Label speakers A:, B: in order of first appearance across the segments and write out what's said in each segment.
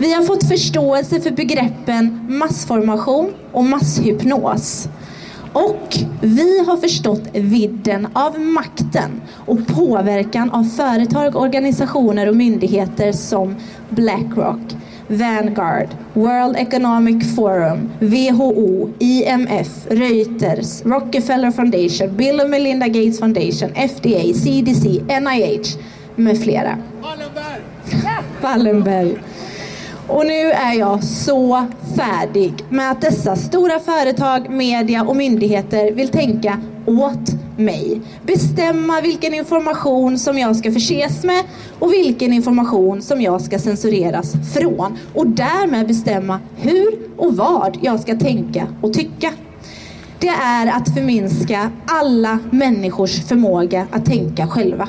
A: Vi har fått förståelse för begreppen massformation och masshypnos. Och vi har förstått vidden av makten och påverkan av företag, organisationer och myndigheter som Blackrock, Vanguard, World Economic Forum, WHO, IMF, Reuters, Rockefeller Foundation, Bill och Melinda Gates Foundation, FDA, CDC, NIH med flera. Wallenberg! Wallenberg. Och nu är jag så färdig med att dessa stora företag, media och myndigheter vill tänka åt mig. Bestämma vilken information som jag ska förses med och vilken information som jag ska censureras från. Och därmed bestämma hur och vad jag ska tänka och tycka. Det är att förminska alla människors förmåga att tänka själva.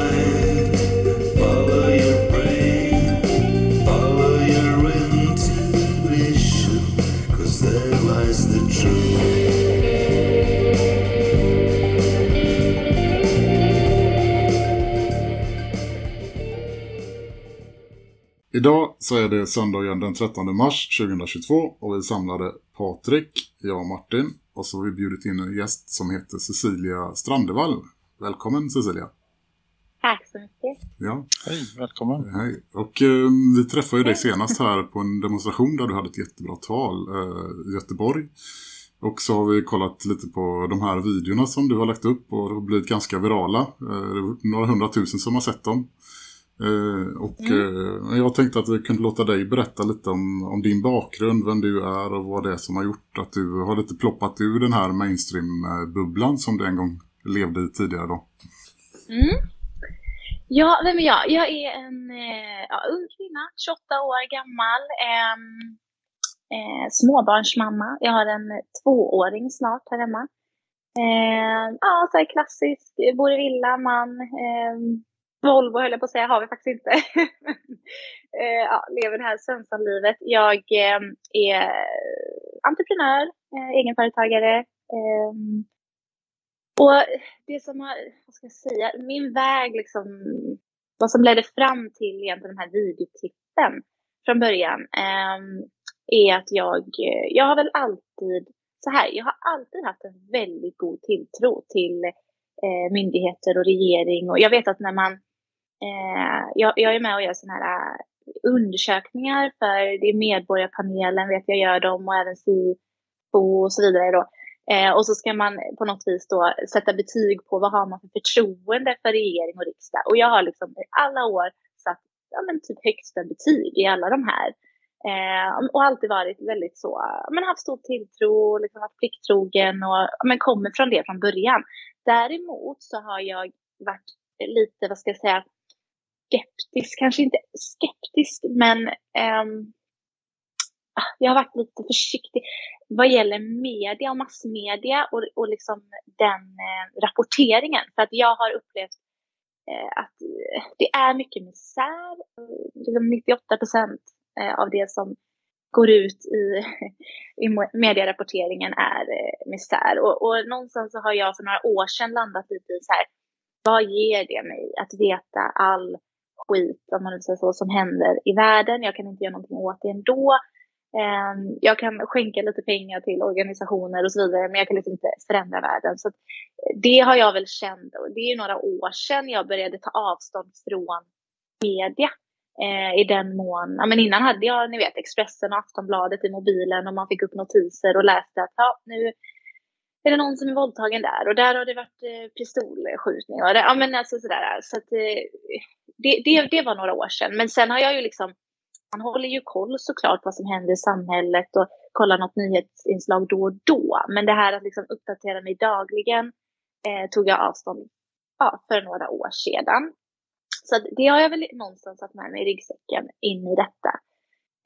B: Idag så är det söndagen den 13 mars 2022 och vi samlade Patrik, jag och Martin och så har vi bjudit in en gäst som heter Cecilia Strandevall. Välkommen Cecilia.
C: Tack så mycket.
B: Ja.
D: Hej, välkommen.
B: Hej. Och eh, vi träffade ju dig senast här på en demonstration där du hade ett jättebra tal eh, i Göteborg. Och så har vi kollat lite på de här videorna som du har lagt upp och det har blivit ganska virala. Eh, några hundratusen som har sett dem. Eh, och mm. eh, jag tänkte att vi kunde låta dig berätta lite om, om din bakgrund, vem du är och vad det är som har gjort att du har lite ploppat ur den här mainstream-bubblan som du en gång levde i tidigare då.
C: Mm. Ja, vem är jag? Jag är en eh, ja, ung kvinna, 28 år gammal, eh, eh, småbarnsmamma. Jag har en tvååring snart här hemma. Ja, så här klassisk, bor i villa, man, Volvo höll jag på att säga, har vi faktiskt inte. Eh, ja, lever det här Sundsvall-livet. Jag eh, är entreprenör, eh, egenföretagare. Ehm, och det som har, vad ska jag säga, min väg liksom, vad som ledde fram till egentligen de här videoklippen från början ehm, är att jag, eh, jag har väl alltid, så här, jag har alltid haft en väldigt god tilltro till eh, myndigheter och regering och jag vet att när man Eh, jag, jag, är med och gör sådana här eh, undersökningar för det är Medborgarpanelen, vet jag gör dem och även SIFO och så vidare då. Eh, och så ska man på något vis då sätta betyg på vad har man för förtroende för regering och riksdag. Och jag har liksom i alla år satt ja, men typ högsta betyg i alla de här. Eh, och alltid varit väldigt så, men haft stor tilltro, liksom varit plikttrogen och men kommer från det från början. Däremot så har jag varit lite, vad ska jag säga, skeptisk, kanske inte skeptisk, men um, jag har varit lite försiktig vad gäller media och massmedia och, och liksom den eh, rapporteringen. För att jag har upplevt eh, att eh, det är mycket misär. Liksom 98 procent eh, av det som går ut i, i medierapporteringen är eh, misär. Och, och någonstans så har jag för några år sedan landat lite i så här, vad ger det mig att veta all skit, om man vill säga så, som händer i världen. Jag kan inte göra någonting åt det ändå. Ehm, jag kan skänka lite pengar till organisationer och så vidare, men jag kan liksom inte förändra världen. Så eh, det har jag väl känt, och det är några år sedan jag började ta avstånd från media. Eh, I den mån, ja men innan hade jag, ni vet, Expressen och Aftonbladet i mobilen och man fick upp notiser och läste att ja, nu är det någon som är våldtagen där och där har det varit eh, pistolskjutning. Och det, ja, men alltså sådär. Så att, eh, det, det, det var några år sedan. Men sen har jag ju liksom, man håller ju koll såklart vad som händer i samhället och kollar något nyhetsinslag då och då. Men det här att liksom uppdatera mig dagligen eh, tog jag avstånd ja, för några år sedan. Så det har jag väl någonstans satt med mig i ryggsäcken in i detta.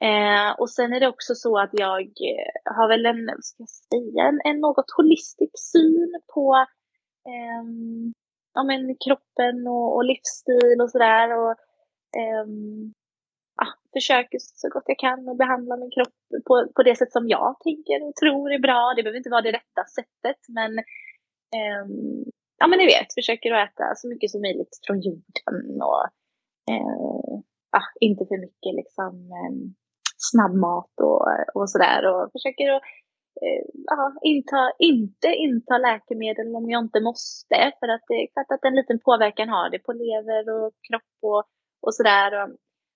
C: Eh, och sen är det också så att jag eh, har väl en, ska jag säga, en, en något holistisk syn på eh, ja, men kroppen och, och livsstil och sådär. Och eh, ja, försöker så gott jag kan att behandla min kropp på, på det sätt som jag tänker och tror är bra. Det behöver inte vara det rätta sättet, men eh, ja, men ni vet, försöker att äta så mycket som möjligt från jorden och eh, ja, inte för mycket liksom eh, snabbmat och, och sådär och försöker att eh, ja, inta, inte inta läkemedel om jag inte måste för att det är klart att en liten påverkan har det på lever och kropp och, och sådär.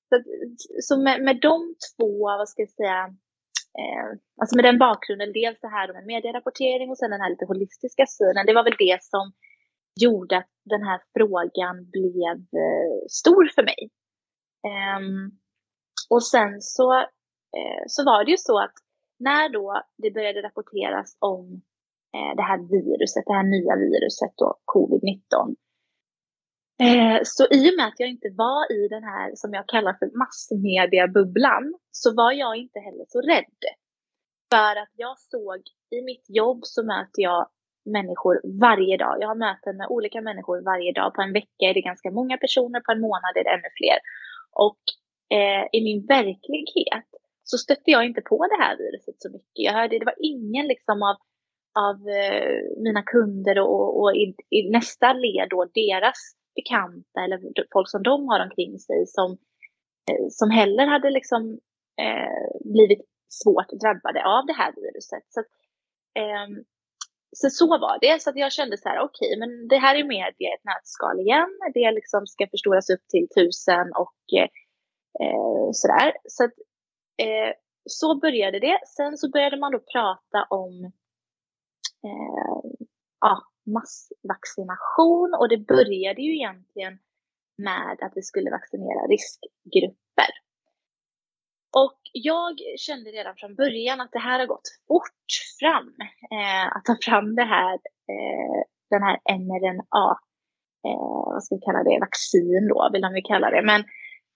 C: Så, så med, med de två, vad ska jag säga, eh, alltså med den bakgrunden, dels det här med medierapportering och sen den här lite holistiska synen, det var väl det som gjorde att den här frågan blev eh, stor för mig. Eh, och sen så, Eh, så var det ju så att när då det började rapporteras om eh, det här viruset, det här nya viruset då, covid-19. Eh, så i och med att jag inte var i den här som jag kallar för massmediabubblan så var jag inte heller så rädd. För att jag såg i mitt jobb så möter jag människor varje dag. Jag har möten med olika människor varje dag. På en vecka är det ganska många personer, på en månad är det ännu fler. Och eh, i min verklighet så stötte jag inte på det här viruset så mycket. Jag hörde, det var ingen liksom av, av eh, mina kunder och, och i, i, nästa led då deras bekanta eller folk som de har omkring sig som, eh, som heller hade liksom eh, blivit svårt drabbade av det här viruset. Så, ehm, så, så var det. Så att jag kände så här, okej, okay, men det här är media i ett nötskal igen. Det liksom ska förstoras upp till tusen och Eh, eh sådär. Så, att, eh, så började det. Sen så började man då prata om eh, ja, massvaccination och det började ju egentligen med att vi skulle vaccinera riskgrupper. Och jag kände redan från början att det här har gått fort fram. Eh, att ta fram det här, eh, den här mRNA, eh, vad ska vi kalla det, vaccin då vill de ju kalla det. Men Eh,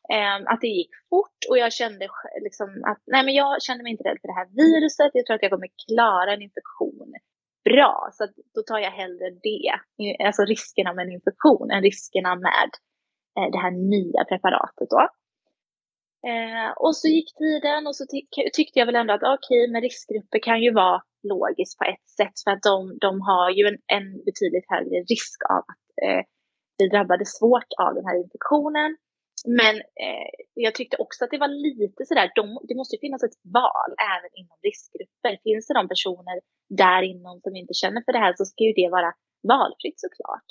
C: Ehm, att det gick fort och jag kände liksom att nej men jag kände mig inte rädd för det här viruset. Jag tror att jag kommer klara en infektion bra. Så då tar jag hellre det. Alltså riskerna med en infektion än riskerna med eh, det här nya preparatet då. Eh, och så gick tiden och så ty tyckte jag väl ändå att okej, okay, men riskgrupper kan ju vara logiskt på ett sätt för att de, de har ju en, en betydligt högre risk av att eh, bli drabbade svårt av den här infektionen. Men eh, jag tyckte också att det var lite sådär, de, det måste ju finnas ett val även inom riskgrupper. Finns det de personer där inom som inte känner för det här så ska ju det vara valfritt såklart.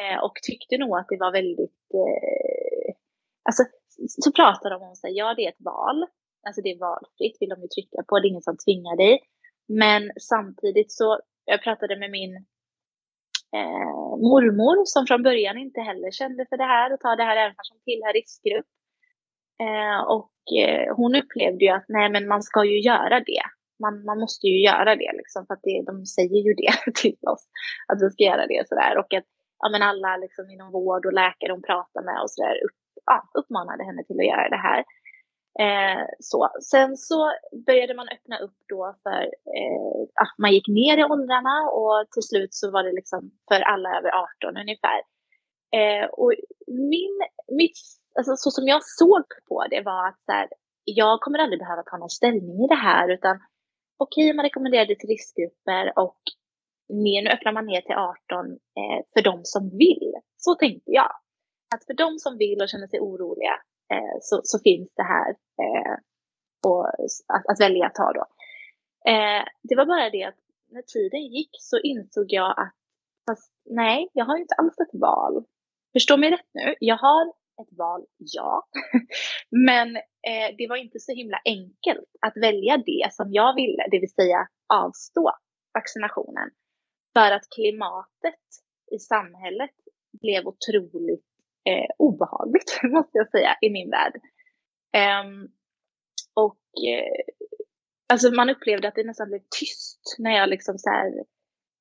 C: Eh, och tyckte nog att det var väldigt, eh, alltså så pratar de om sig, ja det är ett val, alltså det är valfritt vill de ju trycka på, det är ingen som tvingar dig. Men samtidigt så, jag pratade med min eh, mormor som från början inte heller kände för det här och tar det här även fast hon tillhör riskgrupp. Eh, och eh, hon upplevde ju att nej men man ska ju göra det. Man, man måste ju göra det liksom för att det, de säger ju det till oss. Att vi ska göra det sådär. Och att ja, men alla liksom inom vård och läkare hon pratar med och sådär upp, ja, uppmanade henne till att göra det här. Eh, så. Sen så började man öppna upp då för eh, att man gick ner i åldrarna och till slut så var det liksom för alla över 18 ungefär. Eh, och min, mitt, alltså så som jag såg på det var att så här, jag kommer aldrig behöva ta någon ställning i det här utan okej, okay, man rekommenderade till riskgrupper och ner, nu öppnar man ner till 18 eh, för de som vill. Så tänkte jag. Att för de som vill och känner sig oroliga eh, så, så, finns det här eh, och, att, att, välja att ta då. Eh, det var bara det att när tiden gick så insåg jag att fast nej, jag har inte alls ett val. Förstå mig rätt nu, jag har ett val, ja. Men eh, det var inte så himla enkelt att välja det som jag ville, det vill säga avstå vaccinationen. För att klimatet i samhället blev otroligt eh, obehagligt, måste jag säga, i min värld. Um, och eh, alltså man upplevde att det nästan blev tyst när jag liksom så här,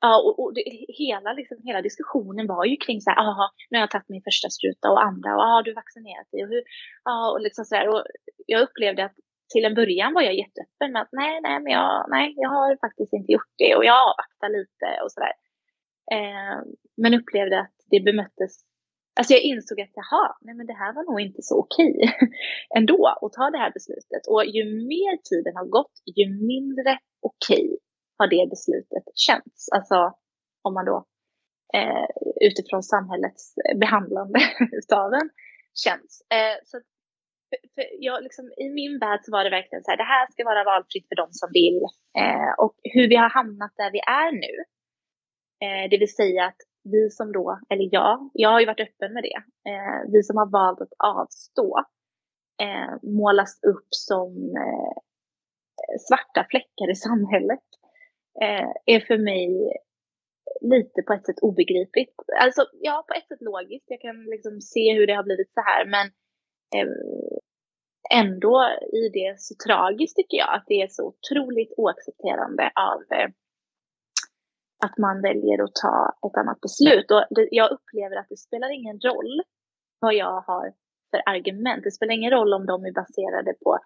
C: ja, och, och det, hela, liksom, hela diskussionen var ju kring så här, aha, nu har jag tagit min första spruta och andra, och har du vaccinerat dig? Och, hur, ja, och liksom så här, och jag upplevde att till en början var jag jätteöppen med att nej, nej, men jag, nej, jag har faktiskt inte gjort det och jag avvaktar lite och sådär. Eh, men upplevde att det bemöttes Alltså jag insåg att jaha, nej men det här var nog inte så okej ändå att ta det här beslutet. Och ju mer tiden har gått, ju mindre okej har det beslutet känts. Alltså om man då eh, utifrån samhällets behandlande utav en känns. Eh, så för, för jag, liksom, I min värld så var det verkligen så här, det här ska vara valfritt för de som vill. Eh, och hur vi har hamnat där vi är nu, eh, det vill säga att vi som då, eller jag, jag har ju varit öppen med det, eh, vi som har valt att avstå eh, målas upp som eh, svarta fläckar i samhället eh, är för mig lite på ett sätt obegripligt. Alltså ja, på ett sätt logiskt. Jag kan liksom se hur det har blivit så här, men eh, ändå i det så tragiskt tycker jag att det är så otroligt oaccepterande av eh, att man väljer att ta ett annat beslut. Och det, jag upplever att det spelar ingen roll vad jag har för argument. Det spelar ingen roll om de är baserade på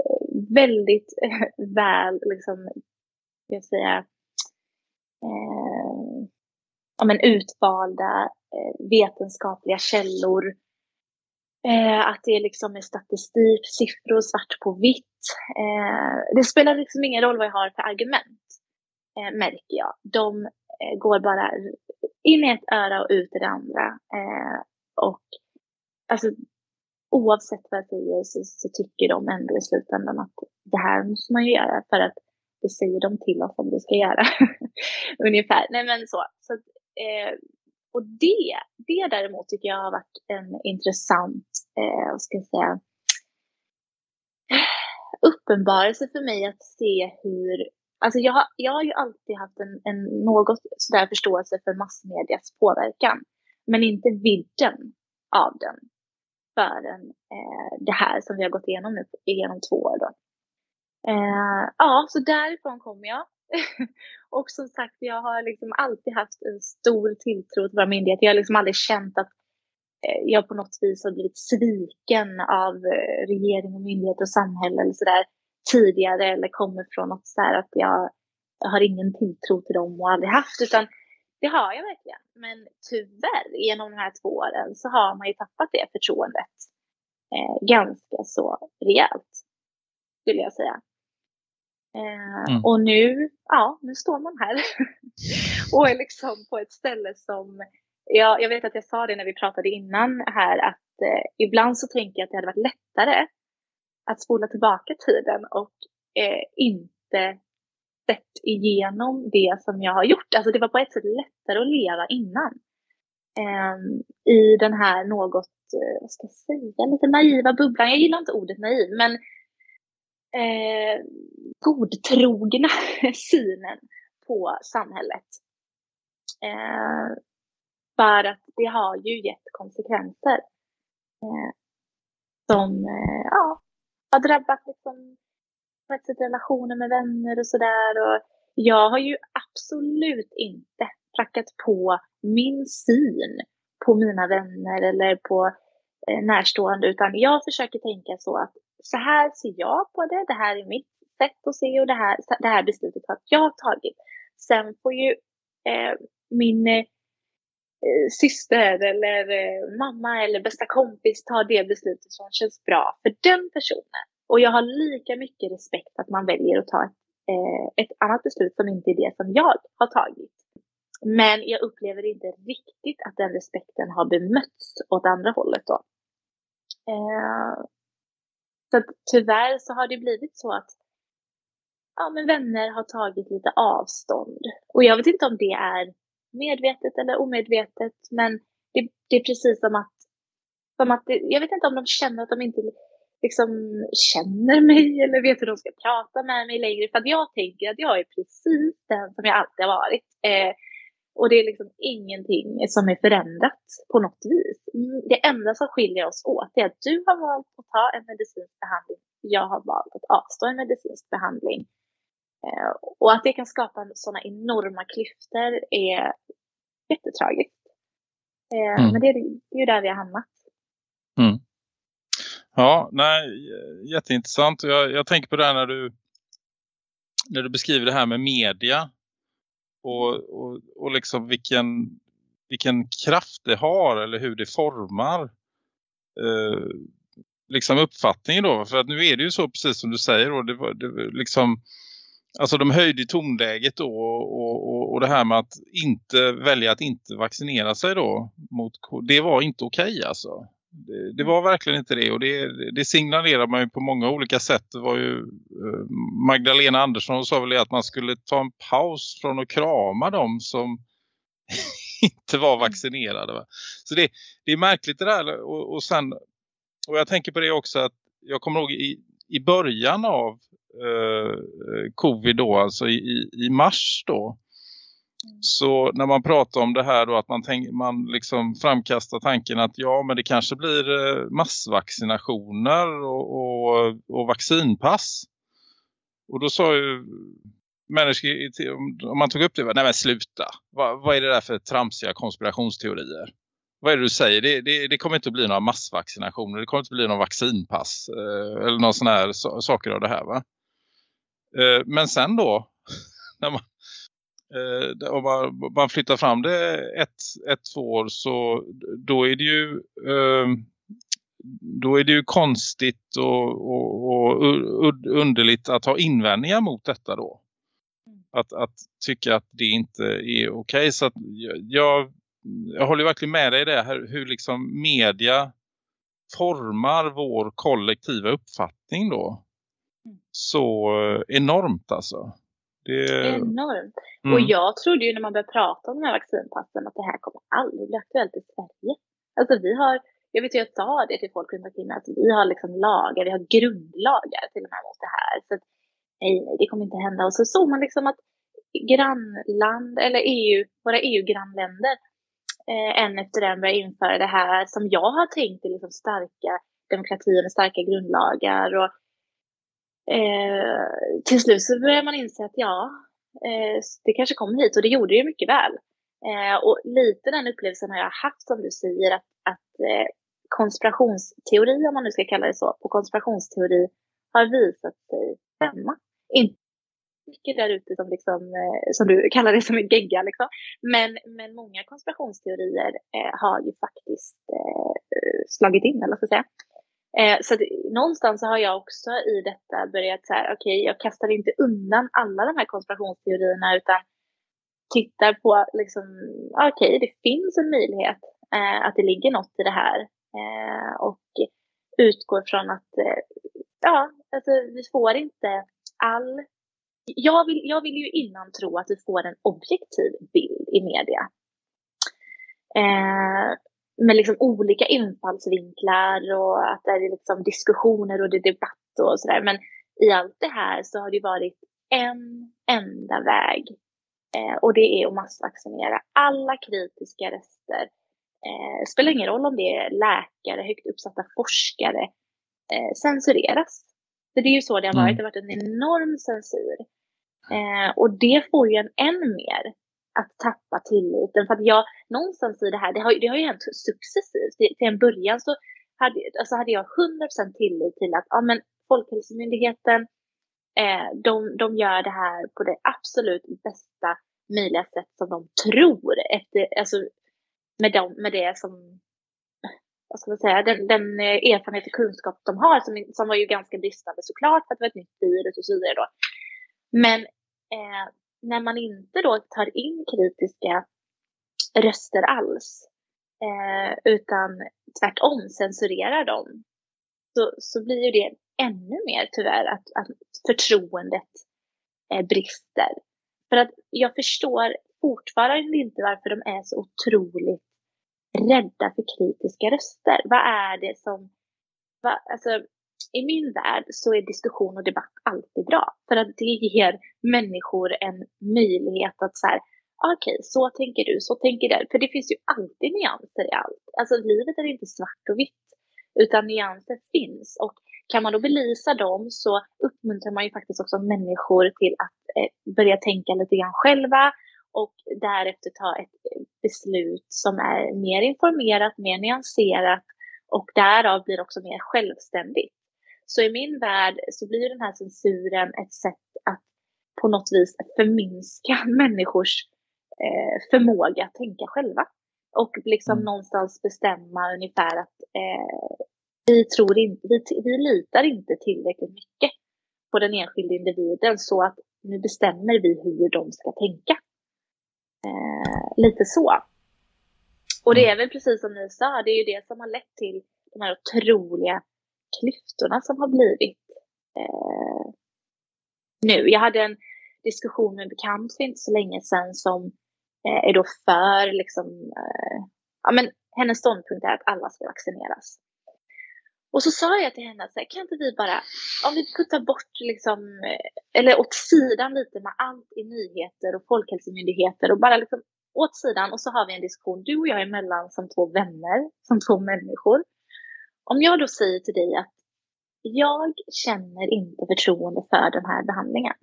C: eh, väldigt eh, väl, liksom, jag säga, eh, ja, men utvalda eh, vetenskapliga källor. Eh, att det liksom är statistik, siffror svart på vitt. Eh, det spelar liksom ingen roll vad jag har för argument eh, märker jag. De eh, går bara in i ett öra och ut i det andra. Eh, och alltså, oavsett vad jag säger så, så, tycker de ändå i slutändan att det här måste man ju göra för att det säger de till oss om det ska göra. Ungefär. Nej men så. så eh, och det, det däremot tycker jag har varit en intressant, eh, vad ska jag säga, uppenbarelse för mig att se hur Alltså jag, har, jag har ju alltid haft en, en något sådär förståelse för massmedias påverkan. Men inte vidden av den förrän eh, det här som vi har gått igenom nu genom två år. Då. Eh, ja, så därifrån kommer jag. och som sagt, jag har liksom alltid haft en stor tilltro till våra myndigheter. Jag har liksom aldrig känt att eh, jag på något vis har blivit sviken av eh, regering och myndigheter och samhälle eller sådär tidigare eller kommer från något så här att jag, jag har ingen tilltro till dem och aldrig haft utan det har jag verkligen. Men tyvärr genom de här två åren så har man ju tappat det förtroendet eh, ganska så rejält skulle jag säga. Eh, mm. Och nu, ja, nu står man här och är liksom på ett ställe som, ja, jag vet att jag sa det när vi pratade innan här att eh, ibland så tänker jag att det hade varit lättare att spola tillbaka tiden och eh, inte sett igenom det som jag har gjort. Alltså det var på ett sätt lättare att leva innan. Eh, I den här något, eh, vad ska jag säga, lite naiva bubblan. Jag gillar inte ordet naiv, men eh, godtrogna synen på samhället. Eh, för att det har ju gett konsekvenser. Eh, som, eh, ja, har drabbat liksom, på ett sätt relationer med vänner och sådär. Och jag har ju absolut inte prackat på min syn på mina vänner eller på eh, närstående utan jag försöker tänka så att så här ser jag på det, det här är mitt sätt att se och det här, det här beslutet har jag tagit. Sen får ju eh, min eh, Eh, syster eller eh, mamma eller bästa kompis tar det beslutet som känns bra för den personen. Och jag har lika mycket respekt att man väljer att ta ett, eh, ett annat beslut som inte är det som jag har tagit. Men jag upplever inte riktigt att den respekten har bemötts åt andra hållet då. Eh, så tyvärr så har det blivit så att ja, men vänner har tagit lite avstånd. Och jag vet inte om det är medvetet eller omedvetet, men det, det är precis som att, som att det, jag vet inte om de känner att de inte liksom känner mig eller vet hur de ska prata med mig längre. För att jag tänker att jag är precis den som jag alltid har varit. Eh, och det är liksom ingenting som är förändrat på något vis. Mm, det enda som skiljer oss åt är att du har valt att ta en medicinsk behandling. Jag har valt att avstå en medicinsk behandling. Eh, och att det kan skapa sådana enorma klyftor är jättetragiskt. Eh, mm. Men det är, det är ju där vi har hamnat.
D: Mm. Ja, nej, jätteintressant. Jag, jag tänker på det här när du, när du beskriver det här med media och, och, och liksom vilken, vilken kraft det har eller hur det formar eh, liksom uppfattningen då. För att nu är det ju så precis som du säger då, det det liksom Alltså de höjde tonläget då och, och, och det här med att inte välja att inte vaccinera sig då mot det var inte okej alltså. Det, det, var verkligen inte det och det, det signalerar man ju på många olika sätt. Det var ju eh, Magdalena Andersson sa väl att man skulle ta en paus från att krama dem som inte var vaccinerade. Va? Så det, det är märkligt det där och, och sen och jag tänker på det också att jag kommer ihåg i, i början av eh, covid då, alltså i, i mars då. Mm. Så när man pratar om det här då att man, tänk, man liksom framkastar tanken att ja men det kanske blir eh, massvaccinationer och, och, och vaccinpass. Och då sa ju människor, om man tog upp det, nej men sluta. Vad, vad är det där för tramsiga konspirationsteorier? Vad är det du säger? Det, det, det, kommer inte att bli några massvaccinationer. Det kommer inte att bli någon vaccinpass. Eh, eller några sådana här so saker av det här va? Eh, men sen då. när man, eh, om man, man, flyttar fram det ett, ett, två år. Så då är det ju... Eh, då är det ju konstigt och, och, och underligt att ha invändningar mot detta då. Mm. Att, att tycka att det inte är okej. Okay. Så att jag, jag håller verkligen med dig i det här hur liksom media formar vår kollektiva uppfattning då. Mm. Så eh, enormt alltså.
C: Det... Enormt. Mm. Och jag trodde ju när man började prata om de här vaccinpassen att det här kommer aldrig bli aktuellt i Sverige. Alltså vi har, jag vet ju jag sa det till folk runt omkring att vi har liksom lagar, vi har grundlagar till och med mot det här. Så att, nej, nej, det kommer inte hända. Och så såg man liksom att grannland, eller EU, våra EU-grannländer eh, en efter en börja införa det här som jag har tänkt är liksom starka demokratier med starka grundlagar. Och, eh, till slut så börjar man inse att ja, eh, det kanske kommer hit och det gjorde det mycket väl. Eh, och lite den upplevelsen har jag haft som du säger att, att eh, konspirationsteori, om man nu ska kalla det så, på konspirationsteori har visat sig stämma. Inte mycket där ute som, liksom, eh, som du kallar det som en gegga. Liksom. Men, men många konspirationsteorier eh, har ju faktiskt eh, slagit in, eller vad ska jag säga. Eh, så att, någonstans har jag också i detta börjat så här, okej, okay, jag kastar inte undan alla de här konspirationsteorierna utan tittar på, liksom, okej, okay, det finns en möjlighet eh, att det ligger något i det här. Eh, och utgår från att, eh, ja, alltså vi får inte all jag vill, jag vill ju innan tro att vi får en objektiv bild i media. Eh, med liksom olika infallsvinklar och att det är liksom diskussioner och det är debatt och sådär. Men i allt det här så har det varit en enda väg. Eh, och det är att massvaccinera alla kritiska röster. Eh, spelar ingen roll om det är läkare, högt uppsatta forskare, eh, censureras. För det är ju så det har varit. Mm. Det har varit en enorm censur. Eh, och det får ju en än mer att tappa tilliten. För att jag någonstans i det här, det har, det har ju hänt successivt. Till, till en början så hade, alltså hade jag 100% tillit till att ja, men Folkhälsomyndigheten, eh, de, de gör det här på det absolut bästa möjliga sätt som de tror. Efter, alltså, med, dem, med det som, vad ska man säga, den, den eh, erfarenhet och kunskap de har som, som var ju ganska bristande såklart för att det var ett nytt virus och så vidare då. Men eh, när man inte då tar in kritiska röster alls, eh, utan tvärtom censurerar dem, så, så blir ju det ännu mer tyvärr att, att förtroendet eh, brister. För att jag förstår fortfarande inte varför de är så otroligt rädda för kritiska röster. Vad är det som... Va, alltså, i min värld så är diskussion och debatt alltid bra. För att det ger människor en möjlighet att så här, okej, okay, så tänker du, så tänker du. För det finns ju alltid nyanser i allt. Alltså livet är inte svart och vitt, utan nyanser finns. Och kan man då belysa dem så uppmuntrar man ju faktiskt också människor till att eh, börja tänka lite grann själva och därefter ta ett beslut som är mer informerat, mer nyanserat Och därav blir också mer självständigt. Så i min värld så blir den här censuren ett sätt att på något vis förminska människors eh, förmåga att tänka själva. Och liksom mm. någonstans bestämma ungefär att eh, vi tror inte, vi, vi litar inte tillräckligt mycket på den enskilda individen så att nu bestämmer vi hur de ska tänka. Eh, lite så. Och det mm. är väl precis som ni sa, det är ju det som har lett till de här otroliga klyftorna som har blivit eh, nu. Jag hade en diskussion med en bekant för inte så länge sedan som eh, är då för liksom, eh, ja men hennes ståndpunkt är att alla ska vaccineras. Och så sa jag till henne att kan inte vi bara, om vi puttar bort liksom, eh, eller åt sidan lite med allt i nyheter och folkhälsomyndigheter och bara liksom åt sidan och så har vi en diskussion, du och jag emellan som två vänner, som två människor. Om jag då säger till dig att jag känner inte förtroende för den här behandlingen.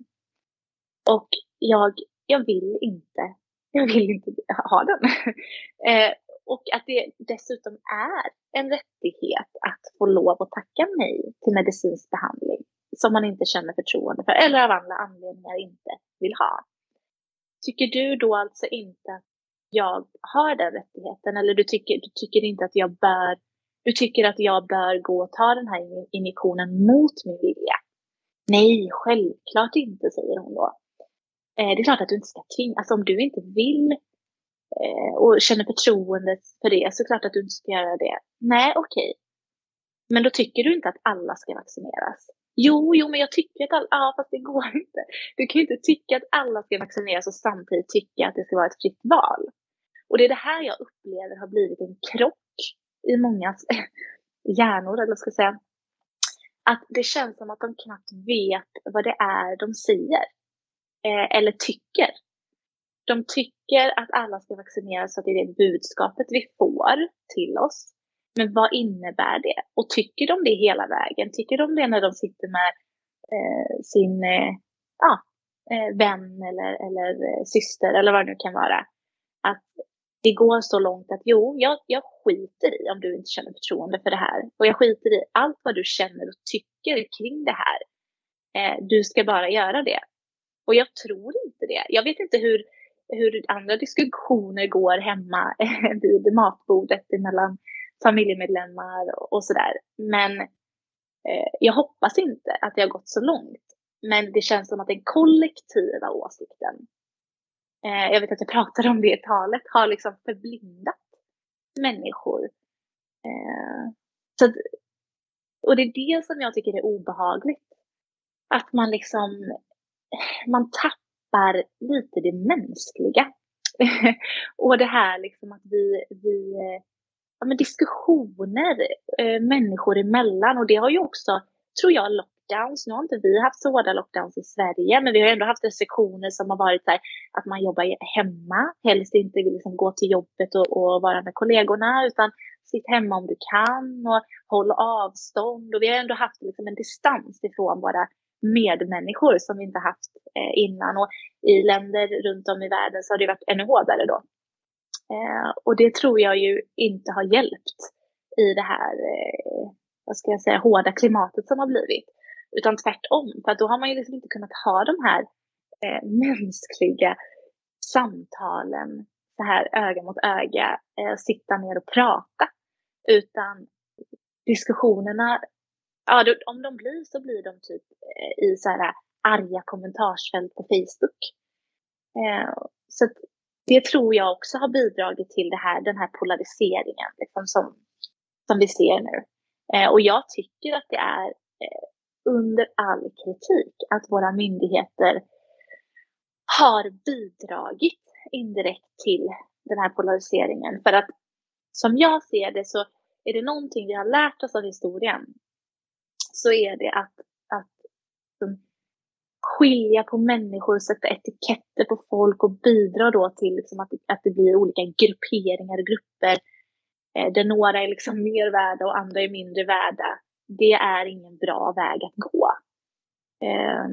C: Och jag, jag vill inte, jag vill inte ha den. eh, och att det dessutom är en rättighet att få lov att tacka nej till medicinsk behandling som man inte känner förtroende för eller av andra anledningar inte vill ha. Tycker du då alltså inte att jag har den rättigheten eller du tycker, du tycker inte att jag bör, du tycker att jag bör gå och ta den här injektionen mot min vilja? Nej, självklart inte, säger hon då. Eh, det är klart att du inte ska tvinga, alltså om du inte vill eh, och känner förtroende för det så är det klart att du inte ska göra det. Nej, okej. Okay. Men då tycker du inte att alla ska vaccineras. Jo, jo, men jag tycker att alla, ja fast det går inte. Du kan ju inte tycka att alla ska vaccineras och samtidigt tycka att det ska vara ett fritt val. Och det är det här jag upplever har blivit en krock i mångas hjärnor, eller ska jag säga. Att det känns som att de knappt vet vad det är de säger. Eh, eller tycker. De tycker att alla ska vaccineras så att det är det budskapet vi får till oss. Men vad innebär det? Och tycker de det hela vägen? Tycker de det när de sitter med eh, sin eh, ja, eh, vän eller, eller eh, syster eller vad det nu kan vara? Att det går så långt att jo, jag, jag skiter i om du inte känner förtroende för det här. Och jag skiter i allt vad du känner och tycker kring det här. Eh, du ska bara göra det. Och jag tror inte det. Jag vet inte hur, hur andra diskussioner går hemma eh, vid matbordet mellan familjemedlemmar och sådär. Men eh, jag hoppas inte att det har gått så långt. Men det känns som att den kollektiva åsikten, eh, jag vet att jag pratade om det i talet, har liksom förblindat människor. Eh, så och det är det som jag tycker är obehagligt. Att man liksom, man tappar lite det mänskliga. och det här liksom att vi, vi ja, men diskussioner eh, människor emellan och det har ju också, tror jag, lockdowns. Nu har inte vi haft så hårda lockdowns i Sverige, men vi har ändå haft restriktioner som har varit så här, att man jobbar hemma, helst inte liksom gå till jobbet och, och vara med kollegorna, utan sitt hemma om du kan och håll avstånd. Och vi har ändå haft liksom en distans ifrån våra medmänniskor som vi inte haft eh, innan. Och i länder runt om i världen så har det varit ännu hårdare då. Eh, och det tror jag ju inte har hjälpt i det här, eh, vad ska jag säga, hårda klimatet som har blivit. Utan tvärtom, för då har man ju liksom inte kunnat ha de här eh, mänskliga samtalen så här öga mot öga, eh, sitta ner och prata. Utan diskussionerna, ja, då, om de blir så blir de typ eh, i så här arga kommentarsfält på Facebook. Eh, så att det tror jag också har bidragit till det här, den här polariseringen liksom, som, som vi ser nu. Eh, och jag tycker att det är eh, under all kritik att våra myndigheter har bidragit indirekt till den här polariseringen. För att som jag ser det så är det någonting vi har lärt oss av historien så är det att, att skilja på människor, sätta etiketter på folk och bidra då till liksom att, att det blir olika grupperingar och grupper eh, där några är liksom mer värda och andra är mindre värda. Det är ingen bra väg att gå. Eh,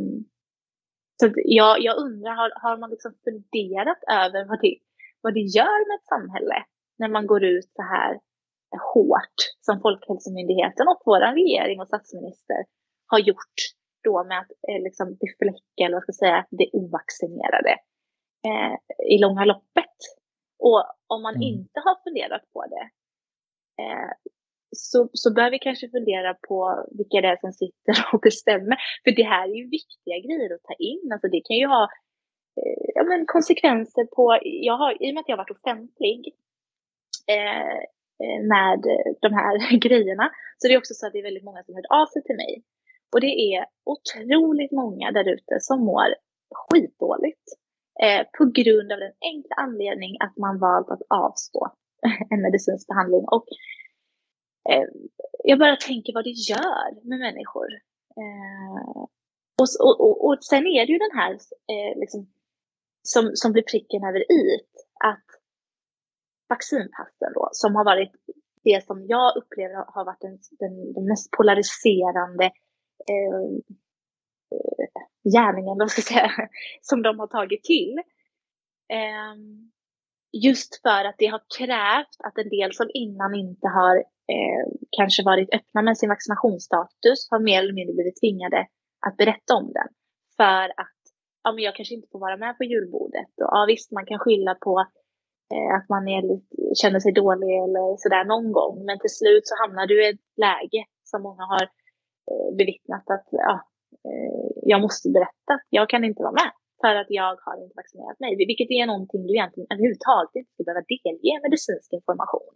C: så jag, jag undrar, har, har man liksom funderat över vad det, vad det gör med ett samhälle när man går ut så här hårt som Folkhälsomyndigheten och vår regering och statsminister har gjort då med att eh, liksom befläcka, eller vad ska jag säga, det ovaccinerade eh, i långa loppet. Och om man mm. inte har funderat på det eh, så, så bör vi kanske fundera på vilka det är som sitter och bestämmer. För det här är ju viktiga grejer att ta in. Alltså det kan ju ha eh, ja, men konsekvenser på, jag har, i och med att jag har varit offentlig eh, eh med de här grejerna, så det är också så att det är väldigt många som hört av sig till mig. Och det är otroligt många där ute som mår skitdåligt. Eh, på grund av den enkla anledning att man valt att avstå en medicinsk behandling. Och Eh, jag bara tänker vad det gör med människor. Eh, och, och, och, och, sen är det ju den här eh, liksom, som, som blir pricken över i att vaccinpassen då, som har varit det som jag upplever har varit den, den, den mest polariserande eh, gärningen, vad ska jag säga, som de har tagit till. Eh, just för att det har krävt att en del som innan inte har eh, kanske varit öppna med sin vaccinationsstatus har mer eller mindre blivit tvingade att berätta om den. För att ja, men jag kanske inte får vara med på julbordet. Och, ja, visst, man kan skylla på eh, att man är känner sig dålig eller sådär någon gång. Men till slut så hamnar du i ett läge som många har eh, bevittnat att ja, eh, jag måste berätta. Jag kan inte vara med för att jag har inte vaccinerat mig. Vilket är någonting du egentligen överhuvudtaget inte ska behöva delge medicinsk information.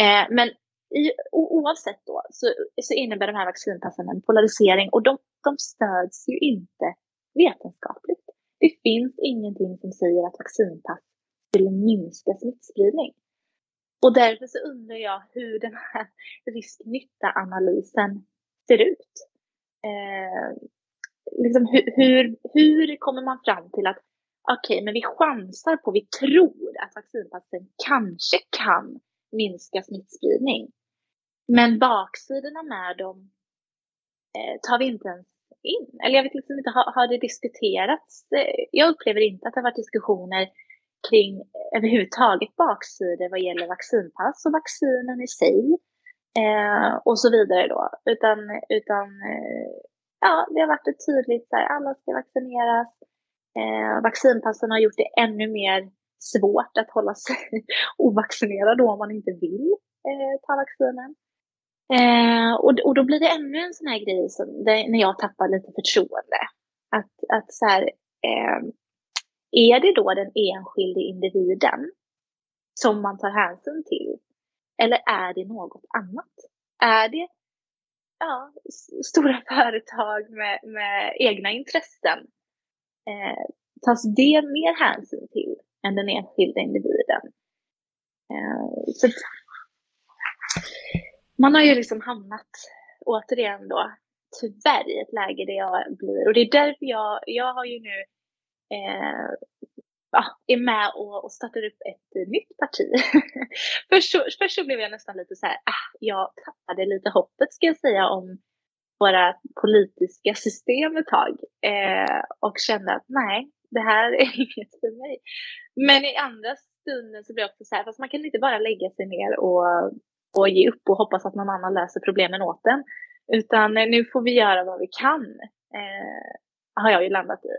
C: Eh, men i, oavsett då så, så, innebär de här vaccinpassen en polarisering och de, de stöds ju inte vetenskapligt. Det finns ingenting som säger att vaccinpass skulle minska smittspridning. Och därför så undrar jag hur den här risk-nytta-analysen ser ut. Eh, liksom hur, hur, hur kommer man fram till att okej, okay, men vi chansar på, vi tror att vaccinpassen kanske kan minska smittspridning. Men baksidorna med dem eh, tar vi inte ens in. Eller jag vet liksom inte, har, har det diskuterats? Eh, jag upplever inte att det har varit diskussioner kring eh, överhuvudtaget baksidor vad gäller vaccinpass och vaccinen i sig. Eh, och så vidare då. Utan, utan eh, ja, det har varit ett tydligt så här, alla ska vaccineras. Eh, vaccinpassen har gjort det ännu mer svårt att hålla sig ovaccinerad då om man inte vill eh, ta vaccinen. Eh, och, och då blir det ännu en sån här grej som, det, när jag tappar lite förtroende. Att, att så här, eh, är det då den enskilde individen som man tar hänsyn till? Eller är det något annat? Är det ja, stora företag med, med egna intressen? Eh, tas det mer hänsyn till än den enskilda individen? Eh, så man har ju liksom hamnat, återigen då, tyvärr i ett läge där jag blir, och det är därför jag, jag har ju nu eh, ja, är med och, och startar upp ett nytt parti. först, så, först så blev jag nästan lite så här, ah, jag tappade lite hoppet ska jag säga om våra politiska system ett tag eh, och kände att nej, det här är inget för mig. Men i andra stunden så blir jag också så här, fast man kan inte bara lägga sig ner och och ge upp och hoppas att någon annan löser problemen åt en. Utan eh, nu får vi göra vad vi kan, eh, har jag ju landat i.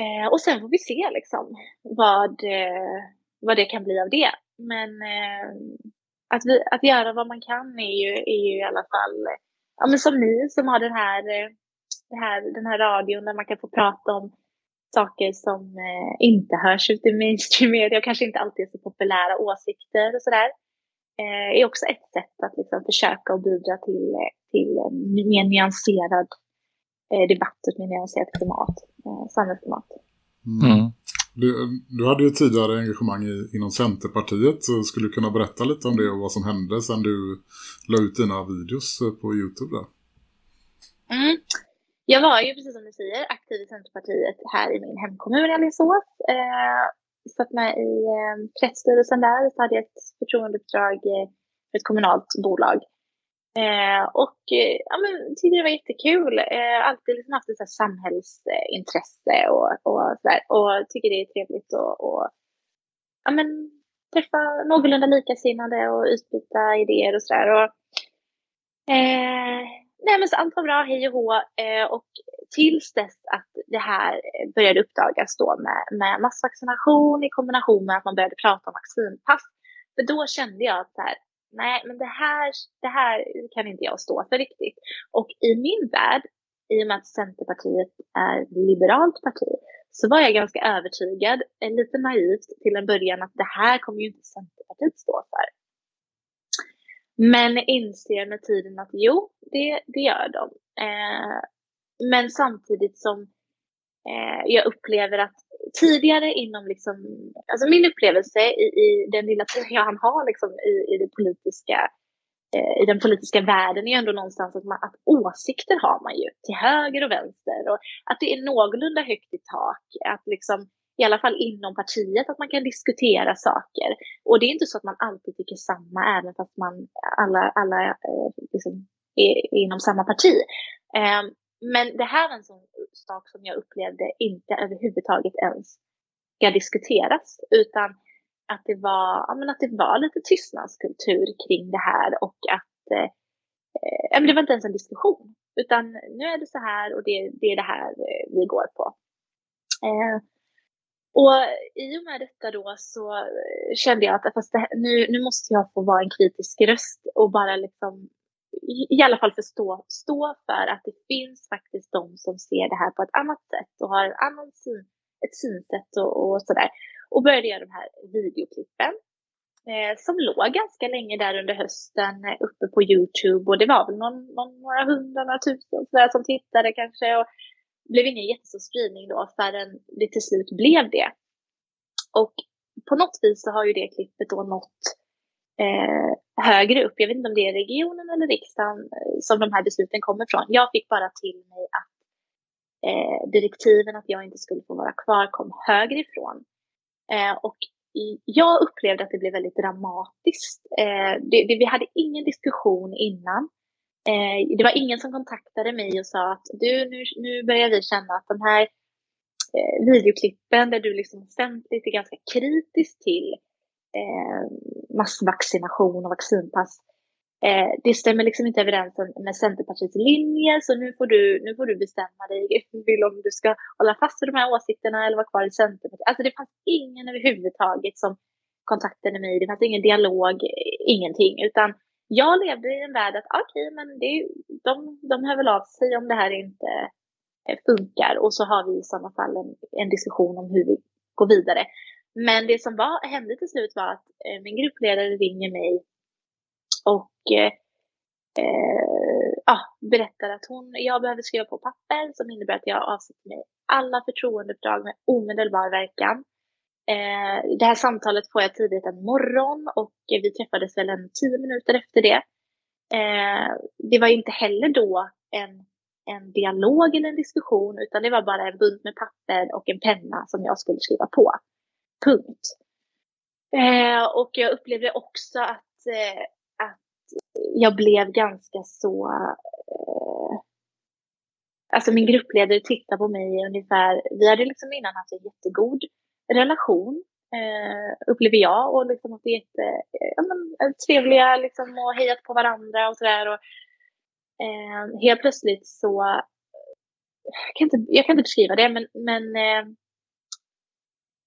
C: Eh, och sen får vi se liksom vad, eh, vad det kan bli av det. Men eh, att, vi, att göra vad man kan är ju, är ju i alla fall, ja men som ni som har den här, eh, det här, den här radion där man kan få prata om saker som inte hörs ute i mainstream media och kanske inte alltid är så populära åsikter och sådär. Eh, är också ett sätt att liksom försöka och bidra till, till en mer nyanserad eh, debatt och ett mer nyanserat klimat, eh, samhällsklimat.
B: Mm. Mm. Du, du, hade ju tidigare engagemang i, inom Centerpartiet så skulle du kunna berätta lite om det och vad som hände sen du la ut dina videos på Youtube där.
C: Mm. Jag var ju precis som du säger aktiv i Centerpartiet här i min hemkommun Alingsås. Eh, satt med i eh, kretsstyrelsen där, så hade jag ett förtroendeuppdrag eh, för ett kommunalt bolag. Eh, och eh, ja, men, tyckte det var jättekul. Eh, alltid liksom haft ett så samhällsintresse och, och sådär. Och tycker det är trevligt att och ja, men, träffa någorlunda likasinnade och utbyta idéer och sådär. Eh, nej men så allt var bra, hej och hå. Eh, och tills dess att det här började uppdagas då med, med massvaccination i kombination med att man började prata om vaccinpass. För då kände jag att så här, nej men det här, det här kan inte jag stå för riktigt. Och i min värld, i och med att Centerpartiet är ett liberalt parti, så var jag ganska övertygad, eh, lite naivt till en början, att det här kommer ju inte Centerpartiet stå för. Men inser med tiden att jo, det, det gör de. Eh, men samtidigt som eh, jag upplever att tidigare inom liksom, alltså min upplevelse i, i den lilla tiden jag har liksom i, i det politiska Eh, i den politiska världen är ju ändå någonstans att, man, att åsikter har man ju till höger och vänster och att det är någorlunda högt i tak. Att liksom, i alla fall inom partiet, att man kan diskutera saker. Och det är inte så att man alltid tycker samma, även fast man alla, alla eh, liksom är, inom samma parti. Eh, men det här var en sån sak som jag upplevde inte överhuvudtaget ens ska diskuteras, utan att det var, ja, men att det var lite tystnadskultur kring det här och att eh, eh, det var inte ens en diskussion. Utan nu är det så här och det, det är det här eh, vi går på. Eh, och i och med detta då så eh, kände jag att fast det, nu, nu måste jag få vara en kritisk röst och bara liksom i alla fall förstå, stå för att det finns faktiskt de som ser det här på ett annat sätt och har en annan syn, ett synsätt och, och sådär. Och började göra de här videoklippen eh, som låg ganska länge där under hösten eh, uppe på Youtube och det var väl någon, någon, några hundra, några tusen sådär som tittade kanske och blev ingen jättestor spridning då förrän det till slut blev det. Och på något vis så har ju det klippet då nått eh, högre upp. Jag vet inte om det är regionen eller riksdagen eh, som de här besluten kommer från. Jag fick bara till mig att eh, direktiven att jag inte skulle få vara kvar kom högre ifrån. Eh, och jag upplevde att det blev väldigt dramatiskt. Eh, det, det, vi hade ingen diskussion innan. Eh, det var ingen som kontaktade mig och sa att du, nu, nu börjar vi känna att de här eh, videoklippen där du liksom offentligt är ganska kritisk till eh, massvaccination och vaccinpass eh, det stämmer liksom inte överens med Centerpartiets linje så nu får du, nu får du bestämma dig. Vill om du ska hålla fast vid de här åsikterna eller vara kvar i Centerpartiet. Alltså det fanns ingen överhuvudtaget som kontaktade mig, det fanns ingen dialog, eh, ingenting. Utan jag levde i en värld att ah, okej, okay, men det, de, de hör väl av sig om det här inte eh, funkar och så har vi i sådana fall en, en diskussion om hur vi går vidare. Men det som var, hände till slut var att eh, min gruppledare ringer mig och eh, eh, ah, berättar att hon, jag behöver skriva på papper som innebär att jag avsätter mig alla förtroendeuppdrag med omedelbar verkan. Eh, det här samtalet får jag tidigt en morgon och vi träffades väl en tio minuter efter det. Eh, det var inte heller då en, en dialog eller en diskussion utan det var bara en bunt med papper och en penna som jag skulle skriva på. Punkt. Eh, och jag upplevde också att eh, att jag blev ganska så... Eh, alltså min gruppledare tittade på mig ungefär... Vi hade liksom innan haft en jättegod relation, eh, upplever jag. Och liksom att det är jätte, eh, ja, men, eh, trevliga liksom, och hejat på varandra och sådär. Eh, helt plötsligt så... Jag kan, inte, jag kan inte beskriva det, men, men eh,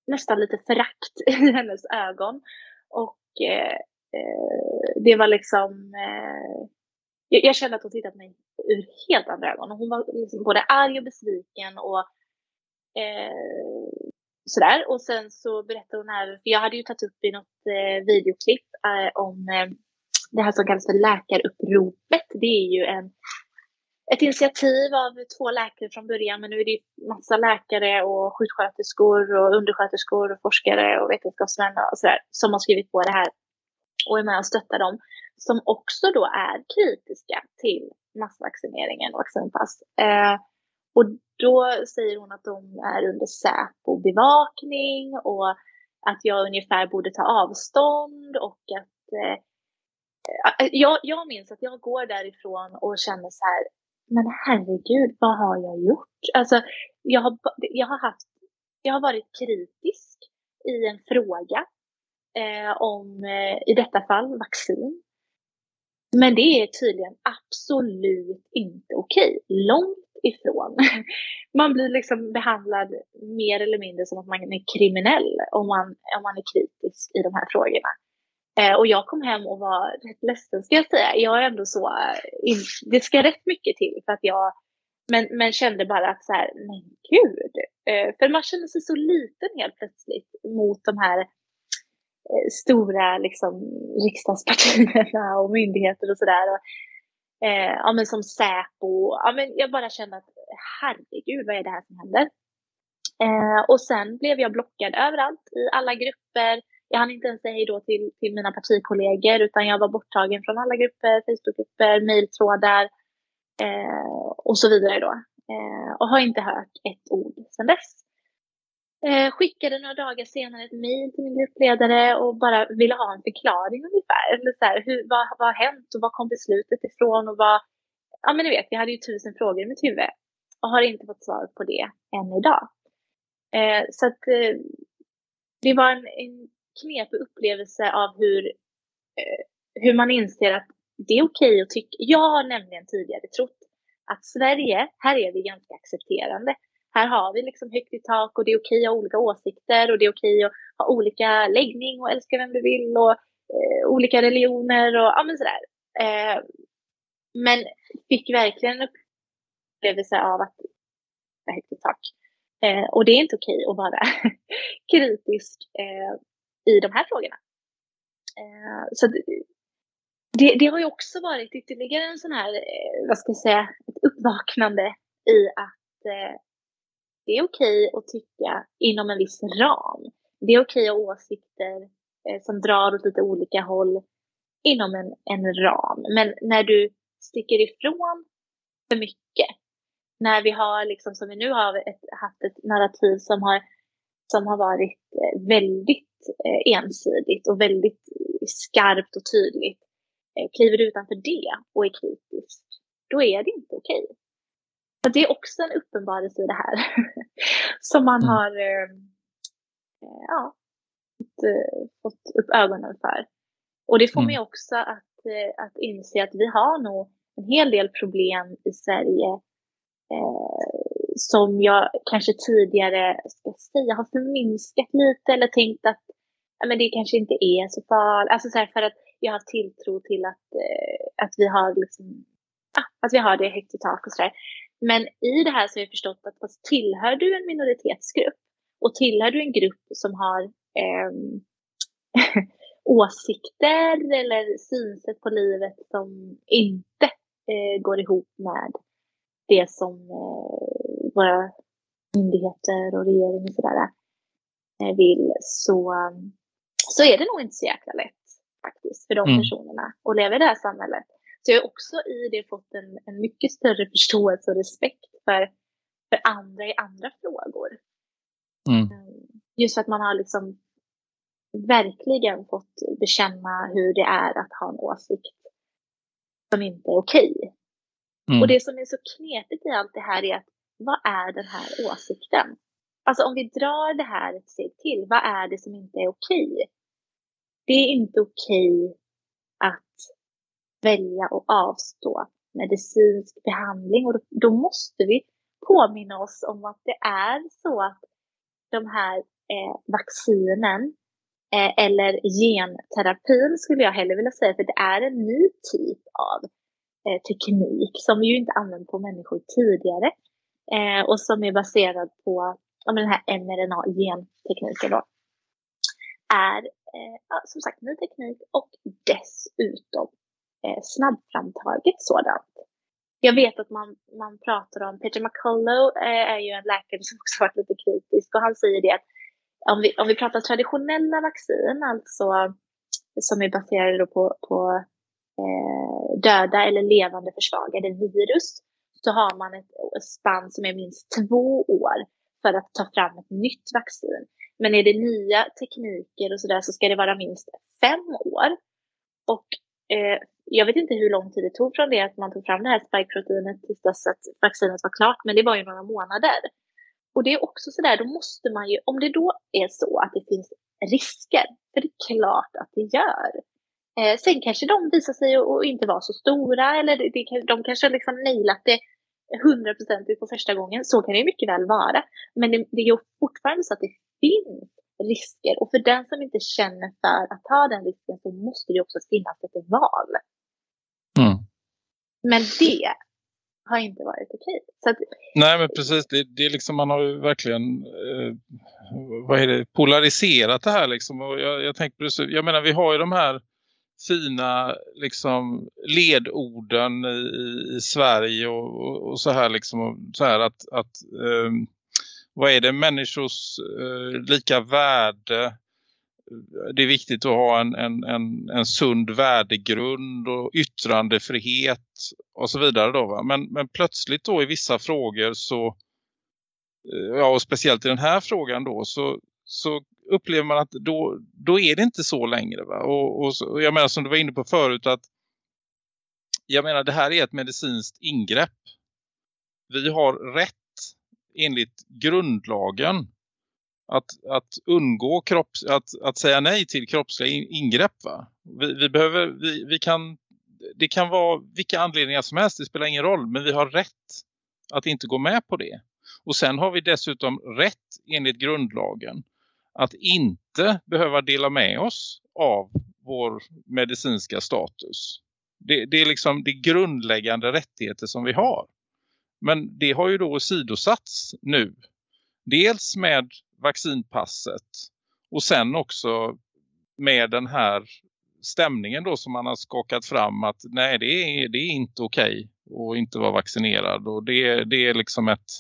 C: nästan lite förakt i hennes ögon. Och eh, eh, det var liksom, eh, jag, jag, kände att hon tittade på mig ur helt andra ögon. Hon var liksom både arg och besviken och sådär. Och sen så berättade hon här, för jag hade ju tagit upp i något eh, videoklipp eh, om eh, det här som kallas för läkaruppropet. Det är ju en, ett initiativ av två läkare från början, men nu är det massa läkare och sjuksköterskor och undersköterskor och forskare och vetenskapsmän och sådär som har skrivit på det här och är med och stöttar dem som också då är kritiska till massvaccineringen och vaccinpass. Eh, och då säger hon att de är under Säpo-bevakning och att jag ungefär borde ta avstånd och att eh, eh, jag, jag minns att jag går därifrån och känner så här, men herregud, vad har jag gjort? Alltså, jag har, jag har haft, jag har varit kritisk i en fråga eh, om, eh, i detta fall, vaccin. Men det är tydligen absolut inte okej. Långt ifrån. Man blir liksom behandlad mer eller mindre som att man är kriminell om man, om man är kritisk i de här frågorna. Eh, och jag kom hem och var rätt ledsen ska jag säga. Jag är ändå så, eh, det ska rätt mycket till för att jag, men, men kände bara att så här, men gud. Eh, för man känner sig så liten helt plötsligt mot de här eh, stora liksom, riksdagspartierna och myndigheter och sådär. Eh, ja, men som Säpo. Ja, men jag bara kände att herregud, vad är det här som händer? Eh, och sen blev jag blockad överallt i alla grupper. Jag hann inte ens säga hej då till, till mina partikollegor utan jag var borttagen från alla grupper, Facebookgrupper, mejltrådar eh, och så vidare då. Eh, och har inte hört ett ord sedan dess. Eh, skickade några dagar senare ett mejl till min gruppledare och bara ville ha en förklaring ungefär. Eller så här, hur, vad, vad har hänt och var kom beslutet ifrån och vad... Ja men ni vet, jag hade ju tusen frågor i mitt huvud och har inte fått svar på det än idag. Eh, så att eh, det var en, en knepig upplevelse av hur, eh, hur man inser att det är okej okay att tycka. Jag har nämligen tidigare trott att Sverige, här är vi ganska accepterande här har vi liksom högt i tak och det är okej att ha olika åsikter och det är okej att ha olika läggning och älska vem du vill och eh, olika religioner och ja men sådär. Eh, men fick verkligen en upplevelse av att det är högt i tak. Eh, och det är inte okej att vara kritisk eh, i de här frågorna. Eh, så det, det, har ju också varit ytterligare en sån här, eh, vad ska jag säga, ett uppvaknande i att eh, det är okej att tycka inom en viss ram. Det är okej att ha åsikter eh, som drar åt lite olika håll inom en, en ram. Men när du sticker ifrån för mycket, när vi har liksom som vi nu har ett, haft ett narrativ som har, som har varit eh, väldigt eh, ensidigt och väldigt skarpt och tydligt. Eh, kliver du utanför det och är kritisk, då är det inte okej. Så det är också en uppenbarelse i det här. som man mm. har eh, eh, ja, fått, eh, fått upp ögonen för. Och det får mm. mig också att, att inse att vi har nog en hel del problem i Sverige eh, som jag kanske tidigare ska säga har förminskat lite eller tänkt att ja, men det kanske inte är så farligt. Alltså så här, för att jag har tilltro till att, eh, att vi har liksom, ja, att vi har det högt i tak och sådär. Men i det här så har jag förstått att fast tillhör du en minoritetsgrupp och tillhör du en grupp som har eh, åsikter eller synsätt på livet som inte eh, går ihop med det som eh, våra myndigheter och regering och sådär eh, vill så, så är det nog inte så jäkla lätt faktiskt för de mm. personerna att leva i det här samhället. Så jag har också i det fått en, en mycket större förståelse och respekt för, för andra i andra frågor. Mm. Eh, just för att man har liksom verkligen fått bekänna hur det är att ha en åsikt som inte är okej. Mm. Och det som är så knepigt i allt det här är att vad är den här åsikten? Alltså om vi drar det här ett steg till, vad är det som inte är okej? Det är inte okej att välja att avstå medicinsk behandling och då, då måste vi påminna oss om att det är så att de här eh, vaccinen eh, eller genterapin skulle jag hellre vilja säga, för det är en ny typ av eh, teknik som vi ju inte använt på människor tidigare eh, och som är baserad på ja, den här mRNA-gentekniken då. Är eh, som sagt ny teknik och dessutom eh, snabbframtaget sådant. Jag vet att man, man pratar om, Peter McCullough eh, är ju en läkare som också varit lite kritisk och han säger det att om vi, om vi pratar traditionella vaccin, alltså som är baserade på, på eh, döda eller levande försvagade virus, så har man ett spann som är minst två år för att ta fram ett nytt vaccin. Men är det nya tekniker och sådär så ska det vara minst fem år. Och eh, jag vet inte hur lång tid det tog från det att man tog fram det här spikeproteinet tills dess att vaccinet var klart, men det var ju några månader. Och det är också sådär, då måste man ju, om det då är så att det finns risker. För det är klart att det gör. Eh, sen kanske de visar sig att inte vara så stora eller det, de kanske liksom nailat det hundraprocentigt på första gången. Så kan det mycket väl vara. Men det, det är ju fortfarande så att det finns risker och för den som inte känner för att ta den risken så måste det också finnas ett val. Mm. Men det har inte varit okej. Att...
D: Nej men precis, det, det är liksom, man har ju verkligen eh, vad är det, polariserat det här liksom. Och jag, jag tänker jag menar vi har ju de här fina liksom ledorden i, i Sverige och, och, och, så här liksom så här att, att um, vad är det människors uh, lika värde det är viktigt att ha en, en, en, en sund värdegrund och yttrandefrihet och så vidare då va? Men, men plötsligt då i vissa frågor så eh, ja och speciellt i den här frågan då så, så upplever man att då, då är det inte så längre. Va? Och, och, och jag menar som du var inne på förut att jag menar det här är ett medicinskt ingrepp. Vi har rätt enligt grundlagen att, att undgå kropps, att, att säga nej till kroppsliga ingrepp. Va? Vi, vi behöver, vi, vi kan, det kan vara vilka anledningar som helst, det spelar ingen roll. Men vi har rätt att inte gå med på det. Och sen har vi dessutom rätt enligt grundlagen att inte behöva dela med oss av vår medicinska status. Det, det är liksom det grundläggande rättigheter som vi har. Men det har ju då sidosatts nu. Dels med vaccinpasset och sen också med den här stämningen då som man har skakat fram att nej det är, det är inte okej okay att inte vara vaccinerad och det, det är liksom ett,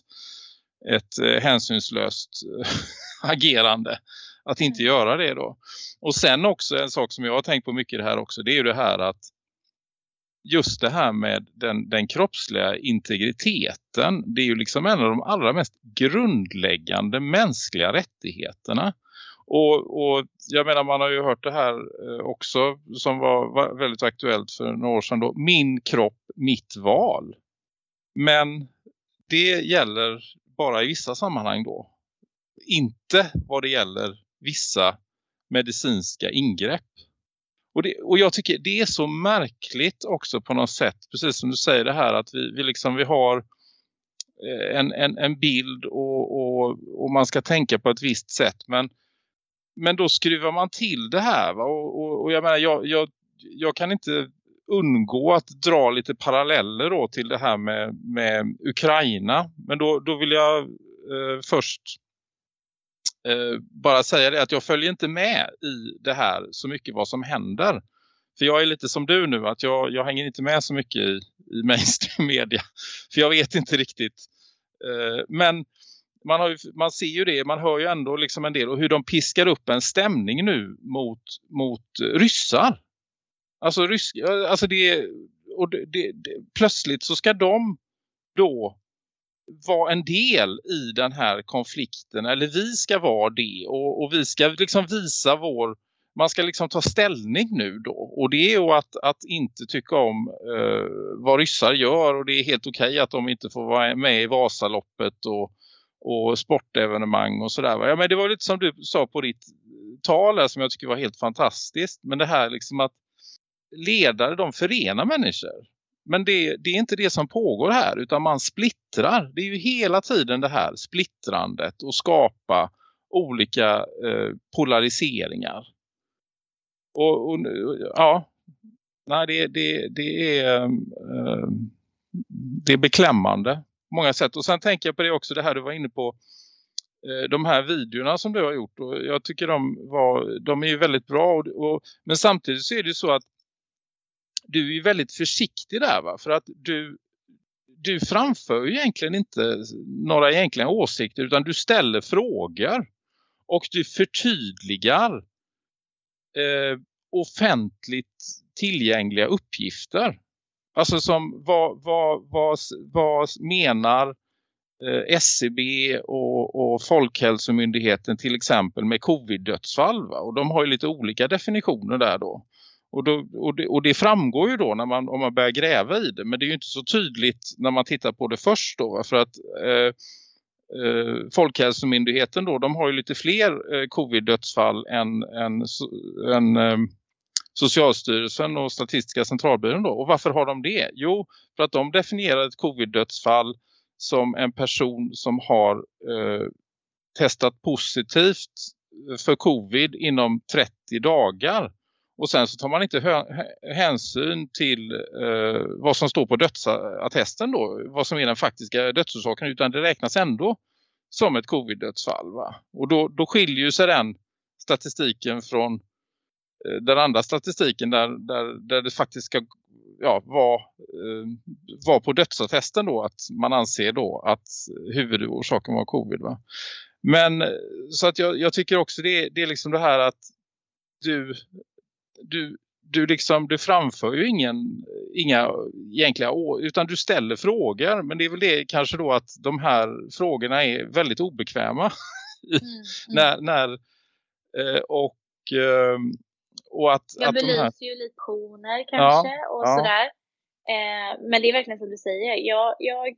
D: ett eh, hänsynslöst agerande att inte mm. göra det då. Och sen också en sak som jag har tänkt på mycket det här också det är ju det här att just det här med den, den kroppsliga integriteten det är ju liksom en av de allra mest grundläggande mänskliga rättigheterna. Och, och jag menar man har ju hört det här eh, också som var, var väldigt aktuellt för några år sedan då. Min kropp, mitt val. Men det gäller bara i vissa sammanhang då. Inte vad det gäller vissa medicinska ingrepp. Och, det, och jag tycker det är så märkligt också på något sätt. Precis som du säger det här att vi, vi, liksom, vi har eh, en, en, en bild och, och, och man ska tänka på ett visst sätt. Men, men då skruvar man till det här. Va? Och, och, och jag menar, jag, jag, jag kan inte undgå att dra lite paralleller då till det här med, med Ukraina. Men då, då vill jag eh, först Eh, bara säga det att jag följer inte med i det här så mycket vad som händer. För jag är lite som du nu att jag, jag hänger inte med så mycket i, i mainstream media. För jag vet inte riktigt. Eh, men man, har ju, man ser ju det, man hör ju ändå liksom en del och hur de piskar upp en stämning nu mot, mot ryssar. Alltså, rysk, eh, alltså det, och det, det, plötsligt så ska de då vara en del i den här konflikten eller vi ska vara det och, och vi ska liksom visa vår man ska liksom ta ställning nu då och det är ju att, att inte tycka om eh, vad ryssar gör och det är helt okej okay att de inte får vara med i Vasaloppet och, och sportevenemang och sådär. Ja, men det var lite som du sa på ditt tal här, som jag tycker var helt fantastiskt men det här liksom att ledare de förenar människor men det, det, är inte det som pågår här utan man splittrar. Det är ju hela tiden det här splittrandet och skapa olika eh, polariseringar. Och, och, ja, nej det, det, det är eh, det är beklämmande på många sätt. Och sen tänker jag på det också, det här du var inne på eh, de här videorna som du har gjort och jag tycker de var de är ju väldigt bra och, och, men samtidigt så är det ju så att du är ju väldigt försiktig där va? För att du, du framför ju egentligen inte några egentliga åsikter utan du ställer frågor. Och du förtydligar eh, offentligt tillgängliga uppgifter. Alltså som vad, vad, vad, vad menar eh, SCB och, och Folkhälsomyndigheten till exempel med covid-dödsfall. Och de har ju lite olika definitioner där då. Och, då, och, det, och, det, framgår ju då när man, om man börjar gräva i det. Men det är ju inte så tydligt när man tittar på det först då. För att eh, eh, Folkhälsomyndigheten då, de har ju lite fler eh, covid-dödsfall än, än, än eh, Socialstyrelsen och Statistiska centralbyrån då. Och varför har de det? Jo, för att de definierar ett covid-dödsfall som en person som har eh, testat positivt eh, för covid inom 30 dagar. Och sen så tar man inte hänsyn till eh, vad som står på dödsattesten då. Vad som är den faktiska dödsorsaken utan det räknas ändå som ett covid-dödsfall. Va? Och då, då skiljer sig den statistiken från eh, den andra statistiken där, där, där det faktiskt ska ja, vara, eh, var på dödsattesten då att man anser då att huvudorsaken var covid. Va? Men eh, så att jag, jag tycker också det, det är liksom det här att du, du, du, liksom, du framför ju ingen, inga egentliga utan du ställer frågor. Men det är väl det kanske då att de här frågorna är väldigt obekväma. Mm, mm. när, när, eh, och, ehm, och att,
C: jag
D: att
C: belyser här... ju lite kanske ja, och ja. sådär. Eh, men det är verkligen som du säger. Jag, jag,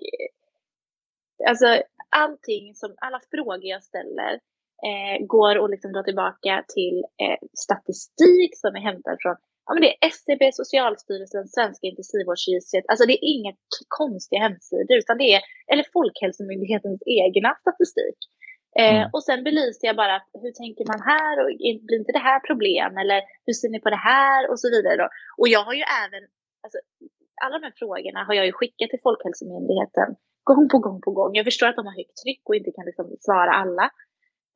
C: alltså allting som, alla frågor jag ställer eh, går att liksom dra tillbaka till eh, statistik som är hämtad från ja, men det är SCB, Socialstyrelsen, Svenska intensivvårdsregistret. Alltså det är inga konstiga hemsidor utan det är eller Folkhälsomyndighetens egna statistik. Eh, mm. och sen belyser jag bara hur tänker man här och blir inte det här problem eller hur ser ni på det här och så vidare. Då. Och jag har ju även, alltså, alla de här frågorna har jag ju skickat till Folkhälsomyndigheten gång på gång på gång. Jag förstår att de har högt tryck och inte kan liksom svara alla.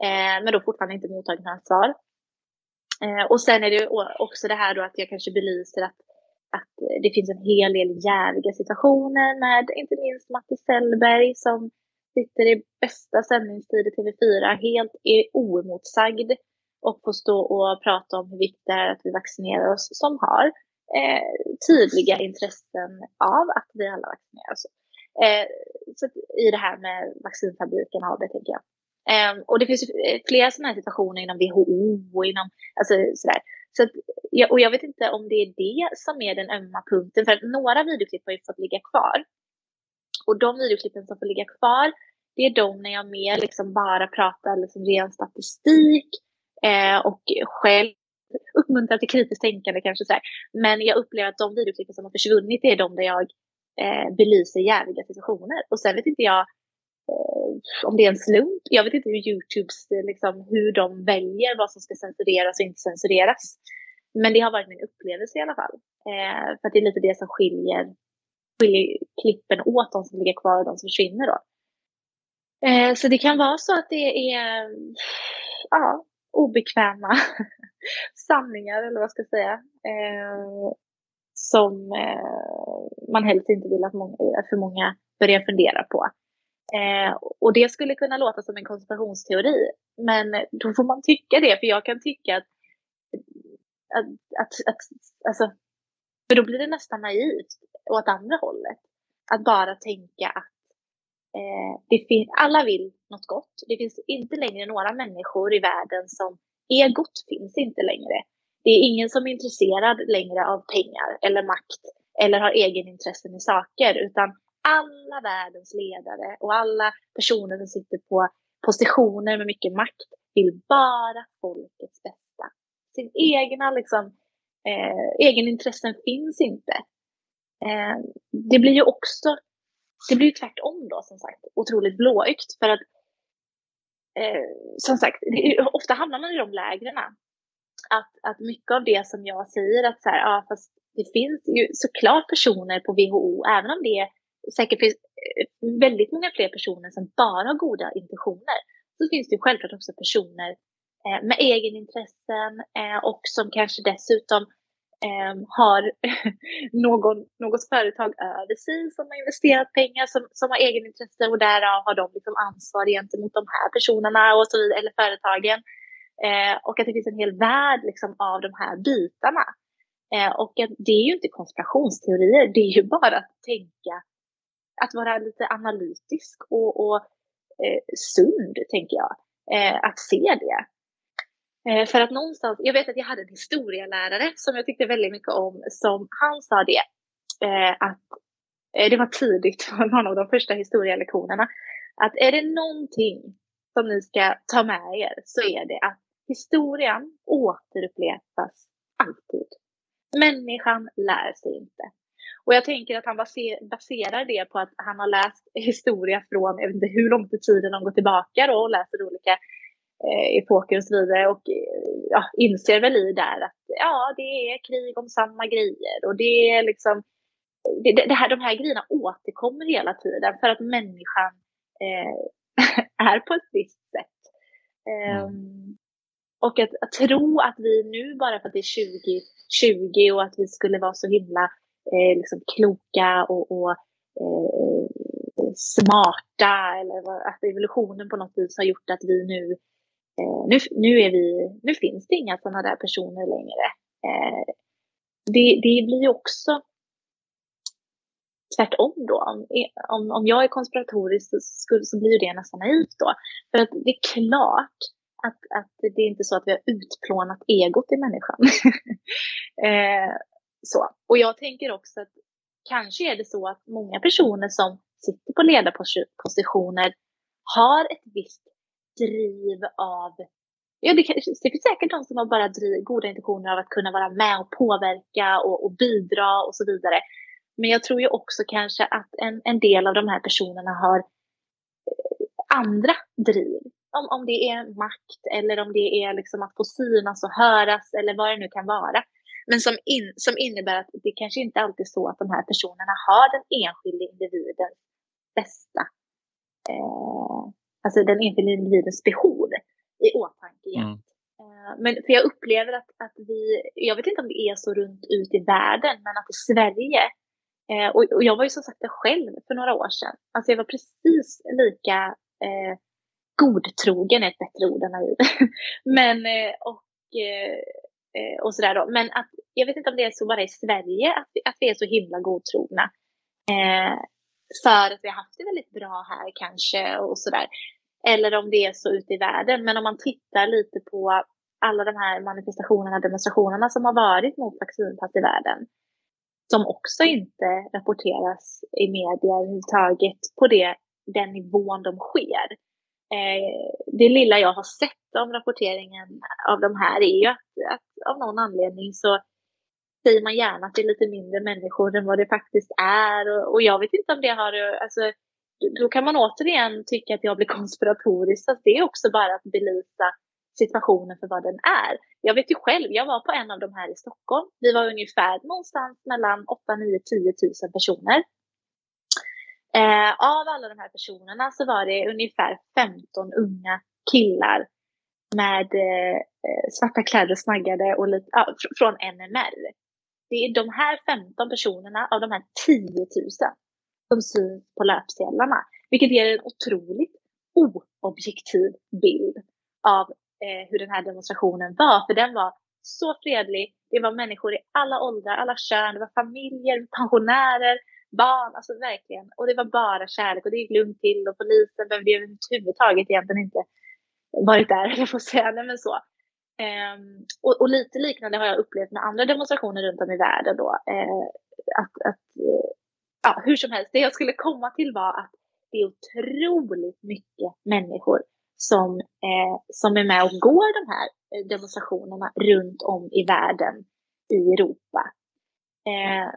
C: Eh, men då fortfarande inte mottagit några svar. Eh, och sen är det också det här då att jag kanske belyser att, att det finns en hel del jäviga situationer med inte minst Matti Sellberg som sitter i bästa sändningstid i TV4 helt oemotsagd och får stå och prata om hur viktigt det är att vi vaccinerar oss som har eh, tydliga intressen av att vi alla vaccinerar oss. Eh, så I det här med vaccinfabriken AB tänker jag. Eh, och det finns eh, flera sådana här situationer inom WHO och inom, alltså sådär. Så att, och jag vet inte om det är det som är den ömma punkten, för att några videoklipp har ju fått ligga kvar. Och de videoklippen som får ligga kvar, det är de när jag mer liksom bara pratar liksom ren statistik eh, och själv uppmuntrar till kritiskt tänkande kanske så här. Men jag upplever att de videoklippen som har försvunnit är de där jag eh, belyser jävliga situationer. Och sen vet inte jag eh, om det är en slump. Jag vet inte hur Youtubes, eh, liksom, hur de väljer vad som ska censureras och inte censureras. Men det har varit min upplevelse i alla fall. Eh, för att det är lite det som skiljer, skiljer klippen åt, de som ligger kvar och de som försvinner då. Eh, så det kan vara så att det är ja, obekväma sanningar eller vad jag ska säga. Eh, som eh, man helst inte vill att, många, att för många börjar fundera på. Eh, och det skulle kunna låta som en konspirationsteori, men då får man tycka det, för jag kan tycka att, att, att, att alltså, för då blir det nästan naivt åt andra hållet. Att bara tänka att eh, det fin- alla vill något gott. Det finns inte längre några människor i världen som egot finns inte längre. Det är ingen som är intresserad längre av pengar eller makt eller har egenintressen i saker, utan alla världens ledare och alla personer som sitter på positioner med mycket makt vill bara folkets bästa. Sin egna liksom, eh, egenintressen finns inte. Eh, det blir ju också, det blir ju tvärtom då som sagt, otroligt blåögt för att eh, som sagt, det, ofta hamnar man i de lägren att, att mycket av det som jag säger att så här, ja, fast det finns ju såklart personer på WHO, även om det är säkert finns eh, väldigt många fler personer som bara har goda intentioner, så finns det ju självklart också personer eh, med egenintressen eh, och som kanske dessutom eh, har någon, något företag över sig som har investerat pengar som, som har egenintresse och därav har de liksom ansvar gentemot de här personerna och så vidare, eller företagen. Eh, och att det finns en hel värld liksom, av de här bitarna. Eh, och att det är ju inte konspirationsteorier, det är ju bara att tänka, att vara lite analytisk och, och eh, sund, tänker jag. Eh, att se det. Eh, för att någonstans, jag vet att jag hade en historielärare som jag tyckte väldigt mycket om, som han sa det, eh, att eh, det var tidigt, på någon av de första historielektionerna, att är det någonting som ni ska ta med er så är det att historien återupprepas alltid. Människan lär sig inte. Och jag tänker att han baserar det på att han har läst historia från, jag vet inte hur långt i tiden de går tillbaka då och läser olika eh, epoker och så vidare. Och eh, ja, inser väl i där att ja, det är krig om samma grejer. Och det är liksom det, det här, de här grejerna återkommer hela tiden för att människan eh, är på ett visst sätt. Um, och att, att, tro att vi nu, bara för att det är 2020 och att vi skulle vara så himla eh, liksom kloka och, och eh, smarta eller att evolutionen på något vis har gjort att vi nu, eh, nu, nu, är vi, nu finns det inga sådana där personer längre. Eh, det, det blir ju också tvärtom då. Om, om, om jag är konspiratorisk så, skulle, så blir det nästan naivt då. För att det är klart att, att det är inte så att vi har utplånat egot i människan. eh, så. Och jag tänker också att kanske är det så att många personer som sitter på ledarpositioner har ett visst driv av Ja, det, det finns säkert de som har bara driv, goda intentioner av att kunna vara med och påverka och, och bidra och så vidare. Men jag tror ju också kanske att en, en del av de här personerna har eh, andra driv. Om, om det är makt eller om det är liksom att få synas och höras eller vad det nu kan vara. Men som, in, som innebär att det kanske inte alltid är så att de här personerna har den enskilde individens bästa, eh, alltså den enskilde individens behov i åtanke. Mm. Eh, men för jag upplever att, att vi, jag vet inte om det är så runt ut i världen, men att i Sverige Eh, och, och, jag var ju som sagt det själv för några år sedan. Alltså jag var precis lika eh, godtrogen, är ett bättre ord än naiv. Men, eh, och, eh, och sådär då. Men att, jag vet inte om det är så bara i Sverige att, att vi är så himla godtrogna. Eh, för att vi har haft det väldigt bra här kanske och sådär. Eller om det är så ute i världen. Men om man tittar lite på alla de här manifestationerna, demonstrationerna som har varit mot vaccinpass i världen som också inte rapporteras i media överhuvudtaget på det, den nivån de sker. Eh, det lilla jag har sett om rapporteringen av de här är ju att, att av någon anledning så säger man gärna att det är lite mindre människor än vad det faktiskt är. Och, och jag vet inte om det har, alltså, då kan man återigen tycka att jag blir konspiratorisk. Så det är också bara att belysa situationen för vad den är. Jag vet ju själv, jag var på en av de här i Stockholm. Vi var ungefär någonstans mellan 8, 9, 10 000 personer. Eh, av alla de här personerna så var det ungefär 15 unga killar med eh, eh svarta kläder snaggade och lite, ah, fr från NMR. Det är de här 15 personerna av de här 10 000 som syns på löpsedlarna. Vilket ger en otroligt oobjektiv bild av eh, hur den här demonstrationen var. För den var så fredlig. Det var människor i alla åldrar, alla kön. Det var familjer, pensionärer, barn. Alltså verkligen. Och det var bara kärlek och det gick lugnt till. Och polisen behövde överhuvudtaget egentligen inte varit där, eller får säga. Nej, men så. Um, och, och, lite liknande har jag upplevt med andra demonstrationer runt om i världen då. Uh, att, att uh, ja, hur som helst, det jag skulle komma till var att det är otroligt mycket människor som, eh, som är med och går de här eh, demonstrationerna runt om i världen i Europa. Eh,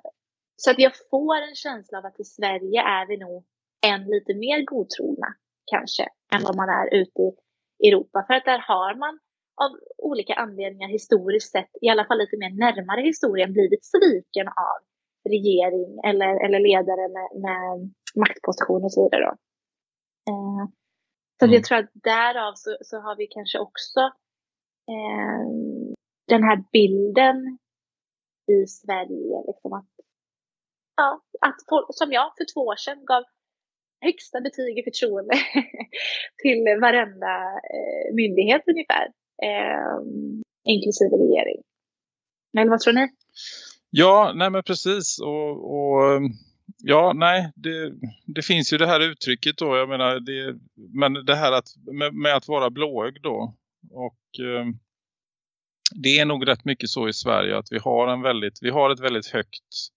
C: så att jag får en känsla av att i Sverige är vi nog än lite mer godtrogna kanske än vad man är ute i Europa. För att där har man av olika anledningar historiskt sett, i alla fall lite mer närmare historien, blivit sviken av regering eller, eller ledare med, med maktposition och så vidare. Då. Eh, så mm. jag tror att därav så, så har vi kanske också eh, den här bilden i Sverige. Liksom att, ja, att folk, som jag för två år sedan gav högsta betyg i förtroende till varenda eh, myndighet ungefär. Eh, inklusive regering. Eller vad tror ni?
D: Ja, nej men precis. Och, och ehm, Ja, nej, det, det, finns ju det här uttrycket då, jag menar, det, men det här att, med, med att vara blåögd då. Och eh, det är nog rätt mycket så i Sverige att vi har en väldigt, vi har ett väldigt högt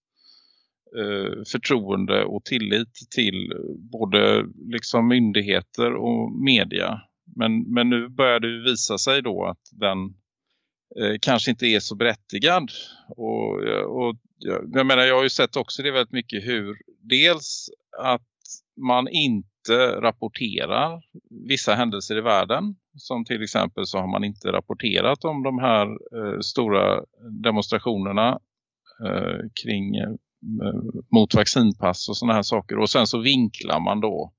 D: Eh, förtroende och tillit till både liksom myndigheter och media. Men, men nu börjar det visa sig då att den eh, kanske inte är så berättigad. Och, och jag menar, jag har ju sett också det väldigt mycket hur dels att man inte rapporterar vissa händelser i världen. Som till exempel så har man inte rapporterat om de här eh, stora demonstrationerna eh, kring Eh, mot vaccinpass och sådana här saker. Och sen så vinklar man då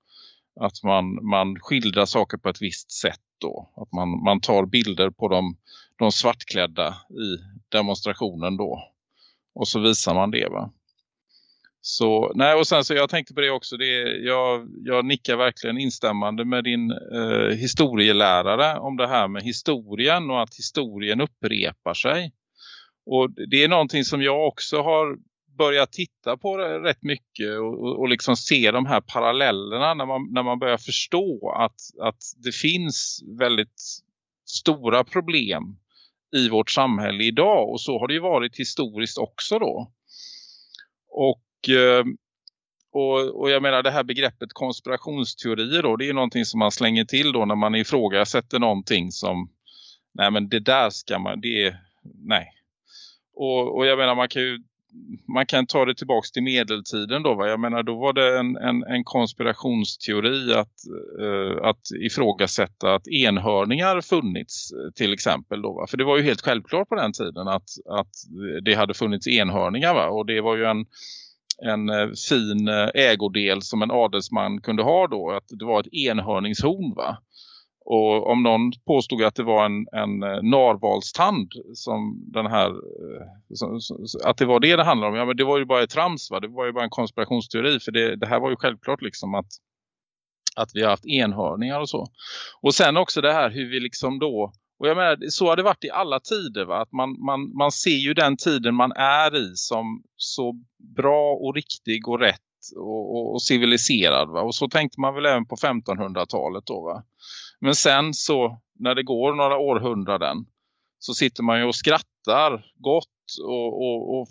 D: att man, man skildrar saker på ett visst sätt då. Att man, man tar bilder på de, de svartklädda i demonstrationen då. Och så visar man det va. Så, nej och sen så jag tänkte på det också, det, jag, jag nickar verkligen instämmande med din eh, historielärare om det här med historien och att historien upprepar sig. Och det är någonting som jag också har börjat titta på det rätt mycket och, och, och, liksom se de här parallellerna när man, när man börjar förstå att, att det finns väldigt stora problem i vårt samhälle idag och så har det ju varit historiskt också då. Och, eh, och, och jag menar det här begreppet konspirationsteorier då, det är någonting som man slänger till då när man ifrågasätter någonting som nej men det där ska man, det är, nej. Och, och jag menar man kan ju man kan ta det tillbaks till medeltiden då. Va? Jag menar då var det en, en, en konspirationsteori att, eh, att ifrågasätta att enhörningar funnits eh, till exempel då. Va? För det var ju helt självklart på den tiden att, att det hade funnits enhörningar va? Och det var ju en, en eh, fin eh, ägodel som en adelsman kunde ha då. Att det var ett enhörningshorn va? Och om någon påstod att det var en, en eh, narvalstand som den här, eh, som, att det var det det handlade om. Ja men det var ju bara ett trams va, det var ju bara en konspirationsteori. För det, det här var ju självklart liksom att, att vi har haft enhörningar och så. Och sen också det här hur vi liksom då, och jag menar så har det varit i alla tider va. Att man, man, man ser ju den tiden man är i som så bra och riktig och rätt och, och, och civiliserad va. Och så tänkte man väl även på 1500-talet då va. Men sen så när det går några århundraden så sitter man ju och skrattar gott och, och, och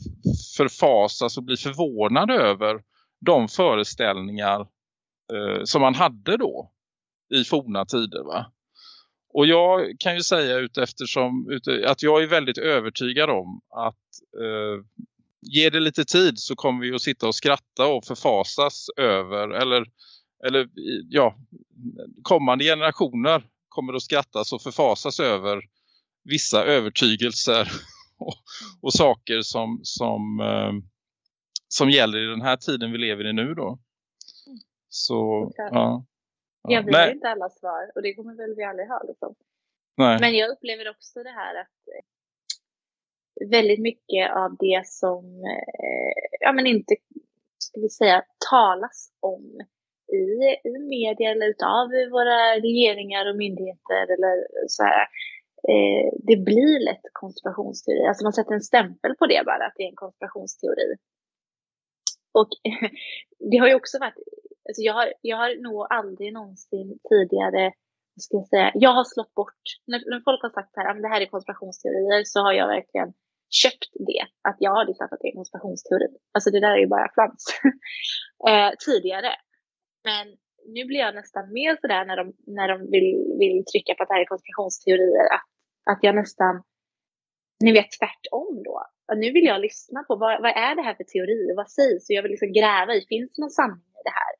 D: förfasas och blir förvånad över de föreställningar eh, som man hade då i forna tider va. Och jag kan ju säga ut eftersom ut, att jag är väldigt övertygad om att eh, ge det lite tid så kommer vi att sitta och skratta och förfasas över eller eller ja, kommande generationer kommer att skrattas och förfasas över vissa övertygelser och, och saker som, som, eh, som gäller i den här tiden vi lever i nu då. Så, ja.
C: Jag blir inte alla svar och det kommer väl vi aldrig ha liksom. Nej. Men jag upplever också det här att väldigt mycket av det som eh, ja, men inte ska vi säga talas om i, i media eller utav våra regeringar och myndigheter eller så här. Eh, det blir lätt konspirationsteori. Alltså man sätter en stämpel på det bara, att det är en konspirationsteori. Och det har ju också varit, alltså jag har, jag har nog aldrig någonsin tidigare, ska jag säga, jag har slått bort, när, när folk har sagt att det här är konspirationsteorier så har jag verkligen köpt det. Att jag hade startat att det är konspirationsteori. Alltså det där är ju bara flams. eh, tidigare. Men nu blir jag nästan mer sådär när de, när de vill, vill trycka på att det här är konspirationsteorier. Att, att jag nästan, ni vet tvärtom då. Och nu vill jag lyssna på vad, vad är det här för teori? Vad sägs? Och jag vill liksom gräva i, finns det någon sanning i det här?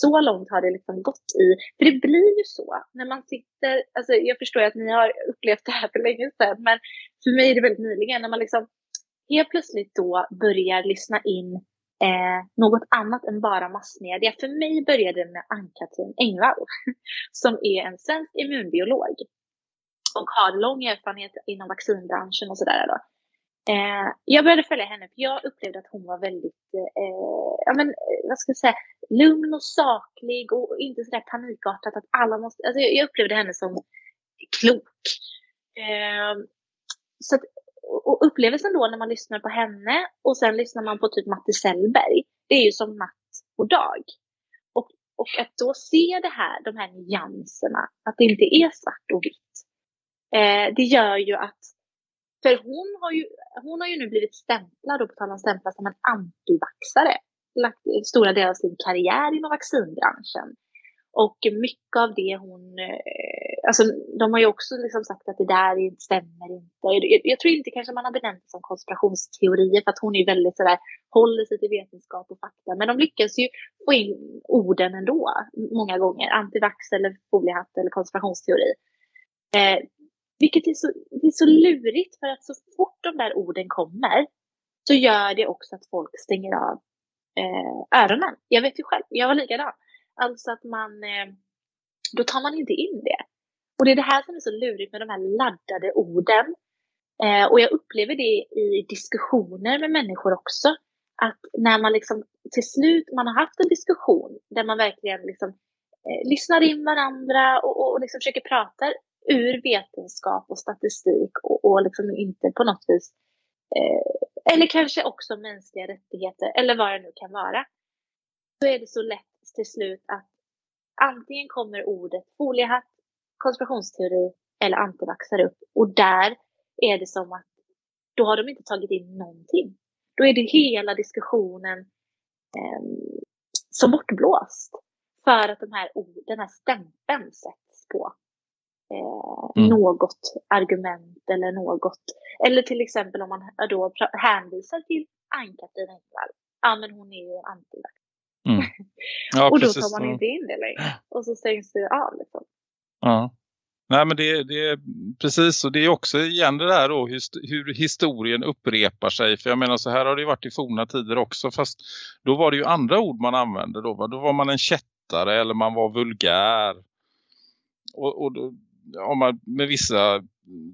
C: Så långt har det liksom gått i. För det blir ju så när man sitter, alltså jag förstår att ni har upplevt det här för länge sedan, men för mig är det väldigt nyligen när man liksom helt plötsligt då börjar lyssna in eh, något annat än bara massmedia. För mig började det med Ann-Katrin Engvall som är en svensk immunbiolog och har lång erfarenhet inom vaccinbranschen och sådär. Eh, jag började följa henne för jag upplevde att hon var väldigt, eh, eh ja men eh, vad ska jag säga, lugn och saklig och inte sådär panikartat att alla måste, alltså jag, jag upplevde henne som klok. Eh, så att och upplevelsen då när man lyssnar på henne och sen lyssnar man på typ Matte Sellberg, det är ju som natt och dag. Och, och att då se det här, de här nyanserna, att det inte är svart och vitt. Eh, det gör ju att, för hon har ju, hon har ju nu blivit stämplad, och på tal om stämplad, som en antivaxare. Lagt stora delar av sin karriär inom vaccinbranschen. Och mycket av det hon, eh, alltså de har ju också liksom sagt att det där stämmer inte. Jag, jag, tror inte kanske man har benämnt det som konspirationsteorier för att hon är väldigt sådär, håller sig till vetenskap och fakta. Men de lyckas ju få in orden ändå många gånger. Antivax eller foliehatt eller konspirationsteori. Eh, vilket är så, det är så lurigt för att så fort de där orden kommer så gör det också att folk stänger av eh, öronen. Jag vet ju själv, jag var likadan. Alltså att man, eh, då tar man inte in det. Och det är det här som är så lurigt med de här laddade orden. Eh, och jag upplever det i diskussioner med människor också. Att när man liksom till slut, man har haft en diskussion där man verkligen liksom eh, lyssnar in varandra och, och, och liksom försöker prata ur vetenskap och statistik och, och liksom inte på något vis eh, eller kanske också mänskliga rättigheter eller vad det nu kan vara. Så är det så lätt till slut att antingen kommer ordet foliehatt, konspirationsteori eller antivaxar upp och där är det som att då har de inte tagit in någonting. Då är det hela diskussionen eh, som bortblåst för att de här den här stämpeln sätts på eh, mm. något argument eller något. Eller till exempel om man då hänvisar till Ann-Katrin Engvall. Ja, men hon är ju antivax. Mm. Ja, och då precis. tar man inte in det längre. Och så stängs det av liksom.
D: Ja. Nej men det, det är precis och det är också igen det där då hur historien upprepar sig. För jag menar så här har det varit i forna tider också fast då var det ju andra ord man använde då. Va? Då var man en kättare eller man var vulgär. Och, och om man, med vissa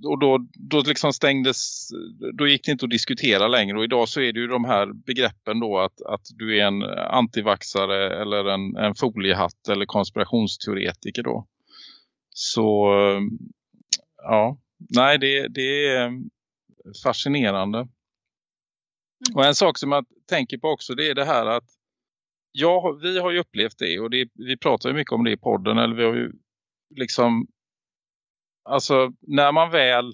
D: och då, då liksom stängdes då gick det inte att diskutera längre och idag så är det ju de här begreppen då att, att du är en antivaxare eller en, en foliehatt eller konspirationsteoretiker då. Så ja, nej det, det är fascinerande. Mm. Och en sak som jag tänker på också det är det här att ja, vi har ju upplevt det och det, vi pratar ju mycket om det i podden eller vi har ju liksom alltså när man väl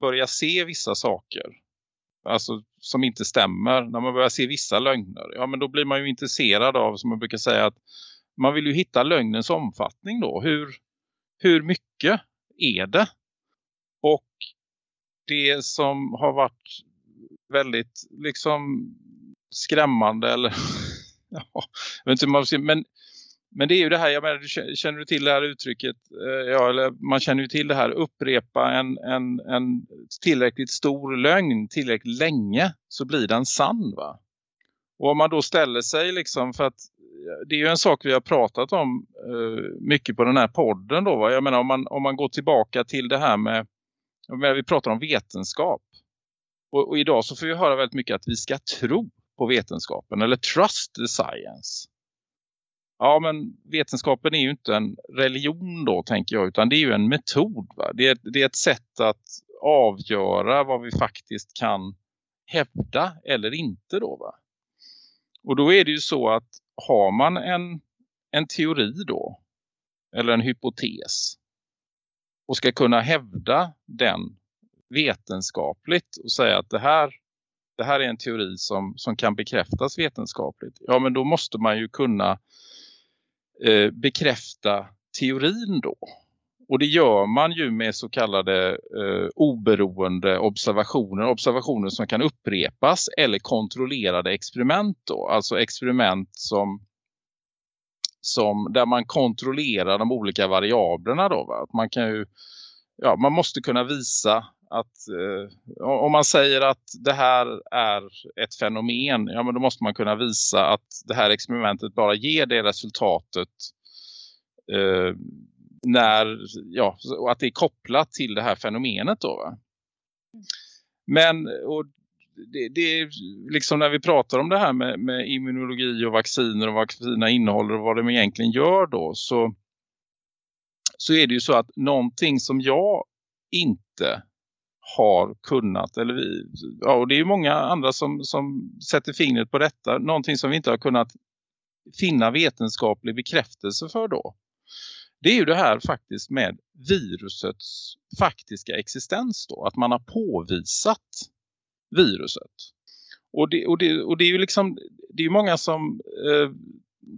D: börjar se vissa saker alltså som inte stämmer, när man börjar se vissa lögner, ja men då blir man ju intresserad av som man brukar säga att man vill ju hitta lögnens omfattning då. Hur, hur mycket är det? Och det som har varit väldigt liksom skrämmande eller ja, jag vet inte, man, men men det är ju det här, jag menar, känner du till det här uttrycket, eh, ja, eller man känner ju till det här, upprepa en, en, en tillräckligt stor lögn tillräckligt länge så blir den sann va? Och om man då ställer sig liksom för att det är ju en sak vi har pratat om uh, mycket på den här podden då va? Jag menar om man, om man går tillbaka till det här med, menar, vi pratar om vetenskap. Och, och idag så får vi höra väldigt mycket att vi ska tro på vetenskapen eller trust the science. Ja men vetenskapen är ju inte en religion då tänker jag utan det är ju en metod. Va? Det, är, det är ett sätt att avgöra vad vi faktiskt kan hävda eller inte då va. Och då är det ju så att har man en, en teori då eller en hypotes och ska kunna hävda den vetenskapligt och säga att det här, det här är en teori som, som kan bekräftas vetenskapligt. Ja men då måste man ju kunna eh, bekräfta teorin då. Och det gör man ju med så kallade eh, oberoende observationer. Observationer som kan upprepas eller kontrollerade experiment då. Alltså experiment som, som där man kontrollerar de olika variablerna då. Va? Att man kan ju, ja man måste kunna visa att eh, om man säger att det här är ett fenomen, ja men då måste man kunna visa att det här experimentet bara ger det resultatet eh, när, ja, och att det är kopplat till det här fenomenet då va? Men och det, det, är liksom när vi pratar om det här med, med immunologi och vacciner och vad vaccinerna innehåller och vad de egentligen gör då så, så är det ju så att någonting som jag inte har kunnat, eller vi, ja, och det är ju många andra som, som sätter fingret på detta, någonting som vi inte har kunnat finna vetenskaplig bekräftelse för då. det är ju det här faktiskt med virusets faktiska existens då. Att man har påvisat viruset. Och det, och det, och det är ju liksom, det är ju många som eh,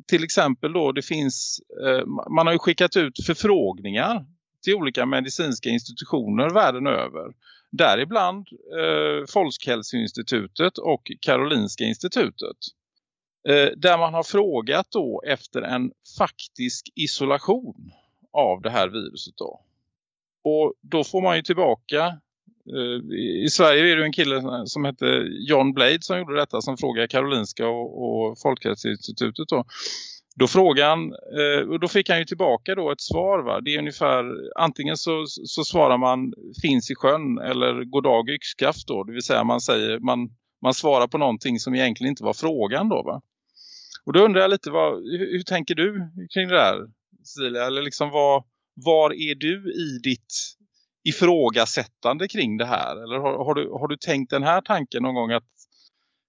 D: till exempel då det finns, eh, man har ju skickat ut förfrågningar till olika medicinska institutioner världen över. Däribland eh, Folkhälsoinstitutet och Karolinska institutet. Eh, där man har frågat då efter en faktisk isolation av det här viruset då. Och då får man ju tillbaka Eh, I Sverige är det en kille som heter John Blade som gjorde detta som frågade Karolinska och, och Folkhälsoinstitutet då. Då frågan, eh, och då fick han ju tillbaka då ett svar va. Det är ungefär, antingen så, så svarar man finns i sjön eller god dag yxskaft då. Det vill säga man säger, man, man svarar på någonting som egentligen inte var frågan då va. Och då undrar jag lite, vad, hur, hur tänker du kring det där Cecilia? Eller liksom vad, var är du i ditt ifrågasättande kring det här? Eller har, har, du, har du tänkt den här tanken någon gång att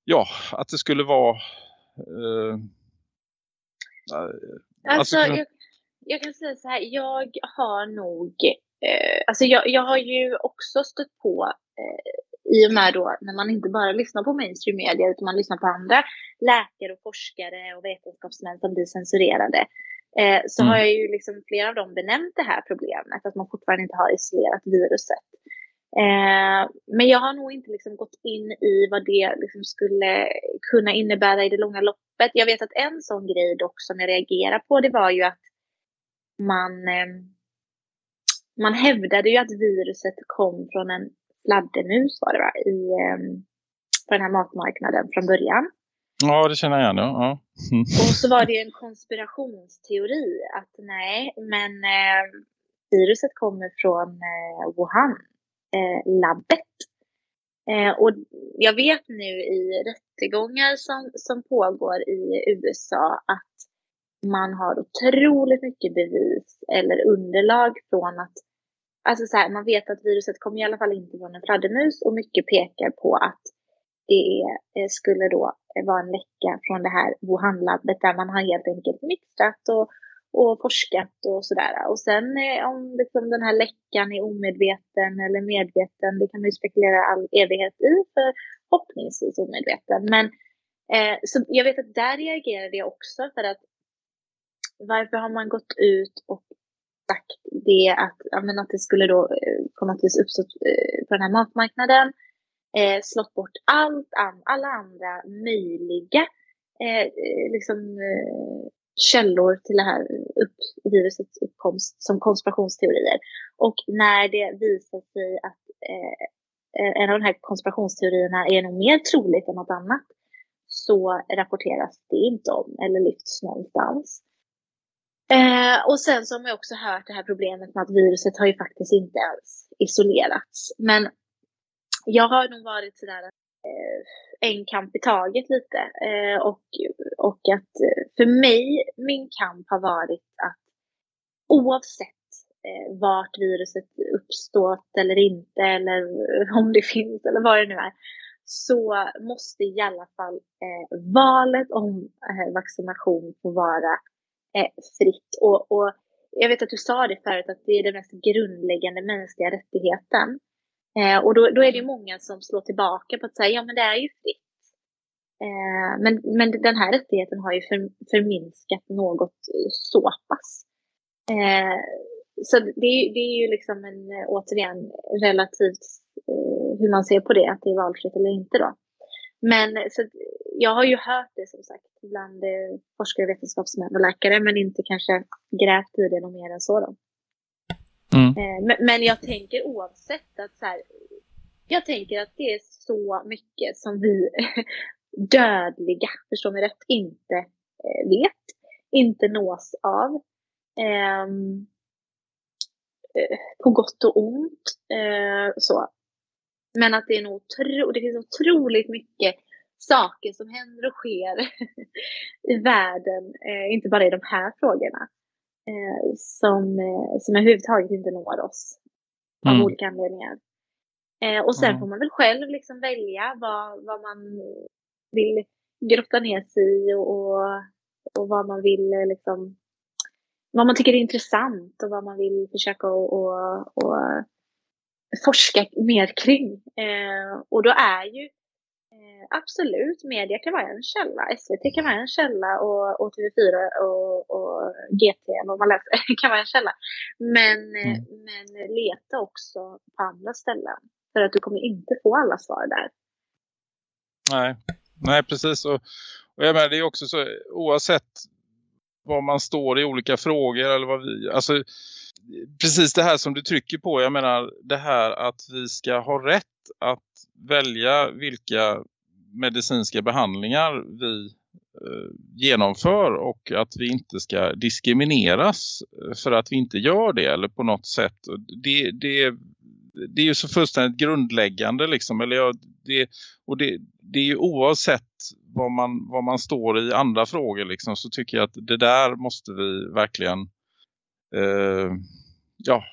D: ja, att det skulle vara eh,
C: alltså, alltså jag, jag, kan säga så här, jag har nog eh, alltså jag, jag har ju också stött på eh, i och med då när man inte bara lyssnar på mainstream media utan man lyssnar på andra läkare och forskare och vetenskapsmän som blir censurerade eh, så mm. har jag ju liksom flera av dem benämnt det här problemet, att man fortfarande inte har isolerat viruset. Eh, men jag har nog inte liksom gått in i vad det liksom skulle kunna innebära i det långa loppet. Jag vet att en sån grej dock som jag reagerar på, det var ju att man, eh, man hävdade ju att viruset kom från en fladdermus var det va, i, eh, på den här matmarknaden från början.
D: Ja, det känner jag igen. Ja.
C: Mm. Och så var det en konspirationsteori att nej, men eh, viruset kommer från eh, Eh, labbet. Eh, och jag vet nu i rättegångar som, som pågår i USA att man har otroligt mycket bevis eller underlag från att Alltså så här, man vet att viruset kommer i alla fall inte från en fladdermus och mycket pekar på att det är, eh, skulle då vara en läcka från det här Wuhan-labbet där man har helt enkelt mixat och, och forskat och sådär. Och sen eh, om liksom den här läckan är omedveten eller medveten, det kan man ju spekulera all evighet i, förhoppningsvis omedveten. Men eh, så jag vet att där reagerade jag också för att varför har man gått ut och sagt det att, ja, men att det skulle då eh, på något vis uppstå eh, på den här matmarknaden eh, slått bort allt, alla andra möjliga eh, eh liksom, eh, källor till det här upp, virusets uppkomst som konspirationsteorier. Och när det visar sig att eh, eh, en av de här konspirationsteorierna är nog mer troligt än något annat så rapporteras det inte om eller lyfts någonstans. Eh, och sen så har man också hört det här problemet med att viruset har ju faktiskt inte ens isolerats. Men jag har nog varit sådär att Eh, en kamp i taget lite. Eh, och, och att eh, för mig, min kamp har varit att oavsett eh, vart viruset uppstått eller inte, eller om det finns eller vad det nu är, så måste i alla fall eh, valet om eh, vaccination få vara eh, fritt. Och, och jag vet att du sa det förut, att det är den mest grundläggande mänskliga rättigheten. Eh, och då, då, är det många som slår tillbaka på att säga, ja men det är ju fritt. Eh, men, men den här rättigheten har ju för, förminskat något så pass. Eh, så det, det, är ju liksom en, eh, återigen, relativt eh, hur man ser på det, att det är valfritt eller inte då. Men så jag har ju hört det som sagt bland eh, forskare, vetenskapsmän och läkare, men inte kanske grävt i det något mer än så då. Mm. Eh, men jag tänker oavsett att så här, jag tänker att det är så mycket som vi dödliga, förstår mig rätt, inte eh, vet, inte nås av. Ehm, eh, på gott och ont. Eh, så. Men att det, är nog otro, det finns otroligt mycket saker som händer och sker i världen, eh, inte bara i de här frågorna eh, som, eh, som överhuvudtaget inte når oss av mm. olika anledningar. Eh, och sen mm. får man väl själv liksom välja vad, vad man vill grotta ner sig i och, och, vad man vill eh, liksom vad man tycker är intressant och vad man vill försöka och, och, och forska mer kring. Eh, och då är ju absolut, media kan vara en källa. SVT kan vara en källa och, och TV4 och, och GT, vad man läser, kan vara en källa. Men, eh, mm. men leta också på andra ställen. För att du kommer inte få alla svar där.
D: Nej, Nej precis. Och, och jag menar, det är också så, oavsett var man står i olika frågor eller vad vi, alltså precis det här som du trycker på, jag menar det här att vi ska ha rätt att välja vilka medicinska behandlingar vi eh, genomför och att vi inte ska diskrimineras eh, för att vi inte gör det eller på något sätt. Det, det, det är ju så fullständigt grundläggande liksom. Eller ja, det, och det, det är ju oavsett vad man, vad man står i andra frågor liksom, så tycker jag att det där måste vi verkligen eh, ja,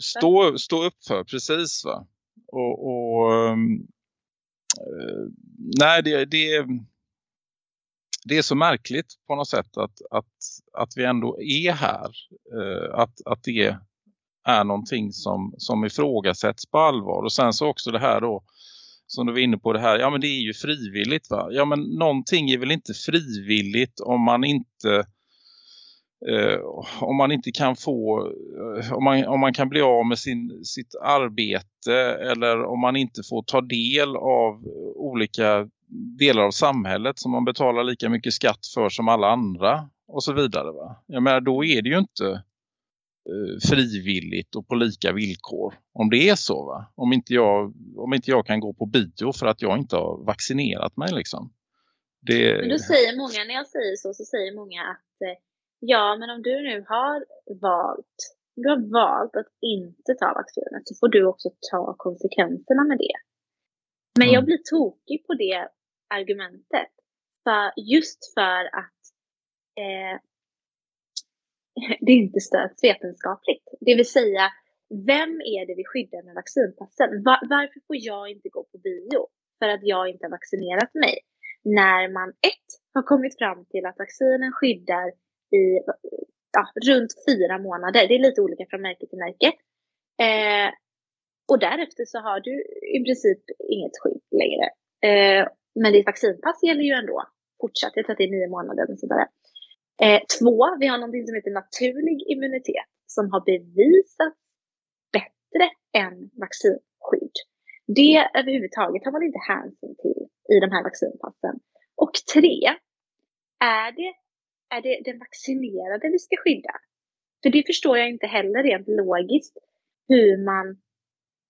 D: stå, stå upp för. Precis va. Och, och ehm, eh, nej det, det, det är så märkligt på något sätt att, att, att vi ändå är här. Eh, att, att det är någonting som, som ifrågasätts på allvar. Och sen så också det här då som du var inne på det här, ja men det är ju frivilligt va? Ja men någonting är väl inte frivilligt om man inte Eh, om man inte kan få eh, om, man, om man kan bli av med sin, sitt arbete eller om man inte får ta del av olika delar av samhället som man betalar lika mycket skatt för som alla andra och så vidare va. Jag menar då är det ju inte Eh, frivilligt och på lika villkor. Om det är så va? Om inte jag, om inte jag kan gå på bio för att jag inte har vaccinerat mig liksom.
C: Det... Men då säger många, när jag säger så, så säger många att eh, ja men om du nu har valt, du har valt att inte ta vaccinet så får du också ta konsekvenserna med det. Men mm. jag blir tokig på det argumentet. För, just för att eh, det inte stöds vetenskapligt. Det vill säga, vem är det vi skyddar med vaccinpassen? Var, varför får jag inte gå på bio? För att jag inte har vaccinerat mig. När man ett har kommit fram till att vaccinen skyddar i ja, runt fyra månader. Det är lite olika från märke till märke. Eh, och därefter så har du i princip inget skydd längre. Eh, men ditt vaccinpass gäller ju ändå fortsatt. Jag tror att det är nio månader. Och sådär. Eh, två, vi har någonting som heter naturlig immunitet som har bevisats bättre än vaccinskydd. Det överhuvudtaget har man inte hänsyn till i de här vaccinpassen. Och tre, är det, är det den vaccinerade vi ska skydda? För det förstår jag inte heller rent logiskt hur man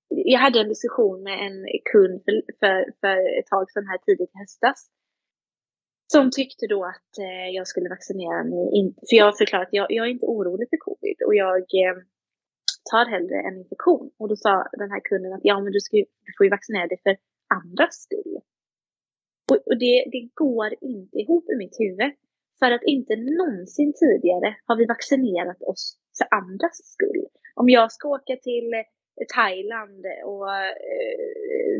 C: jag hade en diskussion med en kund för, för, för ett tag sedan här tidigt i höstas som tyckte då att eh, jag skulle vaccinera mig. In, för jag förklarade att jag, jag, är inte orolig för covid och jag eh, tar hellre en infektion. Och då sa den här kunden att ja men du, ska, du får ju vaccinera dig för andras skull. Och, och det, det går inte ihop i mitt huvud. För att inte någonsin tidigare har vi vaccinerat oss för andras skull. Om jag ska åka till eh, Thailand och eh,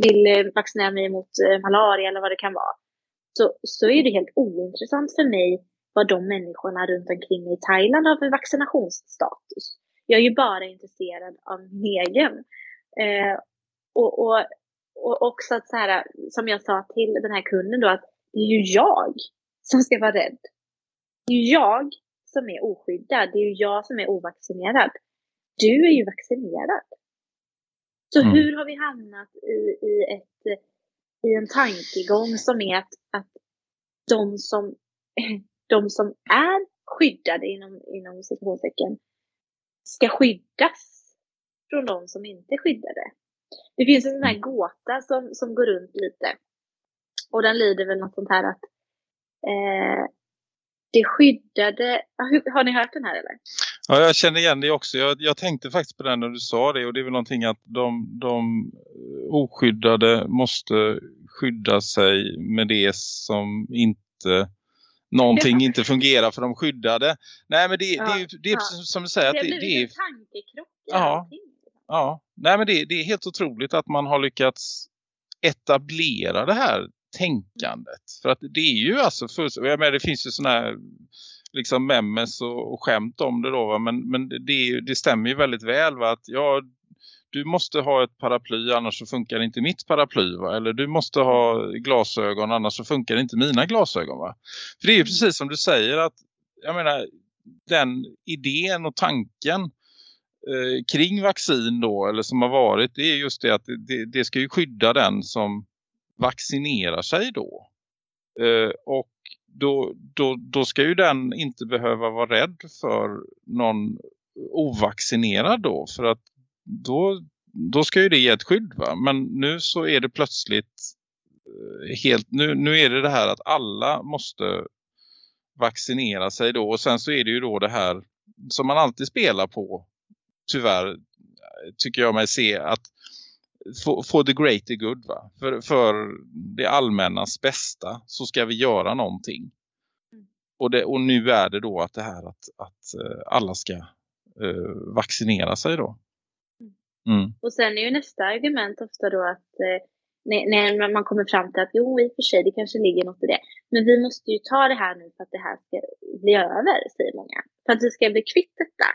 C: vill eh, vaccinera mig mot malaria eller vad det kan vara så, så är det helt ointressant för mig vad de människorna runt omkring mig i Thailand har för vaccinationsstatus. Jag är ju bara intresserad av min egen. Eh, och, och, och också att så här, som jag sa till den här kunden då, att det är ju jag som ska vara rädd. Det är jag som är oskyddad. Det är ju jag som är ovaccinerad. Du är ju vaccinerad. Så mm. hur har vi hamnat i, i ett i en tankegång som är att, att de, som, de som är skyddade inom, inom situationstecken ska skyddas från de som inte är skyddade. Det finns en sån här mm. gåta som, som går runt lite. Och den lyder väl något sånt här att eh, det skyddade, har ni hört den här eller?
D: Ja, jag känner igen det också. Jag, jag, tänkte faktiskt på den när du sa det. Och det är väl någonting att de, de oskyddade måste skydda sig med det som inte någonting ja. inte fungerar för de skyddade. Nej men det, ja. det, det är ja. som du säger.
C: Det,
D: att
C: det, det är en tankekrock.
D: Ja. ja. Nej men det, det är helt otroligt att man har lyckats etablera det här tänkandet. För att det är ju alltså, för, jag menar, det finns ju sådana här liksom memes och, och skämt om det då va? men, men det, det stämmer ju väldigt väl va? att ja, du måste ha ett paraply annars så funkar inte mitt paraply va? eller du måste ha glasögon annars så funkar inte mina glasögon va? För det är ju precis som du säger att jag menar den idén och tanken eh, kring vaccin då eller som har varit det är just det att det, det ska ju skydda den som vaccinerar sig då. Eh, och då, då, då ska ju den inte behöva vara rädd för någon ovaccinerad då. För att då, då ska ju det ge ett skydd va. Men nu så är det plötsligt eh, helt, nu, nu är det det här att alla måste vaccinera sig då. Och sen så är det ju då det här som man alltid spelar på tyvärr tycker jag mig se att for, the greater good va? För, för det allmännas bästa så ska vi göra någonting. Mm. Och, det, och nu är det då att det här att, att uh, alla ska uh, vaccinera sig då.
C: Mm. mm. Och sen är ju nästa argument ofta då att uh, när, när, man kommer fram till att jo i och för sig det kanske ligger något i det. Men vi måste ju ta det här nu för att det här ska bli över säger många. För att vi ska bli kvitt detta.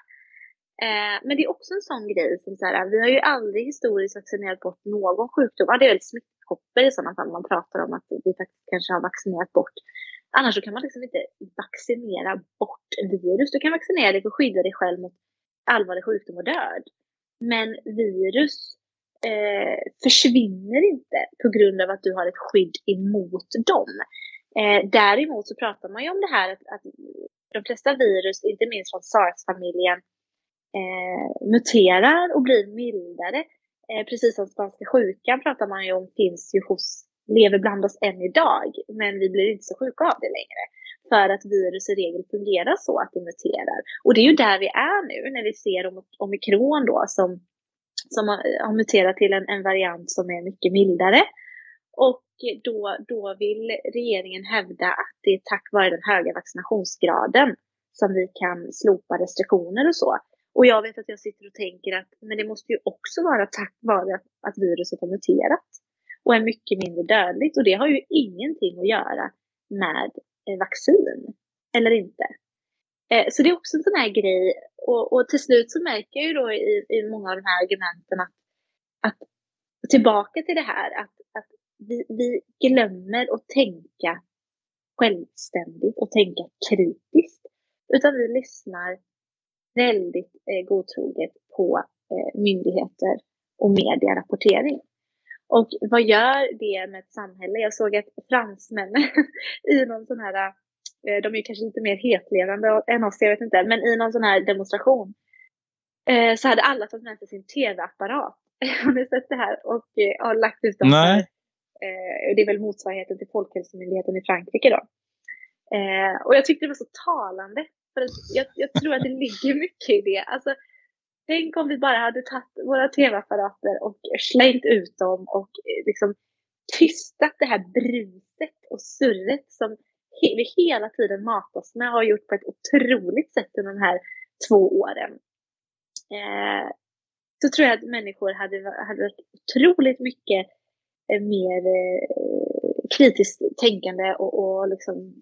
C: Eh, men det är också en sån grej som så här, vi har ju aldrig historiskt vaccinerat bort någon sjukdom. Ja, det är väl smittkoppor i sådana fall man pratar om att vi faktiskt kanske har vaccinerat bort. Annars så kan man liksom inte vaccinera bort virus. Du kan vaccinera dig och skydda dig själv mot allvarlig sjukdom och död. Men virus eh, försvinner inte på grund av att du har ett skydd emot dem. Eh, däremot så pratar man ju om det här att, att de flesta virus, inte minst från sars-familjen, eh, muterar och blir mildare. Eh, precis som spanska sjukan pratar man ju om finns ju hos, lever bland oss än idag. Men vi blir inte så sjuka av det längre. För att virus i regel fungerar så att det muterar. Och det är ju där vi är nu när vi ser om, omikron då som, som har, har muterat till en, en variant som är mycket mildare. Och då, då vill regeringen hävda att det är tack vare den höga vaccinationsgraden som vi kan slopa restriktioner och så. Och jag vet att jag sitter och tänker att men det måste ju också vara tack vare att viruset har muterat och är mycket mindre dödligt. Och det har ju ingenting att göra med eh, vaccin, eller inte. Eh, så det är också en sån här grej. Och, och till slut så märker jag ju då i, i många av de här argumenten att, att tillbaka till det här att, att vi, vi glömmer att tänka självständigt och tänka kritiskt. Utan vi lyssnar väldigt eh, godtroget på eh, myndigheter och medierapportering. Och vad gör det med ett samhälle? Jag såg att fransmännen i någon sån här, eh, de är kanske lite mer hetlevande än oss, jag vet inte, men i någon sån här demonstration eh, så hade alla tagit med sig sin tv-apparat. Har ni sett det här? Och eh, har lagt ut den
D: Nej.
C: Eh, det är väl motsvarigheten till Folkhälsomyndigheten i Frankrike då. Eh, och jag tyckte det var så talande för jag, jag tror att det ligger mycket i det. Alltså, tänk om vi bara hade tagit våra tv-apparater och slängt ut dem och eh, liksom tystat det här bruset och surret som vi hela tiden matas med och har gjort på ett otroligt sätt under de här två åren. Eh, så tror jag att människor hade, hade varit otroligt mycket eh, mer eh, kritiskt tänkande och, och liksom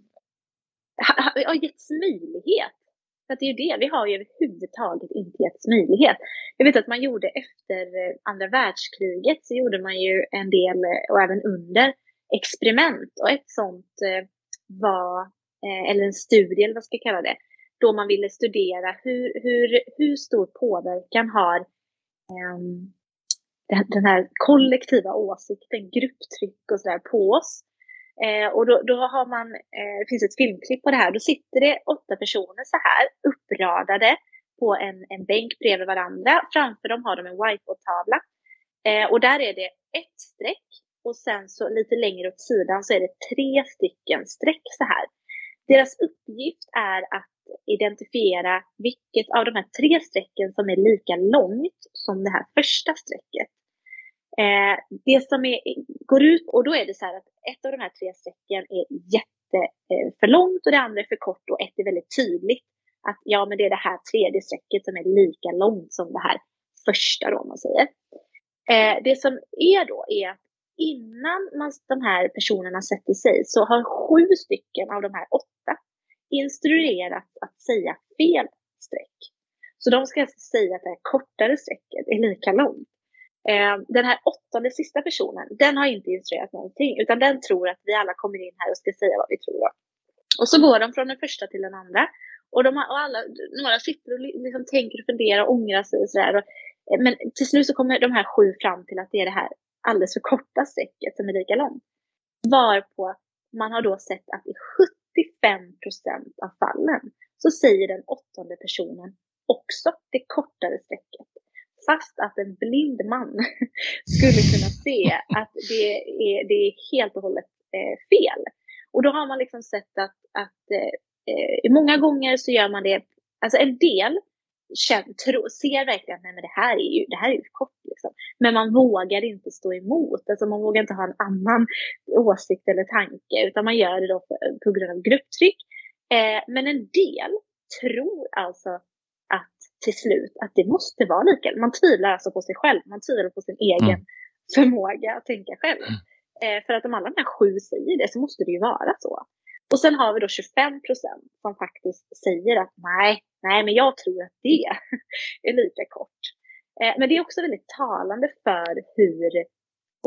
C: har getts möjlighet. För att det är ju det, vi har ju överhuvudtaget inte getts möjlighet. Jag vet att man gjorde efter eh, andra världskriget så gjorde man ju en del, eh, och även under, experiment. Och ett sånt eh, var, eller en studie eller vad ska jag kalla det, då man ville studera hur, hur, hur stor påverkan har um, den här kollektiva åsikten, grupptryck och sådär på oss. Eh, och då, då, har man, eh, det finns ett filmklipp på det här, då sitter det åtta personer så här uppradade på en, en bänk bredvid varandra. Framför dem har de en whiteboardtavla. Eh, och där är det ett streck och sen så lite längre åt sidan så är det tre stycken streck så här. Deras uppgift är att identifiera vilket av de här tre strecken som är lika långt som det här första strecket. Eh, det som är, går ut, och då är det så här att ett av de här tre strecken är jätte eh, för långt och det andra är för kort och ett är väldigt tydligt. Att ja, men det är det här tredje strecket som är lika långt som det här första då, om man säger. Eh, det som är då är att innan man, de här personerna sätter sig så har sju stycken av de här åtta instruerat att säga fel streck. Så de ska alltså säga att det här kortare strecket är lika långt. Eh, den här åttonde sista personen, den har inte instruerat någonting, utan den tror att vi alla kommer in här och ska säga vad vi tror. Då. Och så går de från den första till den andra. Och, de har, och alla, några sitter och liksom tänker och funderar och ångrar sig och sådär. Eh, men till slut så kommer de här sju fram till att det är det här alldeles för korta strecket som är lika långt. Varpå man har då sett att i 75 procent av fallen så säger den åttonde personen också det kortare strecket. Fast att en blind man skulle kunna se att det är, det är helt och hållet eh, fel. Och då har man liksom sett att, att eh, eh många gånger så gör man det, alltså en del känner, tro, ser verkligen att det här är ju, det här är ju kort. Liksom. Men man vågar inte stå emot. Alltså man vågar inte ha en annan åsikt eller tanke. Utan man gör det då på grund av grupptryck. Eh, men en del tror alltså till slut att det måste vara lika. Man tvivlar alltså på sig själv. Man tvivlar på sin egen mm. förmåga att tänka själv. Mm. Eh, för att om alla de här sju säger det så måste det ju vara så. Och sen har vi då 25 procent som faktiskt säger att nej, nej, men jag tror att det är lika kort. Eh, men det är också väldigt talande för hur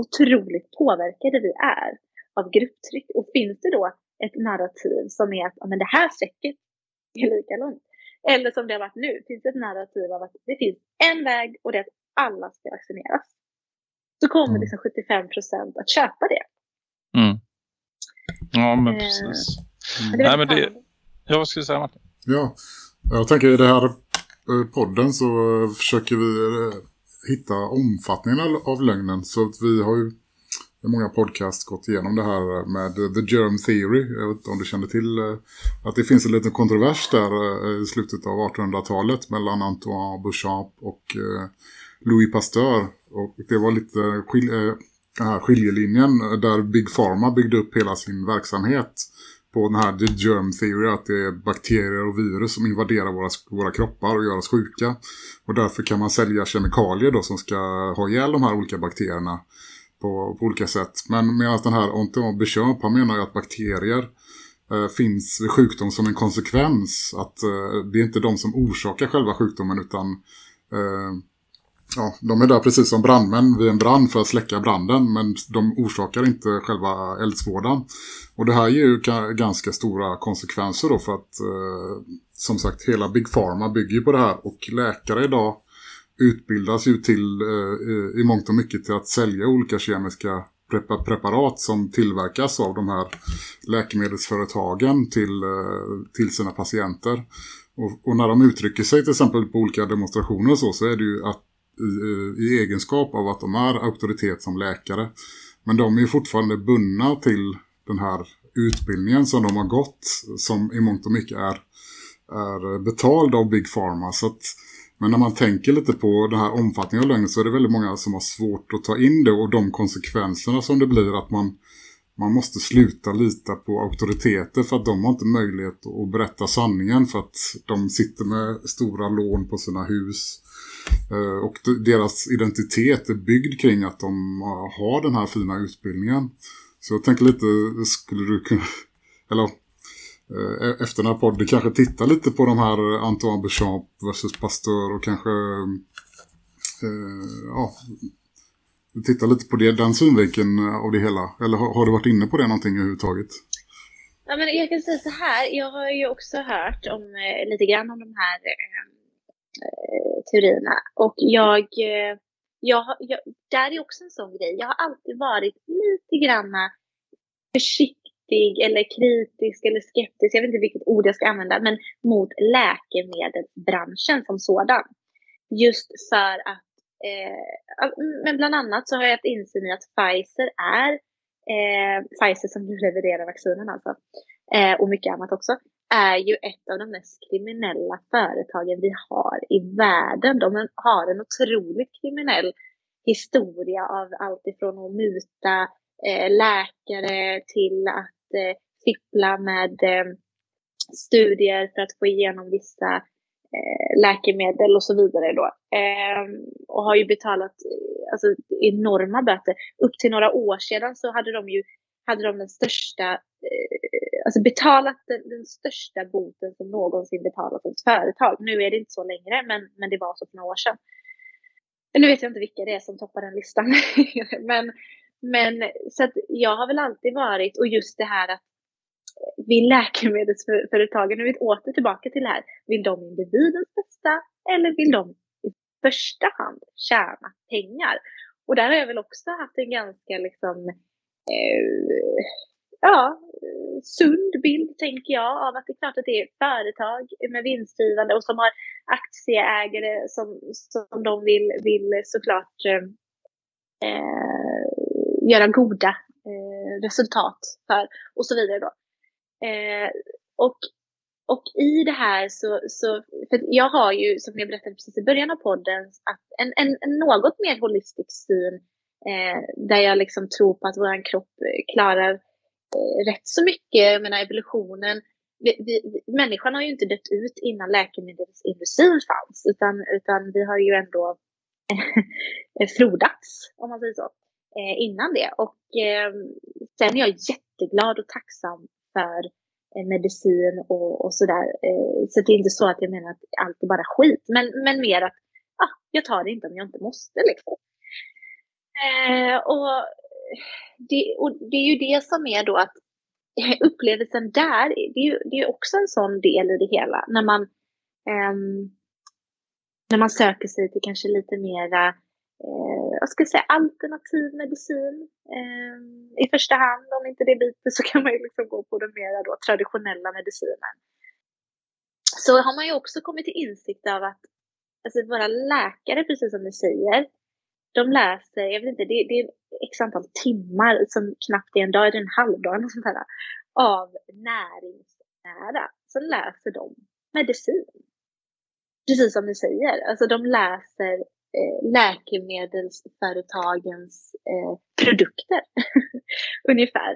C: otroligt påverkade vi är av grupptryck. Och finns det då ett narrativ som är att men det här strecket är lika långt. Eller som det har varit nu, finns det ett narrativ av att det finns en väg och det är att alla ska vaccineras. Så kommer mm. liksom 75 procent att köpa det.
D: Mm. Ja, men eh, precis. Mm. Nej, men det... Ja, vad skulle säga Martin?
B: Ja, jag tänker i den här eh, podden så försöker vi eh, hitta omfattningen av lögnen. Så att vi har ju många podcast gått igenom det här med The Germ Theory. Jag vet inte om du känner till eh, att det finns en liten kontrovers där eh, i slutet av 1800-talet mellan Antoine Bouchamp och eh, Louis Pasteur. Och det var lite den här skiljelinjen där Big Pharma byggde upp hela sin verksamhet på den här The Germ Theory att det är bakterier och virus som invaderar våra, våra kroppar och gör oss sjuka. Och därför kan man sälja kemikalier då som ska ha ihjäl de här olika bakterierna på, på olika sätt. Men medan den här Anton Bechamp, han menar ju att bakterier eh, finns vid sjukdom som en konsekvens. Att eh, det är inte de som orsakar själva sjukdomen utan eh, ja, de är där precis som brandmän vid en brand för att släcka branden men de orsakar inte själva eldsvården. Och det här ger ju ganska stora konsekvenser då för att eh, som sagt hela Big Pharma bygger ju på det här och läkare idag utbildas ju till eh, i mångt och mycket till att sälja olika kemiska preparat som tillverkas av de här läkemedelsföretagen till, eh, till sina patienter. Och, och, när de uttrycker sig till exempel på olika demonstrationer så, så är det ju att i, i egenskap av att de är auktoritet som läkare. Men de är fortfarande bundna till den här utbildningen som de har gått som i mångt och mycket är, är betald av Big Pharma. Så att, men när man tänker lite på den här omfattningen av lögn så är det väldigt många som har svårt att ta in det och de konsekvenserna som det blir att man, man måste sluta lita på auktoriteter för att de har inte möjlighet att berätta sanningen för att de sitter med stora lån på sina hus eh, och deras identitet är byggd kring att de ah, har den här fina utbildningen. Så jag tänker lite, skulle du kunna, eller Eh, e- efter den här podden kanske titta lite på de här eh, Antoine Bechamp versus Pasteur och kanske eh, eh, ja, titta lite på det, den synvinkeln av det hela. Eller har, har, du varit inne på det någonting överhuvudtaget?
C: Ja, men jag kan säga så här, jag har ju också hört om, lite grann om de här Eh, teorierna. Och jag, jag, jag, där är också en sån grej. Jag har alltid varit lite granna försiktig eller kritisk eller skeptisk, jag vet inte vilket ord jag ska använda, men mot läkemedelsbranschen som sådan. Just för att, eh, men bland annat så har jag haft insyn i att Pfizer är, eh, Pfizer som nu levererar vaccinen alltså, eh, och mycket annat också, är ju ett av de mest kriminella företagen vi har i världen. De har en otroligt kriminell historia av allt ifrån att muta eh, läkare till att eh, fippla med eh, studier för att få igenom vissa eh, läkemedel och så vidare då. Ehm, och har ju betalat eh, alltså, enorma böter. Upp till några år sedan så hade de ju hade de den största eh, alltså betalat den, den, största boten som någonsin betalats ett företag. Nu är det inte så längre, men, men det var så för några år sedan. Nu vet jag inte vilka det är som toppar den listan. men, men så att jag har väl alltid varit, och just det här att eh, vill läkemedelsföretagen, nu är vi åter tillbaka till det här, vill de individens bästa eller vill de i första hand tjäna pengar? Och där har jag väl också haft en ganska liksom, eh, ja, sund bild tänker jag av att det är klart att det är företag med vinstgivande och som har aktieägare som, som de vill, vill såklart eh, eh göra goda eh, resultat för och så vidare då. Eh, och, och i det här så, så, för jag har ju som jag berättade precis i början av podden, att en, en, en något mer holistisk syn eh, där jag liksom tror på att vår kropp eh, klarar eh, rätt så mycket, jag menar evolutionen, vi, vi, människan har ju inte dött ut innan läkemedelsindustrin fanns, utan, utan vi har ju ändå eh, frodats, om man säger så, eh, Eh, innan det. Och eh, sen är jag jätteglad och tacksam för eh, medicin och, och sådär. Eh, så det är inte så att jag menar att allt är bara skit, men, men mer att ah, jag tar det inte om jag inte måste. Liksom. Eh, och, det, och det är ju det som är då att upplevelsen där, det är ju det är också en sån del i det hela. När man, eh, när man söker sig till kanske lite mera eh, jag ska säga alternativ medicin eh, i första hand. Om inte det biter så kan man ju liksom gå på den mera då traditionella medicinen. Så har man ju också kommit till insikt av att alltså våra läkare, precis som du säger, de läser, jag vet inte, det, det är x antal timmar som knappt är en dag, är en halvdag eller sånt här, av näringsnära. Sen läser de medicin. Precis som du säger, alltså de läser eh, läkemedelsföretagens eh, produkter. Ungefär.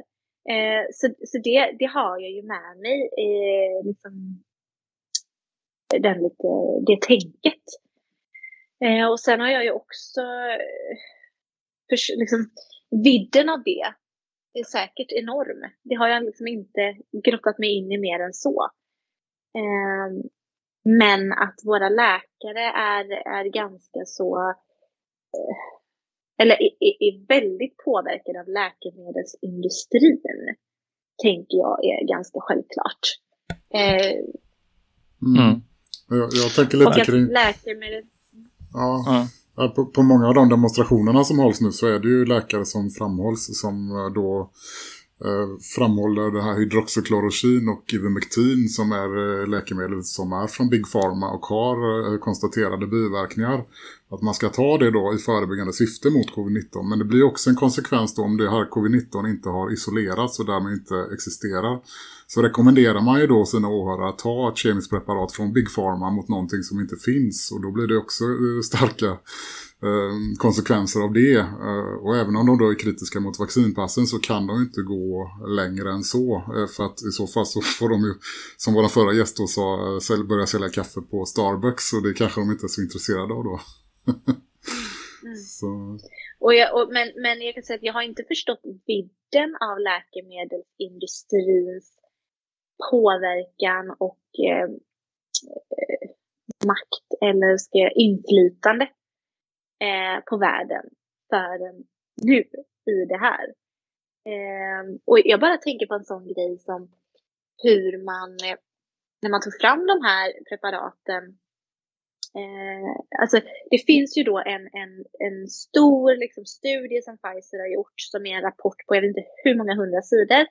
C: Eh, så så det, det har jag ju med mig, eh, liksom, den lite, det tänket. Eh, och sen har jag ju också eh, för, liksom, vidden av det är säkert enorm. Det har jag liksom inte grottat mig in i mer än så. Eh, men att våra läkare är, är ganska så, eh, eller är, är väldigt påverkade av läkemedelsindustrin, tänker jag är ganska självklart. Eh,
B: mm. Jag, jag, tänker lite
C: och
B: kring...
C: Läkemedel...
B: Ja. ja. På, på, många av de demonstrationerna som hålls nu så är det ju läkare som framhålls som eh, då Eh, framhåller det här hydroxyklorokin och ivermectin som är eh, läkemedel som är från Big Pharma och har eh, konstaterade biverkningar. Att man ska ta det då i förebyggande syfte mot covid-19. Men det blir också en konsekvens då om det här covid-19 inte har isolerats och därmed inte existerar. Så rekommenderar man ju då sina åhörare att ta ett kemiskt preparat från Big Pharma mot någonting som inte finns. Och då blir det också starka konsekvenser av det. Eh, och även om de då är kritiska mot vaccinpassen så kan de inte gå längre än så. Eh, för att i så fall så får de ju, som våra förra gäst då sa, börja sälja kaffe på Starbucks. Och det kanske de inte är så intresserade av då.
C: mm. så. Och jag, och, men, men jag kan säga att jag har inte förstått vidden av läkemedelsindustrins påverkan och eh, makt eller ska jag, inflytande eh, på världen förrän nu i det här. Eh, och jag bara tänker på en sån grej som hur man, eh, när man tog fram de här preparaten, eh, alltså det finns ju då en, en, en stor liksom, studie som Pfizer har gjort som är en rapport på jag vet inte hur många hundra sidor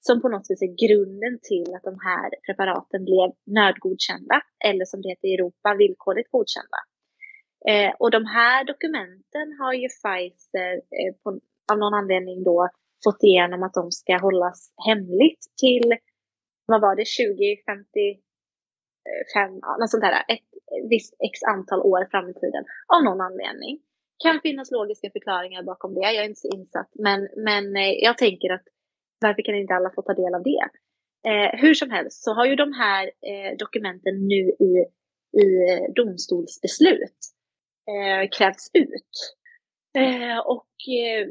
C: som på något vis är grunden till att de här preparaten blev nödgodkända eller som det heter i Europa villkorligt godkända. Eh, och de här dokumenten har ju Pfizer eh, på, av någon anledning då fått igenom att de ska hållas hemligt till, vad var det, 2055, eh, något sånt där, ett visst x antal år fram i tiden av någon anledning. Kan finnas logiska förklaringar bakom det, jag är inte så insatt, men, men eh, jag tänker att varför kan inte alla få ta del av det? Eh, hur som helst så har ju de här eh, dokumenten nu i, i domstolsbeslut eh, krävts ut. Eh, och eh,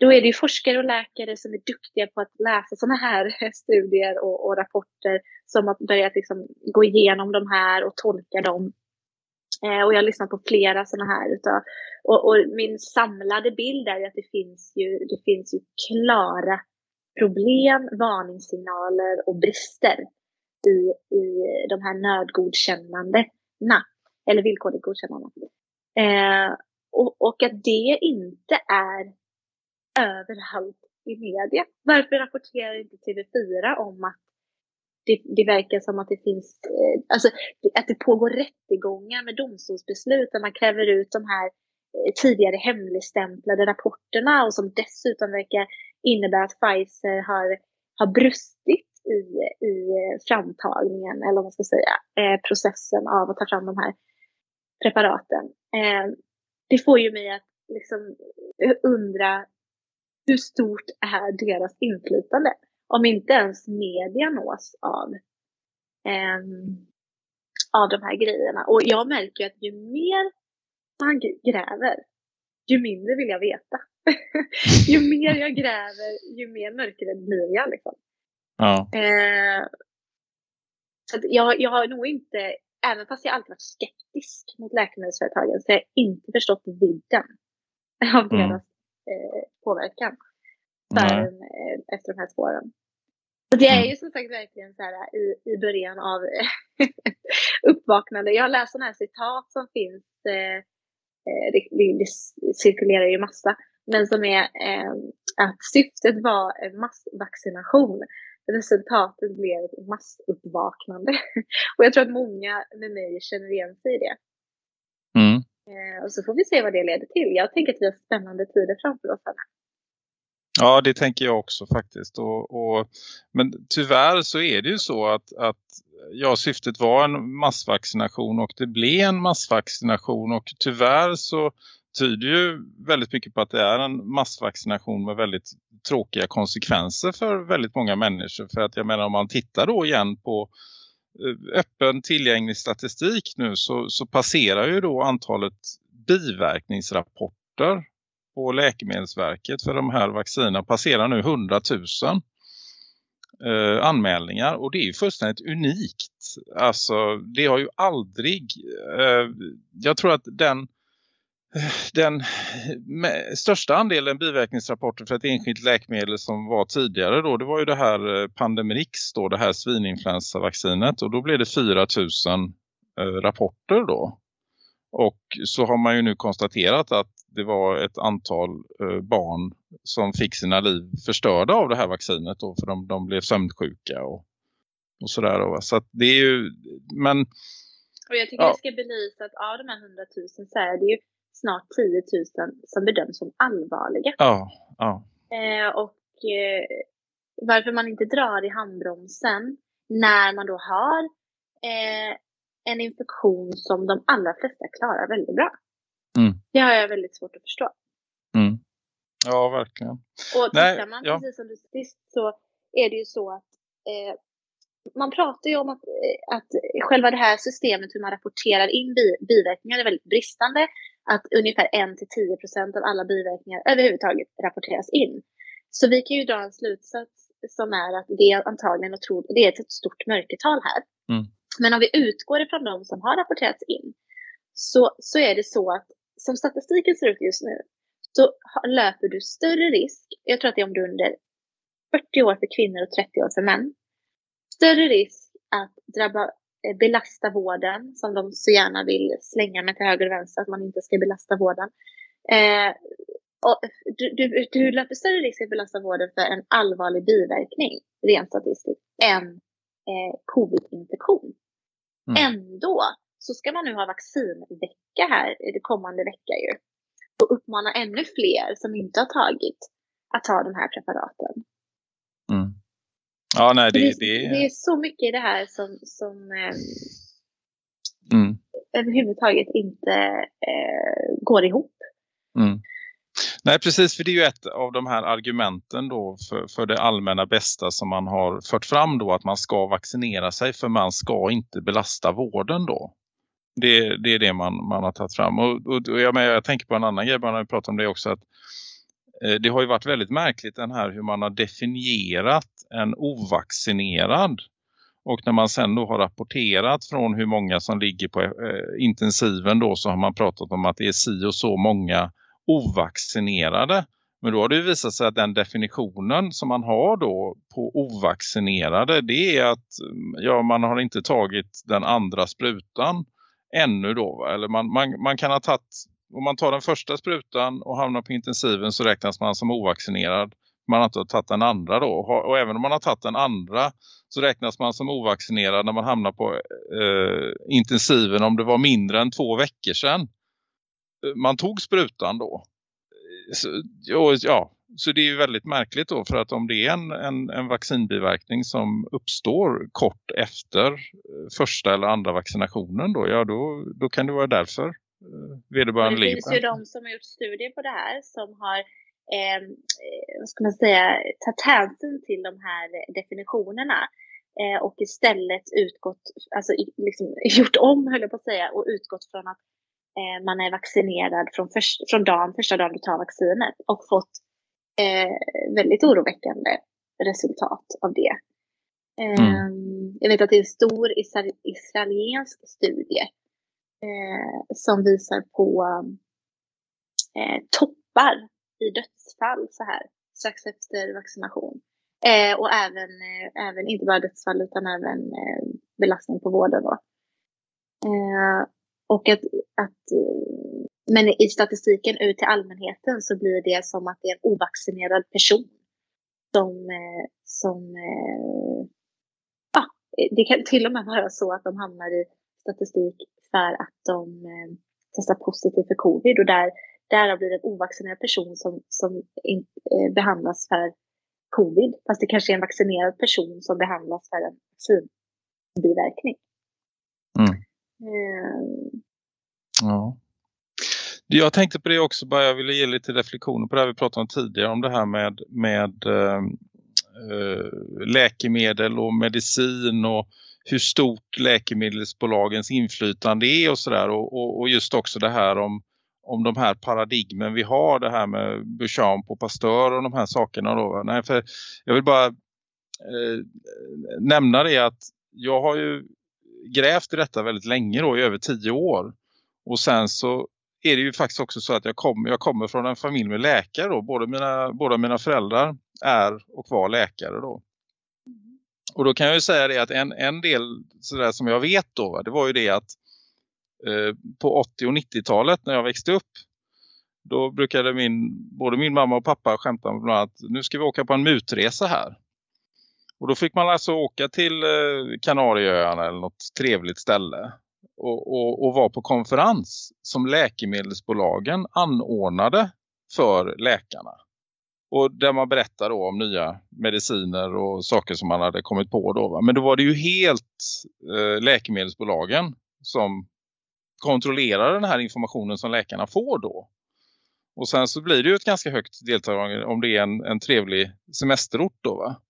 C: då är det ju forskare och läkare som är duktiga på att läsa sådana här studier och, och rapporter som har börjat liksom gå igenom de här och tolka dem. Eh, och jag har lyssnat på flera sådana här. Utav, och, och, min samlade bild är att det finns ju, det finns ju klara problem, varningssignaler och brister i, i de här nödgodkännandena. Eller villkorligt godkännande. Eh, och, och att det inte är överallt i media. Varför rapporterar inte TV4 om att det, det verkar som att det finns, eh, alltså att det pågår rättegångar med domstolsbeslut där man kräver ut de här eh, tidigare hemligstämplade rapporterna och som dessutom verkar innebära att Pfizer har, har brustit i, i eh, framtagningen, eller vad man ska säga, eh, processen av att ta fram de här preparaten. Eh, det får ju mig att liksom undra hur stort är deras inflytande? Om inte ens media nås av, eh, av de här grejerna. Och jag märker att ju mer man gräver, ju mindre vill jag veta. ju mer jag gräver, ju mer mörkrädd blir jag. Liksom.
D: Ja.
C: Eh, så jag, jag har nog inte även fast jag alltid varit skeptisk mot läkemedelsföretagen så har jag inte förstått vidden av mm. deras eh, påverkan för, eh, efter de här två åren. Så det är mm. ju som sagt verkligen så här i, i början av uppvaknande. Jag har läst sådana här citat som finns, eh, eh, det, det, det, cirkulerar ju massa, men som är eh, att syftet var massvaccination resultatet blev ett massuppvaknande. Och jag tror att många med mig känner igen sig i det.
D: Mm.
C: Eh, och så får vi se vad det leder till. Jag tänker att vi har spännande tider framför oss. Här.
D: Ja, det tänker jag också faktiskt. Och, och, men tyvärr så är det ju så att, att ja, syftet var en massvaccination och det blev en massvaccination och tyvärr så tyder ju väldigt mycket på att det är en massvaccination med väldigt tråkiga konsekvenser för väldigt många människor. För att jag menar om man tittar då igen på eh, öppen tillgänglig statistik nu så, så passerar ju då antalet biverkningsrapporter på Läkemedelsverket för de här vaccinerna passerar nu 100 000 eh, anmälningar och det är ju fullständigt unikt. Alltså det har ju aldrig, eh, jag tror att den den största andelen biverkningsrapporter för ett enskilt läkemedel som var tidigare då, det var ju det här eh, Pandemrix då, det här svininfluensavaccinet och då blev det 4000 eh, rapporter då. Och så har man ju nu konstaterat att det var ett antal eh, barn som fick sina liv förstörda av det här vaccinet då för de, de blev sömnsjuka och, och sådär då. Så det är ju, men...
C: Och jag tycker ja. vi ska belysa att av de här 100 000 så är det ju snart 10 000 som bedöms som allvarliga.
D: Ja, ja.
C: Eh, och eh, varför man inte drar i handbromsen när man då har eh, en infektion som de allra flesta klarar väldigt bra.
D: Mm.
C: Det har jag väldigt svårt att förstå.
D: Mm. Ja, verkligen.
C: Och tittar man, ja. precis som du sist, så är det ju så att eh, man pratar ju om att, eh, att själva det här systemet hur man rapporterar in biverkningar är väldigt bristande att ungefär 1-10 procent av alla biverkningar överhuvudtaget rapporteras in. Så vi kan ju dra en slutsats som är att det är antagligen otroligt, det är ett stort mörkertal här.
D: Mm.
C: Men om vi utgår ifrån de som har rapporterats in så, så är det så att som statistiken ser ut just nu så löper du större risk, jag tror att det är om du är under 40 år för kvinnor och 30 år för män, större risk att drabba Eh, belasta vården som de så gärna vill slänga med till höger och vänster, att man inte ska belasta vården. Eh, och du, du, du löper större risk att belasta vården för en allvarlig biverkning, rent statistiskt, än eh, covid-infektion. Mm. Ändå så ska man nu ha vaccinvecka här i det kommande vecka ju. Och uppmana ännu fler som inte har tagit att ta de här preparaten.
D: Mm. Ja, nej, det,
C: det,
D: det...
C: det är så mycket i det här som, som eh,
D: mm.
C: överhuvudtaget inte eh, går ihop.
D: Mm. Nej, precis. För det är ju ett av de här argumenten då för, för det allmänna bästa som man har fört fram då att man ska vaccinera sig för man ska inte belasta vården då. Det, det är det man, man har tagit fram. Och, och, och jag, jag tänker på en annan grej, man har pratat om det också, att Eh, det har ju varit väldigt märkligt den här hur man har definierat en ovaccinerad. Och när man sen då har rapporterat från hur många som ligger på eh, intensiven då så har man pratat om att det är si och så många ovaccinerade. Men då har det visat sig att den definitionen som man har då på ovaccinerade det är att mm, ja, man har inte tagit den andra sprutan ännu då. Eller man, man, man kan ha tagit, om man tar den första sprutan och hamnar på intensiven så räknas man som ovaccinerad. Man har inte tagit den andra då. Och även om man har tagit den andra så räknas man som ovaccinerad när man hamnar på eh, intensiven om det var mindre än två veckor sedan. Man tog sprutan då så, ja, så det är ju väldigt märkligt då för att om det är en, en, en vaccinbiverkning som uppstår kort efter eh, första eller andra vaccinationen då, ja då, då kan det vara därför eh, vederbörande
C: Det finns ju de som har gjort studier på det här som har eh, vad ska man säga, tagit hänsyn till de här definitionerna eh, och istället utgått, alltså liksom, gjort om höll jag på att säga och utgått från att eh, man är vaccinerad från, först, från dagen, första dagen du tar vaccinet och fått eh, väldigt oroväckande resultat av det. Mm. Ehm, jag vet att det är en stor israelisk studie eh, som visar på eh, toppar i dödsfall så här strax efter vaccination. Eh, och även, eh, även, inte bara dödsfall utan även eh, belastning på vården. Då. Eh, och att, att, eh, men i statistiken ut till allmänheten så blir det som att det är en ovaccinerad person som, eh, som eh, ja, det kan till och med vara så att de hamnar i statistik för att de testar positivt för covid och där, där blir det en ovaccinerad person som, som in, behandlas för covid. Fast det kanske är en vaccinerad person som behandlas för en vaccinbiverkning. Mm.
D: Ehm. Ja. Jag tänkte på det också, bara jag ville ge lite reflektioner på det här vi pratade om tidigare. Om det här med, med äh, läkemedel och medicin och hur stort läkemedelsbolagens inflytande är och sådär. Och, och, och, just också det här om, om de här paradigmen vi har. Det här med Bouchamp och Pasteur och de här sakerna. Då. Nej, för jag vill bara eh, nämna det att jag har ju grävt i detta väldigt länge då, i över tio år. Och sen så är det ju faktiskt också så att jag kommer, jag kommer från en familj med läkare då. Både mina, båda mina föräldrar är och var läkare då. Och då kan jag ju säga det att en, en del sådär som jag vet då, det var ju det att eh, på 80- och 90-talet när jag växte upp då brukade min, både min mamma och pappa skämta med bland annat nu ska vi åka på en mutresa här. Och då fick man alltså åka till eh, Kanarieöarna eller något trevligt ställe och, och, och vara på konferens som läkemedelsbolagen anordnade för läkarna. Och där man berättar då om nya mediciner och saker som man hade kommit på då. Va? Men då var det ju helt eh, läkemedelsbolagen som kontrollerar den här informationen som läkarna får då. Och sen så blir det ju ett ganska högt deltagande om det är en, en trevlig semesterort då va.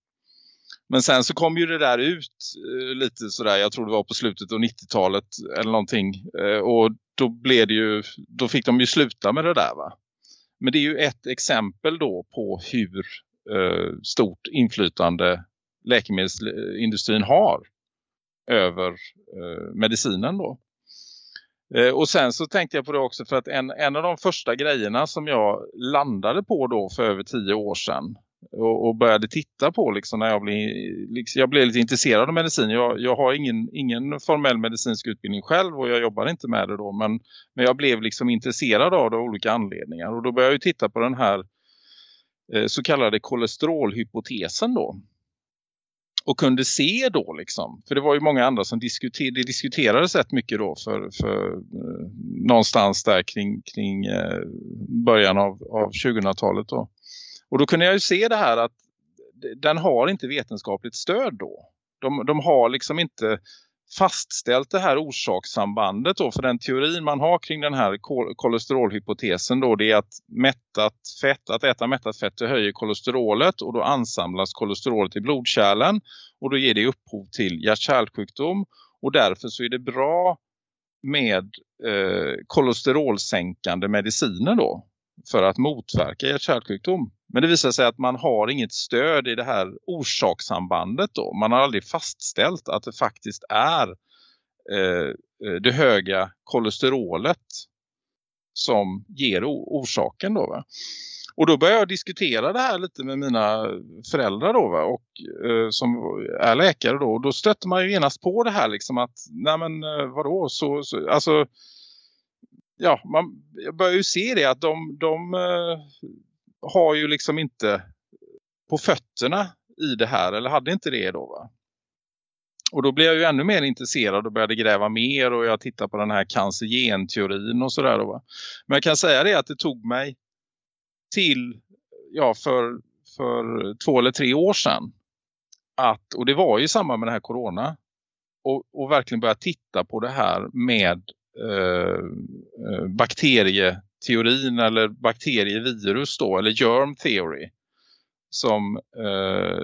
D: Men sen så kom ju det där ut eh, lite sådär, jag tror det var på slutet av 90-talet eller någonting. Eh, och då blev det ju, då fick de ju sluta med det där va. Men det är ju ett exempel då på hur eh, stort inflytande läkemedelsindustrin har över eh, medicinen då. Eh, och sen så tänkte jag på det också för att en, en av de första grejerna som jag landade på då för över tio år sedan och, och, började titta på liksom när jag blev, liksom, jag blev lite intresserad av medicin. Jag, jag har ingen, ingen formell medicinsk utbildning själv och jag jobbar inte med det då. Men, men jag blev liksom intresserad av det av olika anledningar. Och då började jag titta på den här eh, så kallade kolesterolhypotesen då. Och kunde se då liksom, för det var ju många andra som diskuterade, det diskuterades rätt mycket då för, för eh, någonstans där kring, kring eh, början av, av 2000-talet då. Och då kunde jag ju se det här att den har inte vetenskapligt stöd då. De, de har liksom inte fastställt det här orsakssambandet då för den teorin man har kring den här kolesterolhypotesen då det är att mättat fett, att äta mättat fett det höjer kolesterolet och då ansamlas kolesterolet i blodkärlen och då ger det upphov till hjärtkärlsjukdom. och därför så är det bra med eh, kolesterolsänkande mediciner då för att motverka hjärt-kärlsjukdom. Men det visar sig att man har inget stöd i det här orsakssambandet då. Man har aldrig fastställt att det faktiskt är eh, det höga kolesterolet som ger orsaken då va. Och då började jag diskutera det här lite med mina föräldrar då va? och eh, som är läkare då. Och då stötte man ju genast på det här liksom att nej men eh, vadå så, så alltså ja man börjar ju se det att de, de eh, har ju liksom inte på fötterna i det här eller hade inte det då va. Och då blev jag ju ännu mer intresserad och började gräva mer och jag tittade på den här cancergenteorin och sådär. Men jag kan säga det att det tog mig till, ja för, för två eller tre år sedan. Att, och det var ju i samband med den här corona. Och, och verkligen börja titta på det här med Eh, eh, bakterieteorin eller bakterievirus då, eller germ theory som eh,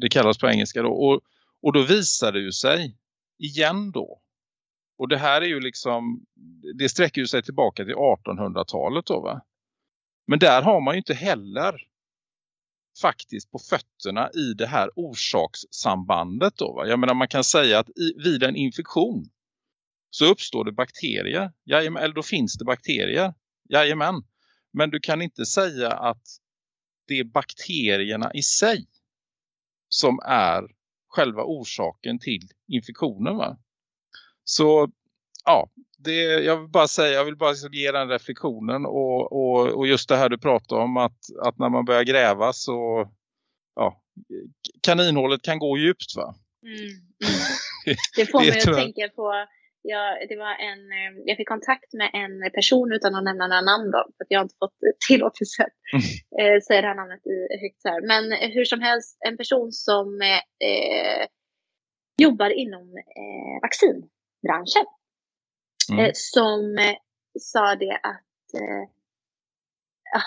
D: det kallas på engelska då. Och, och då visar det ju sig igen då. Och det här är ju liksom, det sträcker ju sig tillbaka till 1800-talet då va. Men där har man ju inte heller faktiskt på fötterna i det här orsakssambandet då va. Jag menar man kan säga att i, vid en infektion så uppstår det bakterier. Jajamän, eller då finns det bakterier. Jajamän. Men du kan inte säga att det är bakterierna i sig som är själva orsaken till infektionen va. Så ja, det, jag vill bara säga, jag vill bara ge den reflektionen och, och, och just det här du pratar om att, att när man börjar gräva så ja, kaninhålet kan gå djupt va?
C: Mm, mm. Det får mig att tänka på jag, det var en, eh, jag fick kontakt med en person utan att nämna några namn då, för att jag har inte fått tillåtelse att mm. säga det här namnet i, högt här. Men hur som helst, en person som eh, jobbar inom eh, vaccinbranschen. Mm. Eh, som eh, sa det att eh,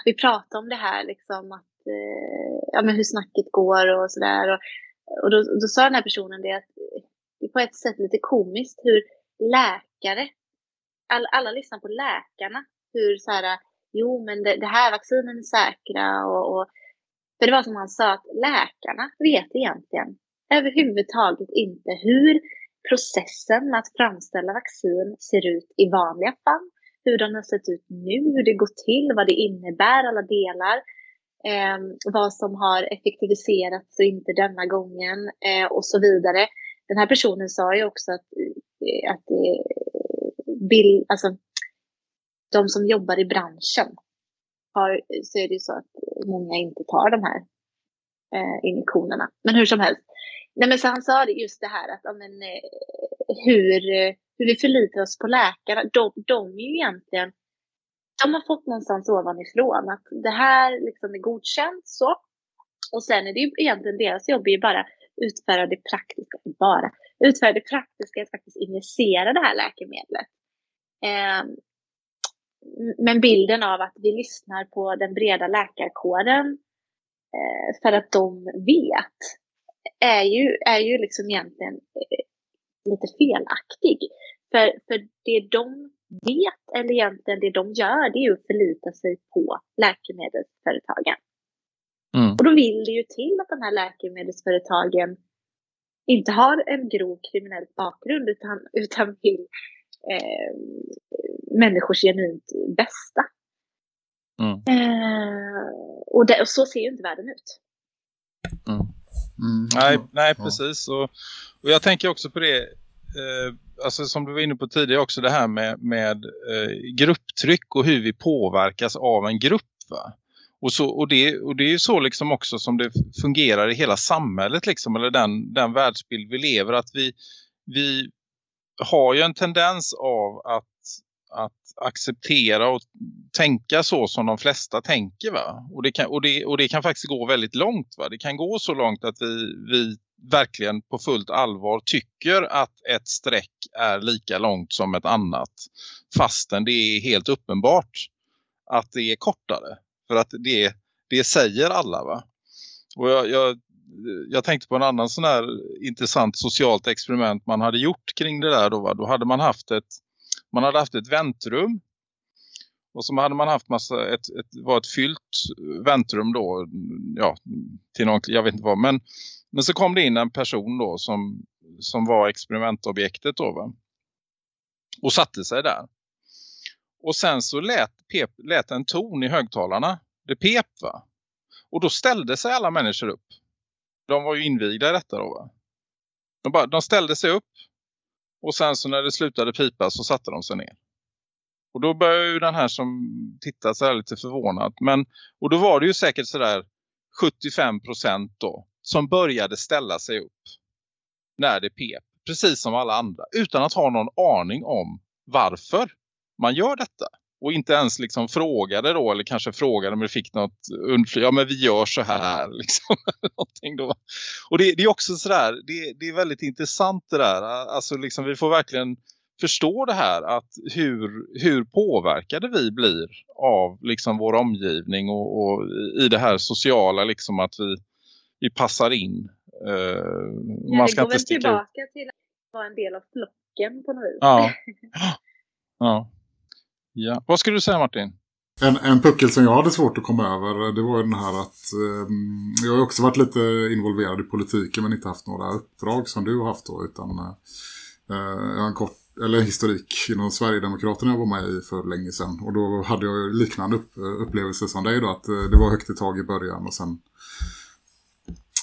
C: vi pratade om det här liksom att ja, men hur snacket går och sådär. Och, och då, då sa den här personen det att det är på ett sätt lite komiskt hur läkare, all, alla lyssnar på läkarna. Hur så här, jo men det, det här vaccinen är säkra och, och för det var som han sa att läkarna vet egentligen överhuvudtaget inte hur processen med att framställa vaccin ser ut i vanliga fall. Hur den har sett ut nu, hur det går till, vad det innebär, alla delar. Eh, vad som har effektiviserats och inte denna gången eh, och så vidare. Den här personen sa ju också att, Eh, att det, bild, alltså, de som jobbar i branschen har, så är det ju så att många inte tar de här eh, injektionerna. Men hur som helst, Nej, men så han sa det just det här att men, eh, hur, hur vi förlitar oss på läkarna. De, de är ju egentligen, de har fått någonstans ovanifrån att det här liksom är godkänt så. Och sen är det ju egentligen deras jobb är ju bara utföra det praktiska, bara utföra det praktiska att faktiskt injicera det här läkemedlet. Eh, men bilden av att vi lyssnar på den breda läkarkåren eh, för att de vet är ju, är ju liksom egentligen eh, lite felaktig. För, för det de vet, eller egentligen det de gör, det är ju att förlita sig på läkemedelsföretagen. Mm. Och då vill det ju till att de här läkemedelsföretagen inte har en grov kriminell bakgrund utan, utan vill eh, människors genuint bästa. Mm. Eh, och, det, och, så ser ju inte världen ut.
D: Mm. Mm. Nej, nej, precis. Och, och jag tänker också på det, eh, alltså som du var inne på tidigare också, det här med, med eh, grupptryck och hur vi påverkas av en grupp va? Och, så, och, det, och det är ju så liksom också som det fungerar i hela samhället liksom, eller den, den världsbild vi lever, att vi, vi har ju en tendens av att att acceptera och tänka så som de flesta tänker va. Och det kan, och det, och det kan faktiskt gå väldigt långt va. Det kan gå så långt att vi, vi verkligen på fullt allvar tycker att ett streck är lika långt som ett annat. Fastän det är helt uppenbart att det är kortare. För att det, det säger alla va. Och jag, jag, jag tänkte på en annan sån här intressant socialt experiment man hade gjort kring det där då va. Då hade man haft ett Man hade haft ett väntrum. Och så hade man haft massa, ett, ett, var ett fyllt väntrum då, ja, till någon, jag vet inte vad. Men, men så kom det in en person då som, som var experimentobjektet då va. Och satte sig där. Och sen så lät, pep, lät en ton i högtalarna. Det pep va. Och då ställde sig alla människor upp. De var ju invigda i detta då va. De, bara, de ställde sig upp. Och sen så när det slutade pipa så satte de sig ner. Och då började ju den här som tittade så här lite förvånad. Men, och då var det ju säkert sådär 75% då som började ställa sig upp när det pep. Precis som alla andra. Utan att ha någon aning om varför man gör detta. Och inte ens liksom frågade då, eller kanske frågade men fick något undfly. Ja men vi gör så här liksom. då. Och det, det, är också sådär, det, det är väldigt intressant det där. Alltså liksom vi får verkligen förstå det här att hur, hur påverkade vi blir av liksom vår omgivning och, och i det här sociala liksom att vi, vi passar in. Uh,
C: ja, man ska det går väl tillbaka till att vara en del av flocken på något vis.
D: Ja. ja. Ja. Vad skulle du säga Martin?
B: En, en puckel som jag hade svårt att komma över eh, det var den här att eh, jag har också varit lite involverad i politiken men inte haft några uppdrag som du har haft då utan eh, eh jag har en kort eller historik inom Sverigedemokraterna jag var med i för länge sedan och då hade jag liknande upp, eh, upplevelser som dig då att det var högt i tag i början och sen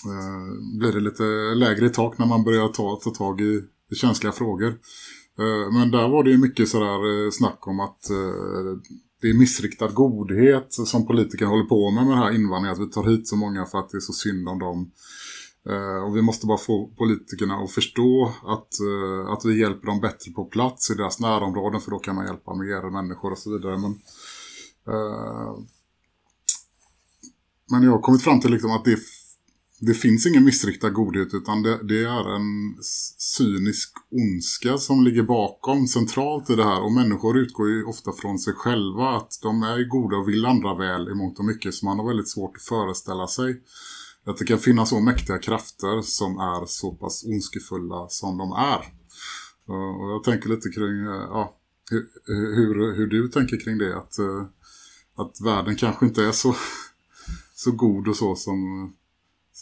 B: eh, blir det lite lägre i tak när man börjar ta, ta tag i, i känsliga frågor. Eh, men där var det ju mycket sådär eh, snack om att eh, det är missriktad godhet som politiker håller på med med den här invandringen. Att vi tar hit så många för att det är så synd om dem. Och vi måste bara få politikerna att förstå att, att vi hjälper dem bättre på plats i deras närområden. För då kan man hjälpa mer människor och så vidare. Men, men jag har kommit fram till liksom att det det finns ingen missriktad godhet utan det, det, är en cynisk ondska som ligger bakom centralt i det här. Och människor utgår ju ofta från sig själva att de är goda och vill andra väl i mångt och mycket. Så man har väldigt svårt att föreställa sig att det kan finnas så mäktiga krafter som är så pass ondskefulla som de är. Och jag tänker lite kring eh, ja, hur, hur, hur du tänker kring det. Att, eh, att världen kanske inte är så, så god och så som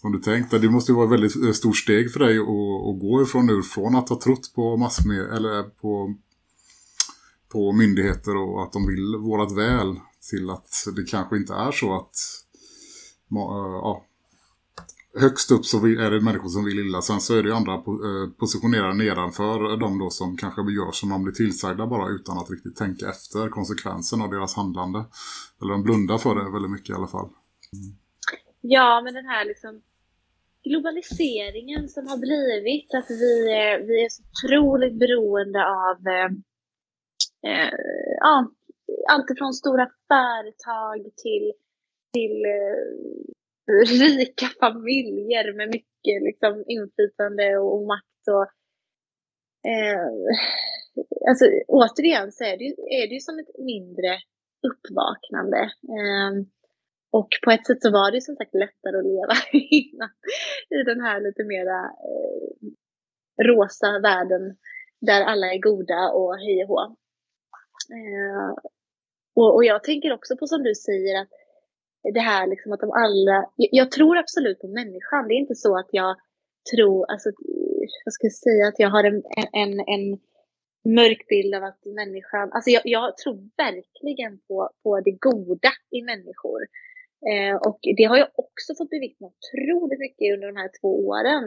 B: som du tänkte. Det måste ju vara ett väldigt eh, stort steg för dig att, att gå ifrån nu. Från att ha trott på massmed eller på, på myndigheter och att de vill vårat väl till att det kanske inte är så att eh, ja, högst upp så är det människor som vill illa. Sen så är det ju andra eh, positionerade nedanför de då som kanske gör som de blir tillsagda bara utan att riktigt tänka efter konsekvensen av deras handlande. Eller de blundar för det väldigt mycket i alla fall. Mm.
C: Ja, men den här liksom globaliseringen som har blivit, att vi, eh, vi är så otroligt beroende av eh, eh, ja, allt ifrån stora företag till, till eh, rika familjer med mycket liksom, inflytande och, och makt. Och, eh, alltså, återigen så är det, ju, är det ju som ett mindre uppvaknande. Eh, och på ett sätt så var det som sagt lättare att leva innan, i den här lite mera eh, rosa världen där alla är goda och hej och hå. Eh, och, och jag tänker också på som du säger att det här liksom att de alla, jag, jag tror absolut på människan. Det är inte så att jag tror, alltså, vad ska jag säga, att jag har en, en, en mörk bild av att människan, alltså jag, jag tror verkligen på, på det goda i människor. Eh, och det har jag också fått bevittna otroligt mycket under de här två åren.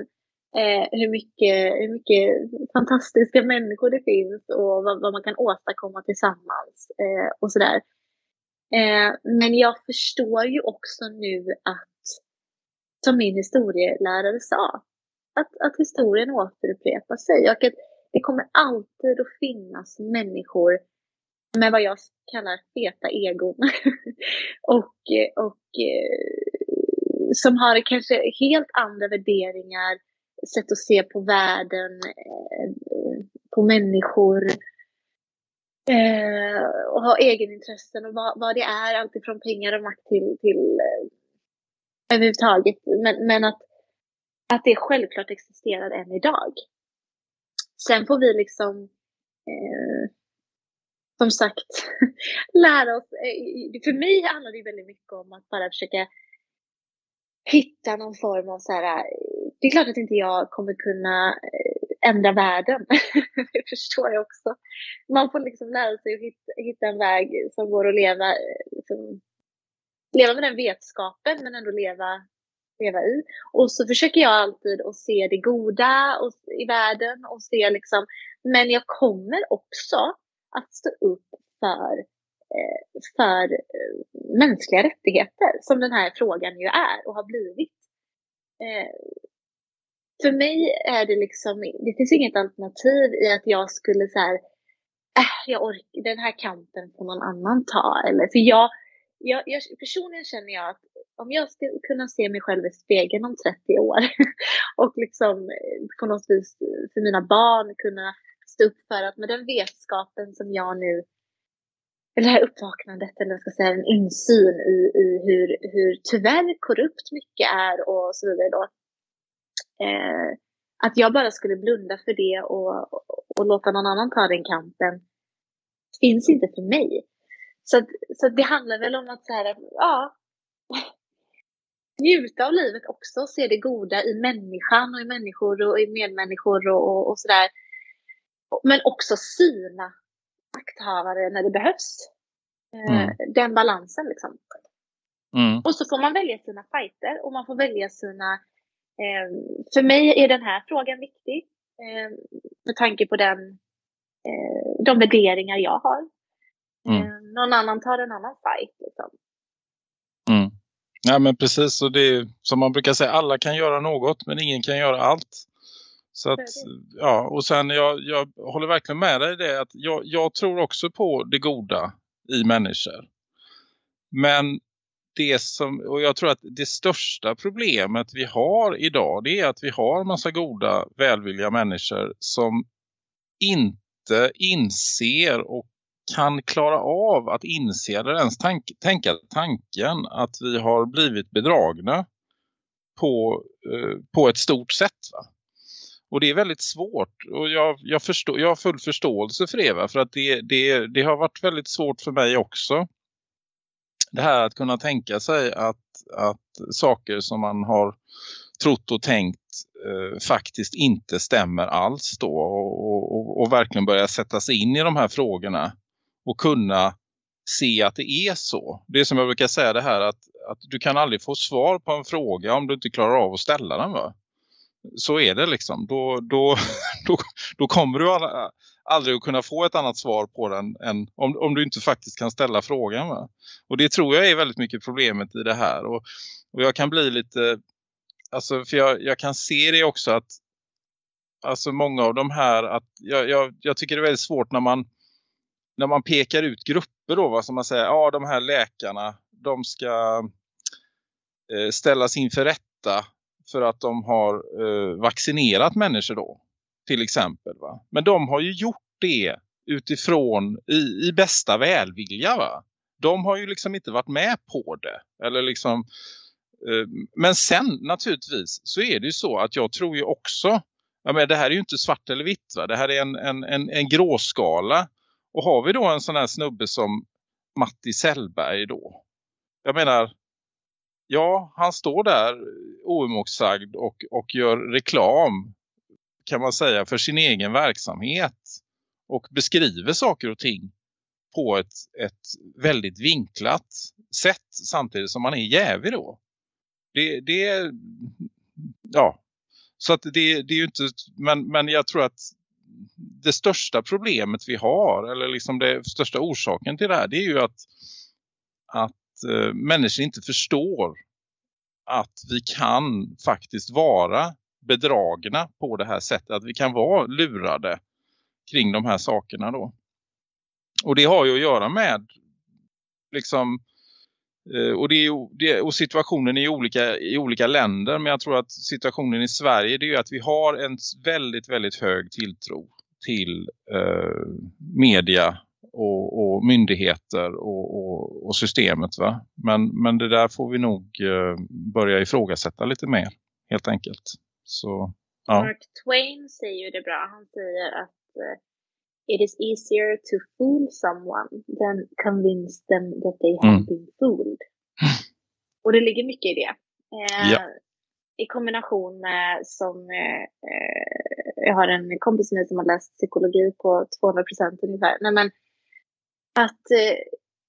C: Eh, hur, mycket, hur mycket fantastiska människor det finns och vad, vad man kan åstadkomma tillsammans eh, och sådär. Eh, men jag förstår ju också nu att, som min historielärare sa, att, att historien återupprepar sig och att det kommer alltid att finnas människor med vad jag kallar feta egon. och, eh, och eh, som har kanske helt andra värderingar, sätt att se på världen, eh, på människor. Eh, och ha egenintressen och vad, vad det är, alltifrån pengar och makt till, till eh, överhuvudtaget. Men, men att, att det självklart existerar än idag. Sen får vi liksom eh, som sagt lära oss. Eh, för mig handlar det väldigt mycket om att bara försöka hitta någon form av så här. Eh, det är klart att inte jag kommer kunna eh, ändra världen. det förstår jag också. Man får liksom lära sig att hitta, hitta en väg som går att leva, liksom, leva med den vetskapen men ändå leva leva i. Och så försöker jag alltid att se det goda i världen och se liksom, men jag kommer också att stå upp för, eh, för eh, mänskliga rättigheter som den här frågan ju är och har blivit. Eh, för mig är det liksom, det finns inget alternativ i att jag skulle så här, äh, jag orkar, den här kampen får någon annan ta. Eller, för jag, jag, jag, personligen känner jag att om jag ska kunna se mig själv i spegeln om 30 år och liksom eh, på något vis eh, för mina barn kunna stå upp för att med den vetskapen som jag nu, eller det här uppvaknandet eller vad ska säga, en insyn i, i hur, hur tyvärr korrupt mycket är och så vidare då. Eh, att jag bara skulle blunda för det och, och, och låta någon annan ta den kampen finns inte för mig. Så, så det handlar väl om att så här, ja, njuta av livet också, se det goda i människan och i människor och i medmänniskor och, och, och sådär. Men också syna makthavare när det behövs. Eh, mm. Den balansen liksom. Mm. Och så får man välja sina fighter och man får välja sina... Eh, för mig är den här frågan viktig. Eh, med tanke på den, eh, de värderingar jag har. Mm. Eh, någon annan tar en annan fight. Liksom.
D: Mm. Ja men precis, och det är som man brukar säga, alla kan göra något men ingen kan göra allt. Så att, ja, och sen jag, jag håller verkligen med dig i det att jag, jag tror också på det goda i människor. Men det som, och jag tror att det största problemet vi har idag det är att vi har en massa goda, välvilliga människor som inte inser och kan klara av att inse eller ens tank, tänka tanken att vi har blivit bedragna på, eh, på ett stort sätt va? Och det är väldigt svårt och jag, jag, förstår, jag har full förståelse för det va? för att det, det, det har varit väldigt svårt för mig också. Det här att kunna tänka sig att, att saker som man har trott och tänkt eh, faktiskt inte stämmer alls då och, och, och, verkligen börja sätta sig in i de här frågorna och kunna se att det är så. Det är som jag brukar säga det här att, att du kan aldrig få svar på en fråga om du inte klarar av att ställa den va? Så är det liksom. Då, då, då, då kommer du aldrig att kunna få ett annat svar på den än om, om du inte faktiskt kan ställa frågan va? Och det tror jag är väldigt mycket problemet i det här. Och, och jag kan bli lite, alltså för jag, jag kan se det också att alltså många av de här, att jag, jag, jag tycker det är väldigt svårt när man när man pekar ut grupper då, vad som man säger, ja de här läkarna, de ska eh, ställas inför rätta för att de har eh, vaccinerat människor då, till exempel. Va? Men de har ju gjort det utifrån i, i bästa välvilja va. De har ju liksom inte varit med på det. Eller liksom, eh, men sen naturligtvis så är det ju så att jag tror ju också, ja men det här är ju inte svart eller vitt va. Det här är en, en, en, en gråskala och har vi då en sån här snubbe som Matti Sellberg då. Jag menar, ja han står där oemotsagd och, och gör reklam kan man säga för sin egen verksamhet. Och beskriver saker och ting på ett, ett väldigt vinklat sätt samtidigt som man är jävig då. Det, det ja, så att det, det är ju inte, men, men jag tror att det största problemet vi har eller liksom det största orsaken till det här det är ju att, att eh, människor inte förstår att vi kan faktiskt vara bedragna på det här sättet. Att vi kan vara lurade kring de här sakerna då. Och det har ju att göra med liksom eh, och, det är, det, och situationen är olika i olika länder men jag tror att situationen i Sverige det är att vi har en väldigt väldigt hög tilltro till eh, media och, och myndigheter och, och, och, systemet va. Men, men det där får vi nog eh, börja ifrågasätta lite mer helt enkelt. Så,
C: ja. Mark Twain säger ju det bra. Han säger att eh, it is easier to fool someone than convince them that they have
D: Mm.
C: been fooled. Och det ligger mycket i det. Eh,
D: Ja.
C: I kombination med som eh, eh, jag har en kompis med som har läst psykologi på 200 procent ungefär. Nej, men att eh,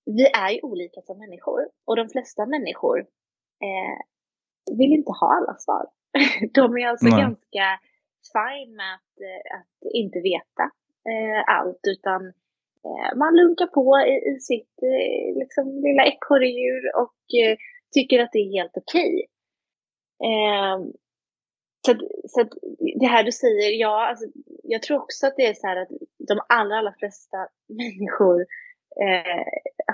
C: vi är ju olika som människor och de flesta människor eh, vill inte ha alla svar. De är alltså
D: Nej.
C: ganska fine med att, eh, att inte veta eh, allt utan eh, man lunkar på i, i sitt eh, liksom, lilla ekorrhjul och tycker att det är helt okej. Eh, så, så det här du säger, ja, alltså, jag tror också att det är så här att de allra, allra flesta människor eh,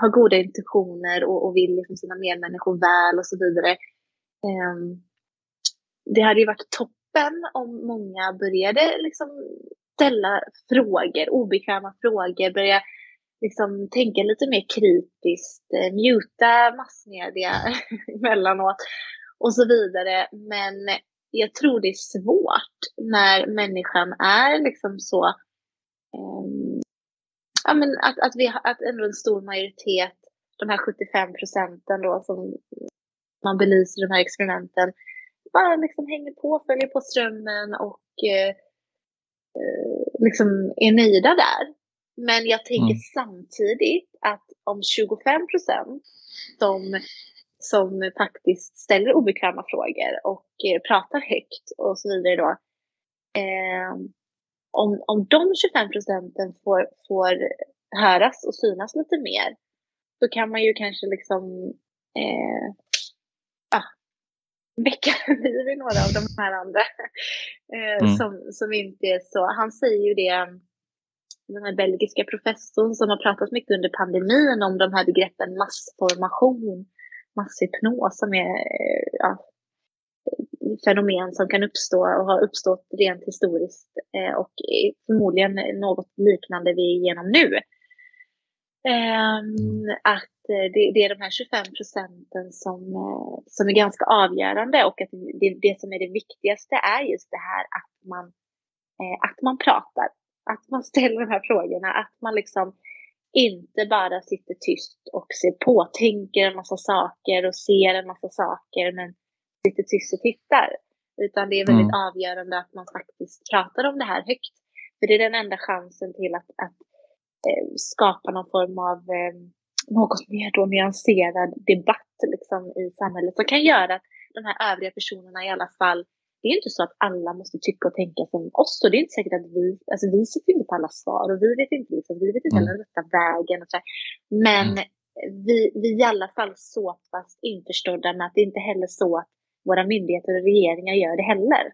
C: har goda intentioner och, och vill liksom sina medmänniskor väl och så vidare. Eh, det hade ju varit toppen om många började liksom ställa frågor, obekväma frågor, börja liksom tänka lite mer kritiskt, eh, muta massmedia emellanåt och så vidare. Men jag tror det är svårt när människan är liksom så ehm, ja, men att, att, vi, att ändå en stor majoritet, de här 75 procenten då som man belyser i de här experimenten, bara liksom hänger på, följer på strömmen och eh, eh, liksom är nöjda där. Men jag tänker
D: Mm.
C: samtidigt att om 25 procent som, som faktiskt ställer obekväma frågor och eh, pratar högt och så vidare då. Eh, om, om de 25 procenten får, får höras och synas lite mer, så kan man ju kanske liksom eh, ja, väcka liv i några av de här andra. Eh,
D: Mm.
C: som, som inte är så. Han säger ju det, den här belgiska professorn som har pratat mycket under pandemin om de här begreppen massformation, masshypnos som är eh, ja, fenomen som kan uppstå och har uppstått rent historiskt eh, och förmodligen något liknande vi är igenom nu. Ehm, att eh, det, det är de här 25 procenten som, eh, som är ganska avgörande och att det, det som är det viktigaste är just det här att man, eh, att man pratar, att man ställer de här frågorna, att man liksom inte bara sitter tyst och ser på, tänker en massa saker och ser en massa saker men sitter tyst och tittar. Utan det är väldigt avgörande att man faktiskt pratar om det här högt. För det är den enda chansen till att, att eh, skapa någon form av eh, något mer då nyanserad debatt liksom, i samhället som kan göra att de här övriga personerna i alla fall det är inte så att alla måste tycka och tänka som oss och det är inte säkert att vi, alltså vi sitter inte på alla svar och vi vet inte, liksom, vi vet inte heller den rätta vägen och så här. Men vi, vi är i alla fall så pass införstådda med att det inte heller är så att våra myndigheter och regeringar gör det heller.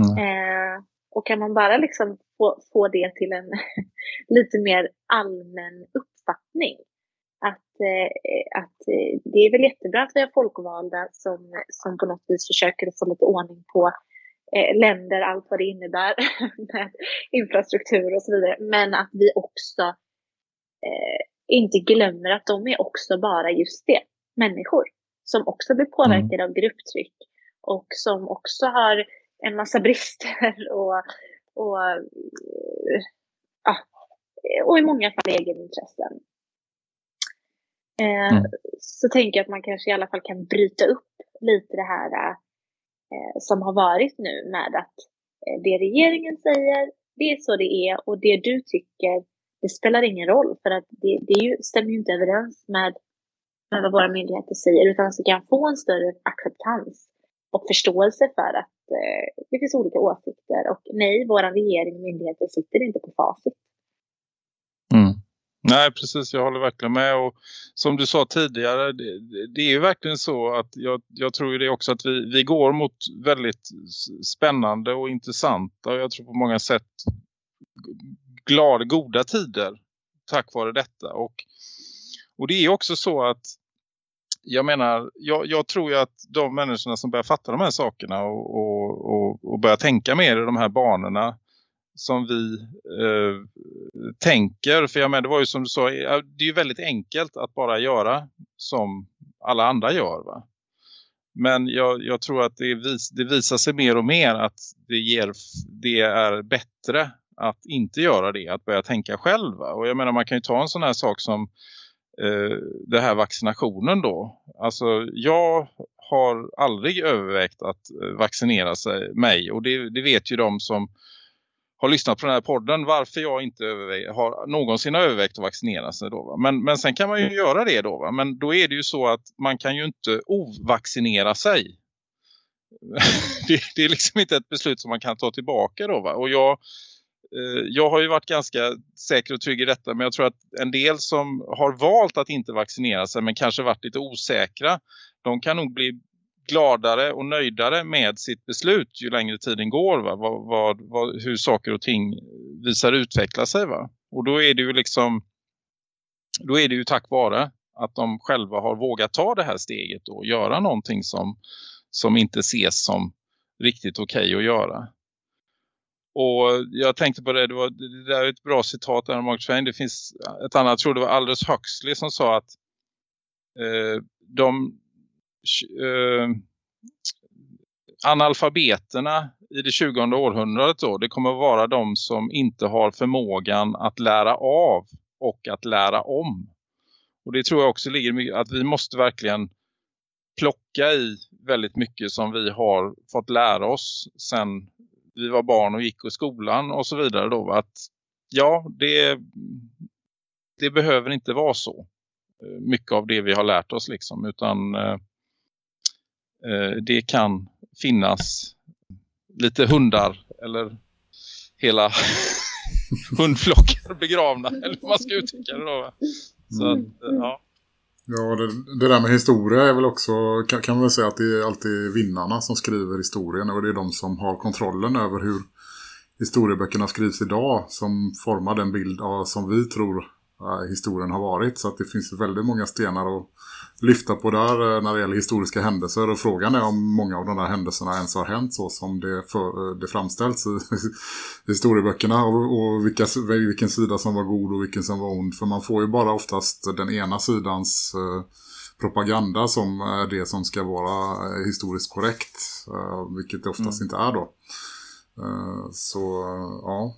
D: Mm.
C: Eh, och kan man bara liksom få, få det till en lite mer allmän uppfattning. Att, eh, att eh, det är väl jättebra att vi har folkvalda som, som på något vis försöker få lite ordning på eh, länder, allt vad det innebär med infrastruktur och så vidare. Men att vi också eh, inte glömmer att de är också bara just det, människor. Som också blir påverkade av grupptryck och som också har en massa brister och, och, ja, och i många fall egenintressen. Eh,
D: Mm.
C: Så tänker jag att man kanske i alla fall kan bryta upp lite det här eh, som har varit nu med att eh, det regeringen säger, det är så det är och det du tycker, det spelar ingen roll för att det, det ju, stämmer ju inte överens med, med vad våra myndigheter säger utan så kan få en större acceptans och förståelse för att eh, det finns olika åsikter och nej, våra regering och myndigheter sitter inte på facit.
D: Mm. Nej, precis. Jag håller verkligen med. Och som du sa tidigare, det, det är ju verkligen så att jag, jag tror ju det också att vi, vi går mot väldigt spännande och intressanta och jag tror på många sätt glada, goda tider tack vare detta. Och, och det är också så att jag menar, jag, jag tror ju att de människorna som börjar fatta de här sakerna och, och, och, och börjar tänka mer i de här banorna som vi eh, tänker. För jag menar, det var ju som du sa, eh, det är ju väldigt enkelt att bara göra som alla andra gör va. Men jag, jag tror att det, vis, det visar sig mer och mer att det, ger, det är bättre att inte göra det, att börja tänka själv. Och jag menar man kan ju ta en sån här sak som eh, det här vaccinationen då. Alltså jag har aldrig övervägt att eh, vaccinera sig, mig och det, det vet ju de som har lyssnat på den här podden varför jag inte har någonsin har övervägt att vaccinera sig då. Va? Men, men sen kan man ju göra det då. Va? Men då är det ju så att man kan ju inte ovaccinera sig. det, det, är liksom inte ett beslut som man kan ta tillbaka då va. Och jag, Eh, jag har ju varit ganska säker och trygg i detta. Men jag tror att en del som har valt att inte vaccinera sig men kanske varit lite osäkra. De kan nog bli gladare och nöjdare med sitt beslut ju längre tiden går. Va? Vad, vad, vad, hur saker och ting visar utveckla sig. Va? Och då är det ju liksom då är det ju tack vare att de själva har vågat ta det här steget och göra någonting som, som inte ses som riktigt okej okay att göra. Och jag tänkte på det, det, var, det där är ett bra citat där Mark Twain. Det finns ett annat, jag tror det var Aldous Huxley som sa att eh, de eh, analfabeterna i det 20 århundradet då, det kommer att vara de som inte har förmågan att lära av och att lära om. Och det tror jag också ligger mycket att vi måste verkligen plocka i väldigt mycket som vi har fått lära oss sen vi var barn och gick i skolan och så vidare då. Att ja, det, det behöver inte vara så. Eh, mycket av det vi har lärt oss liksom. Utan eh, eh, det kan finnas lite hundar eller hela hundflockar begravna. Eller vad man ska uttrycka det då. Så att, ja.
B: Ja, det, det, där med historia är väl också, kan, kan man väl säga att det är alltid vinnarna som skriver historien och det är de som har kontrollen över hur historieböckerna skrivs idag som formar den bild av, som vi tror historien har varit. Så att det finns väldigt många stenar att lyfta på där eh, när det gäller historiska händelser och frågan är om många av de där händelserna ens har hänt så som det, för, eh, det framställs i historieböckerna och, och vilka, vilken sida som var god och vilken som var ond för man får ju bara oftast den ena sidans eh, propaganda som är det som ska vara eh, historiskt korrekt eh, vilket det oftast mm. inte är då. Eh, så ja,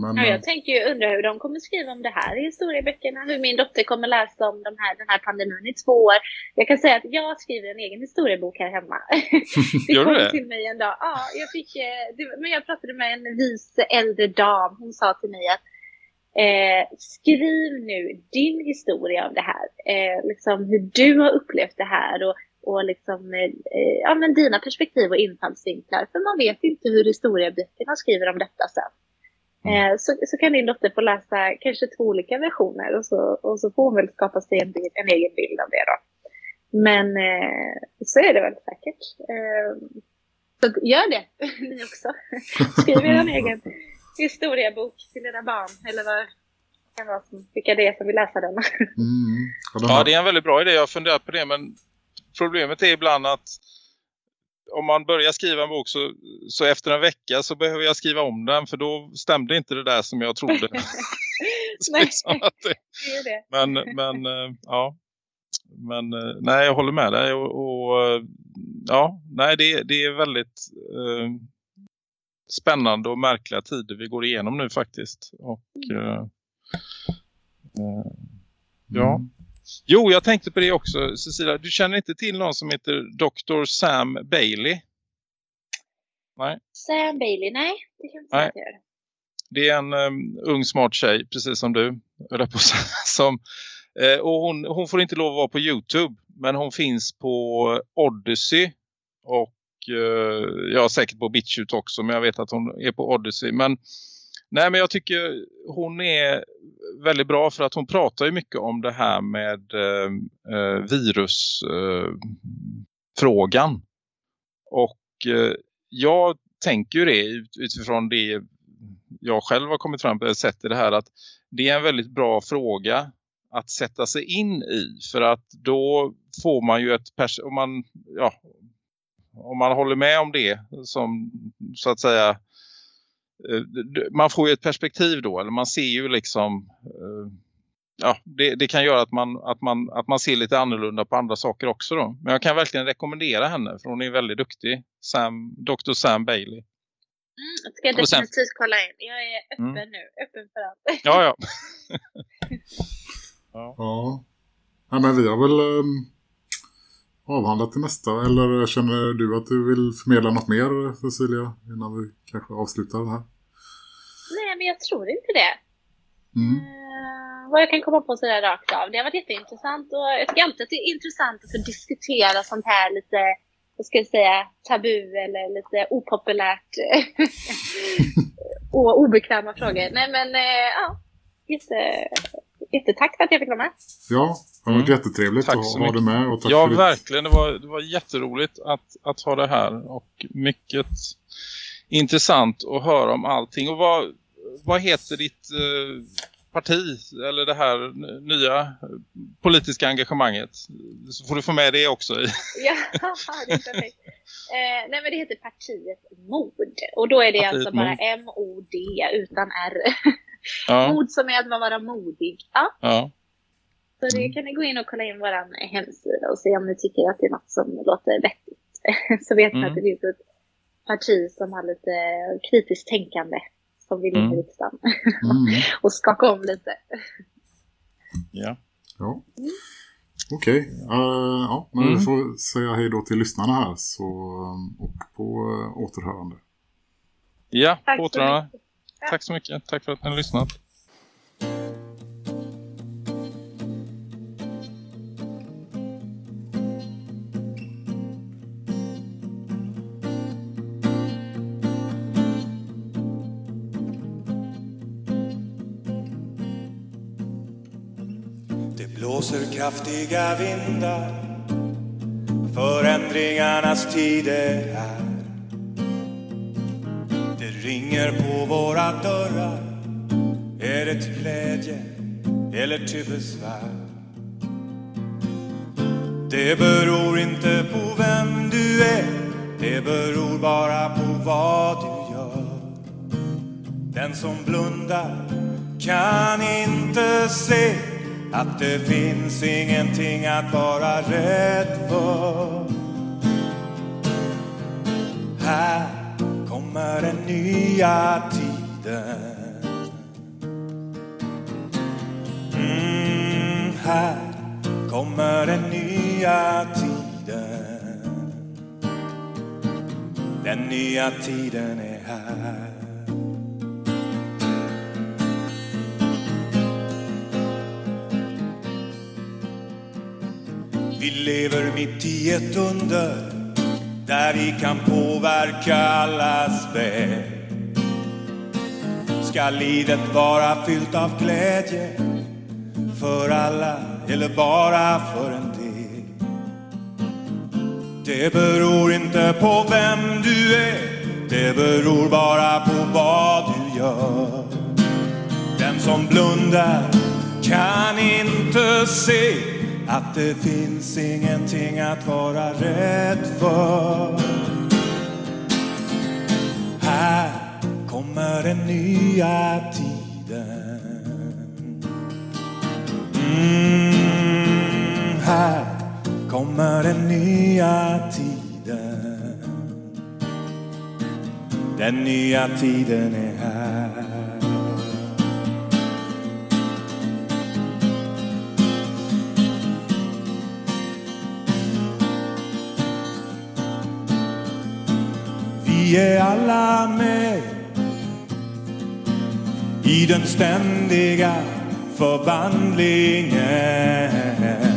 C: men, ja, jag eh, tänker ju undra hur de kommer skriva om det här i historieböckerna. Hur min dotter kommer läsa om de här, den här pandemin i två år. Jag kan säga att jag skriver en egen historiebok här hemma. det
D: Gör
C: kom
D: det?
C: till mig en dag. Ja, jag fick, eh, men jag pratade med en vis äldre dam. Hon sa till mig att eh, skriv nu din historia av det här. Eh, liksom hur du har upplevt det här och, och liksom, eh, ja, men dina perspektiv och infallsvinklar. För man vet inte hur historieböckerna skriver om detta sen. Mm. Eh, så, så kan din dotter få läsa kanske två olika versioner och så, och så får hon väl skapa sig en, en egen bild av det då. Men eh, så är det väl säkert. Eh, så gör det ni också. Skriv er egen historiebok till era barn eller vad kan vara som, vilka det är som vill läsa den.
D: Mm. Ja, det är en väldigt bra idé. Jag har funderat på det men problemet är ibland att om man börjar skriva en bok så, så efter en vecka så behöver jag skriva om den för då stämde inte det där som jag trodde.
C: nej, det, är det.
D: Men, men eh, ja. Men eh, nej, jag håller med dig och, och eh, ja, nej det, det är väldigt eh, spännande och märkliga tider vi går igenom nu faktiskt. Och mm. eh, eh, ja. Jo, jag tänkte på det också. Cecilia, du känner inte till någon som heter Dr. Sam Bailey?
C: Nej. Sam Bailey, nej. Det kan inte. Säga.
D: Det är en um, ung smart tjej, precis som du. Som, eh, och hon, hon får inte lov att vara på Youtube. Men hon finns på Odyssey. Och eh, jag är säkert på BitChute också. Men jag vet att hon är på Odyssey. Men Nej men jag tycker hon är väldigt bra för att hon pratar ju mycket om det här med eh, virusfrågan. Eh, eh och eh, jag tänker ju det utifrån det jag själv har kommit fram på sett i det här att det är en väldigt bra fråga att sätta sig in i för att då får man ju ett om man ja om man håller med om det som så att säga Eh, man får ju ett perspektiv då eller man ser ju liksom eh, ja, det, det, kan göra att man, att, man, att man ser lite annorlunda på andra saker också då. Men jag kan verkligen rekommendera henne för hon är väldigt duktig. Sam, Dr. Sam Bailey.
C: Mm, ska jag definitivt kolla in. Jag är öppen mm. nu. Öppen för allt.
D: Ja, ja.
B: ja. ja. Ja, men vi har väl um, avhandlat det mesta. Eller känner du att du vill förmedla något mer, Cecilia? Innan vi kanske avslutar det här.
C: Nej, men jag tror inte det. Mm. Uh, vad jag kan komma på sådär rakt av. Det har varit jätteintressant. Och jag tycker alltid att det är intressant att få diskutera sånt här lite vad ska jag säga, tabu eller lite opopulärt och obekväma frågor. Nej men eh, ja, jätte, jättetack för att jag fick vara med.
B: Ja, det var mm. jättetrevligt tack att ha dig med. Och tack
D: ja, verkligen. Det var, det var jätteroligt att, att ha det här och mycket intressant att höra om allting. Och vad, vad heter ditt eh, parti eller det här nya politiska engagemanget? Så får du få med det också.
C: ja, det är perfekt. Eh, nej men det heter partiet MOD. Och då är det partiet alltså bara M-O-D utan R. Ja. Mod som är att man vara modig. Ja. ja. Så det kan ni gå in och kolla in vår hemsida och se om ni tycker att det är något som låter vettigt. Så vet ni mm. att det finns ett parti som har lite kritiskt tänkande som vill in mm. i riksdagen. Mm. och skaka om lite.
D: Ja.
B: ja. Mm. Okej, okay. uh, eh, ja, men vi mm. får säga hej då till lyssnarna här så, och på uh, återhörande.
D: Ja, på återhörande. Tack så mycket. Tack för att ni har lyssnat.
E: Blåser kraftiga vindar Förändringarnas tid är här. Ringer på våra dörrar. Är det till glädje eller till besvär? Det beror inte på vem du är. Det beror bara på vad du gör. Den som blundar kan inte se att det finns ingenting att vara rädd för Här kommer den nya tiden. Mm, här kommer den nya tiden. Den nya tiden är här. Lever mitt i ett under där vi kan påverka allas väg. Ska livet vara fyllt av glädje för alla eller bara för en del? Det beror inte på vem du är, det beror bara på vad du gör. Den som blundar kan inte se att det finns ingenting att vara rädd för. Här kommer den nya tiden. Mm, här kommer den nya tiden. Den nya tiden är här. Vi är alla med i den ständiga förvandlingen.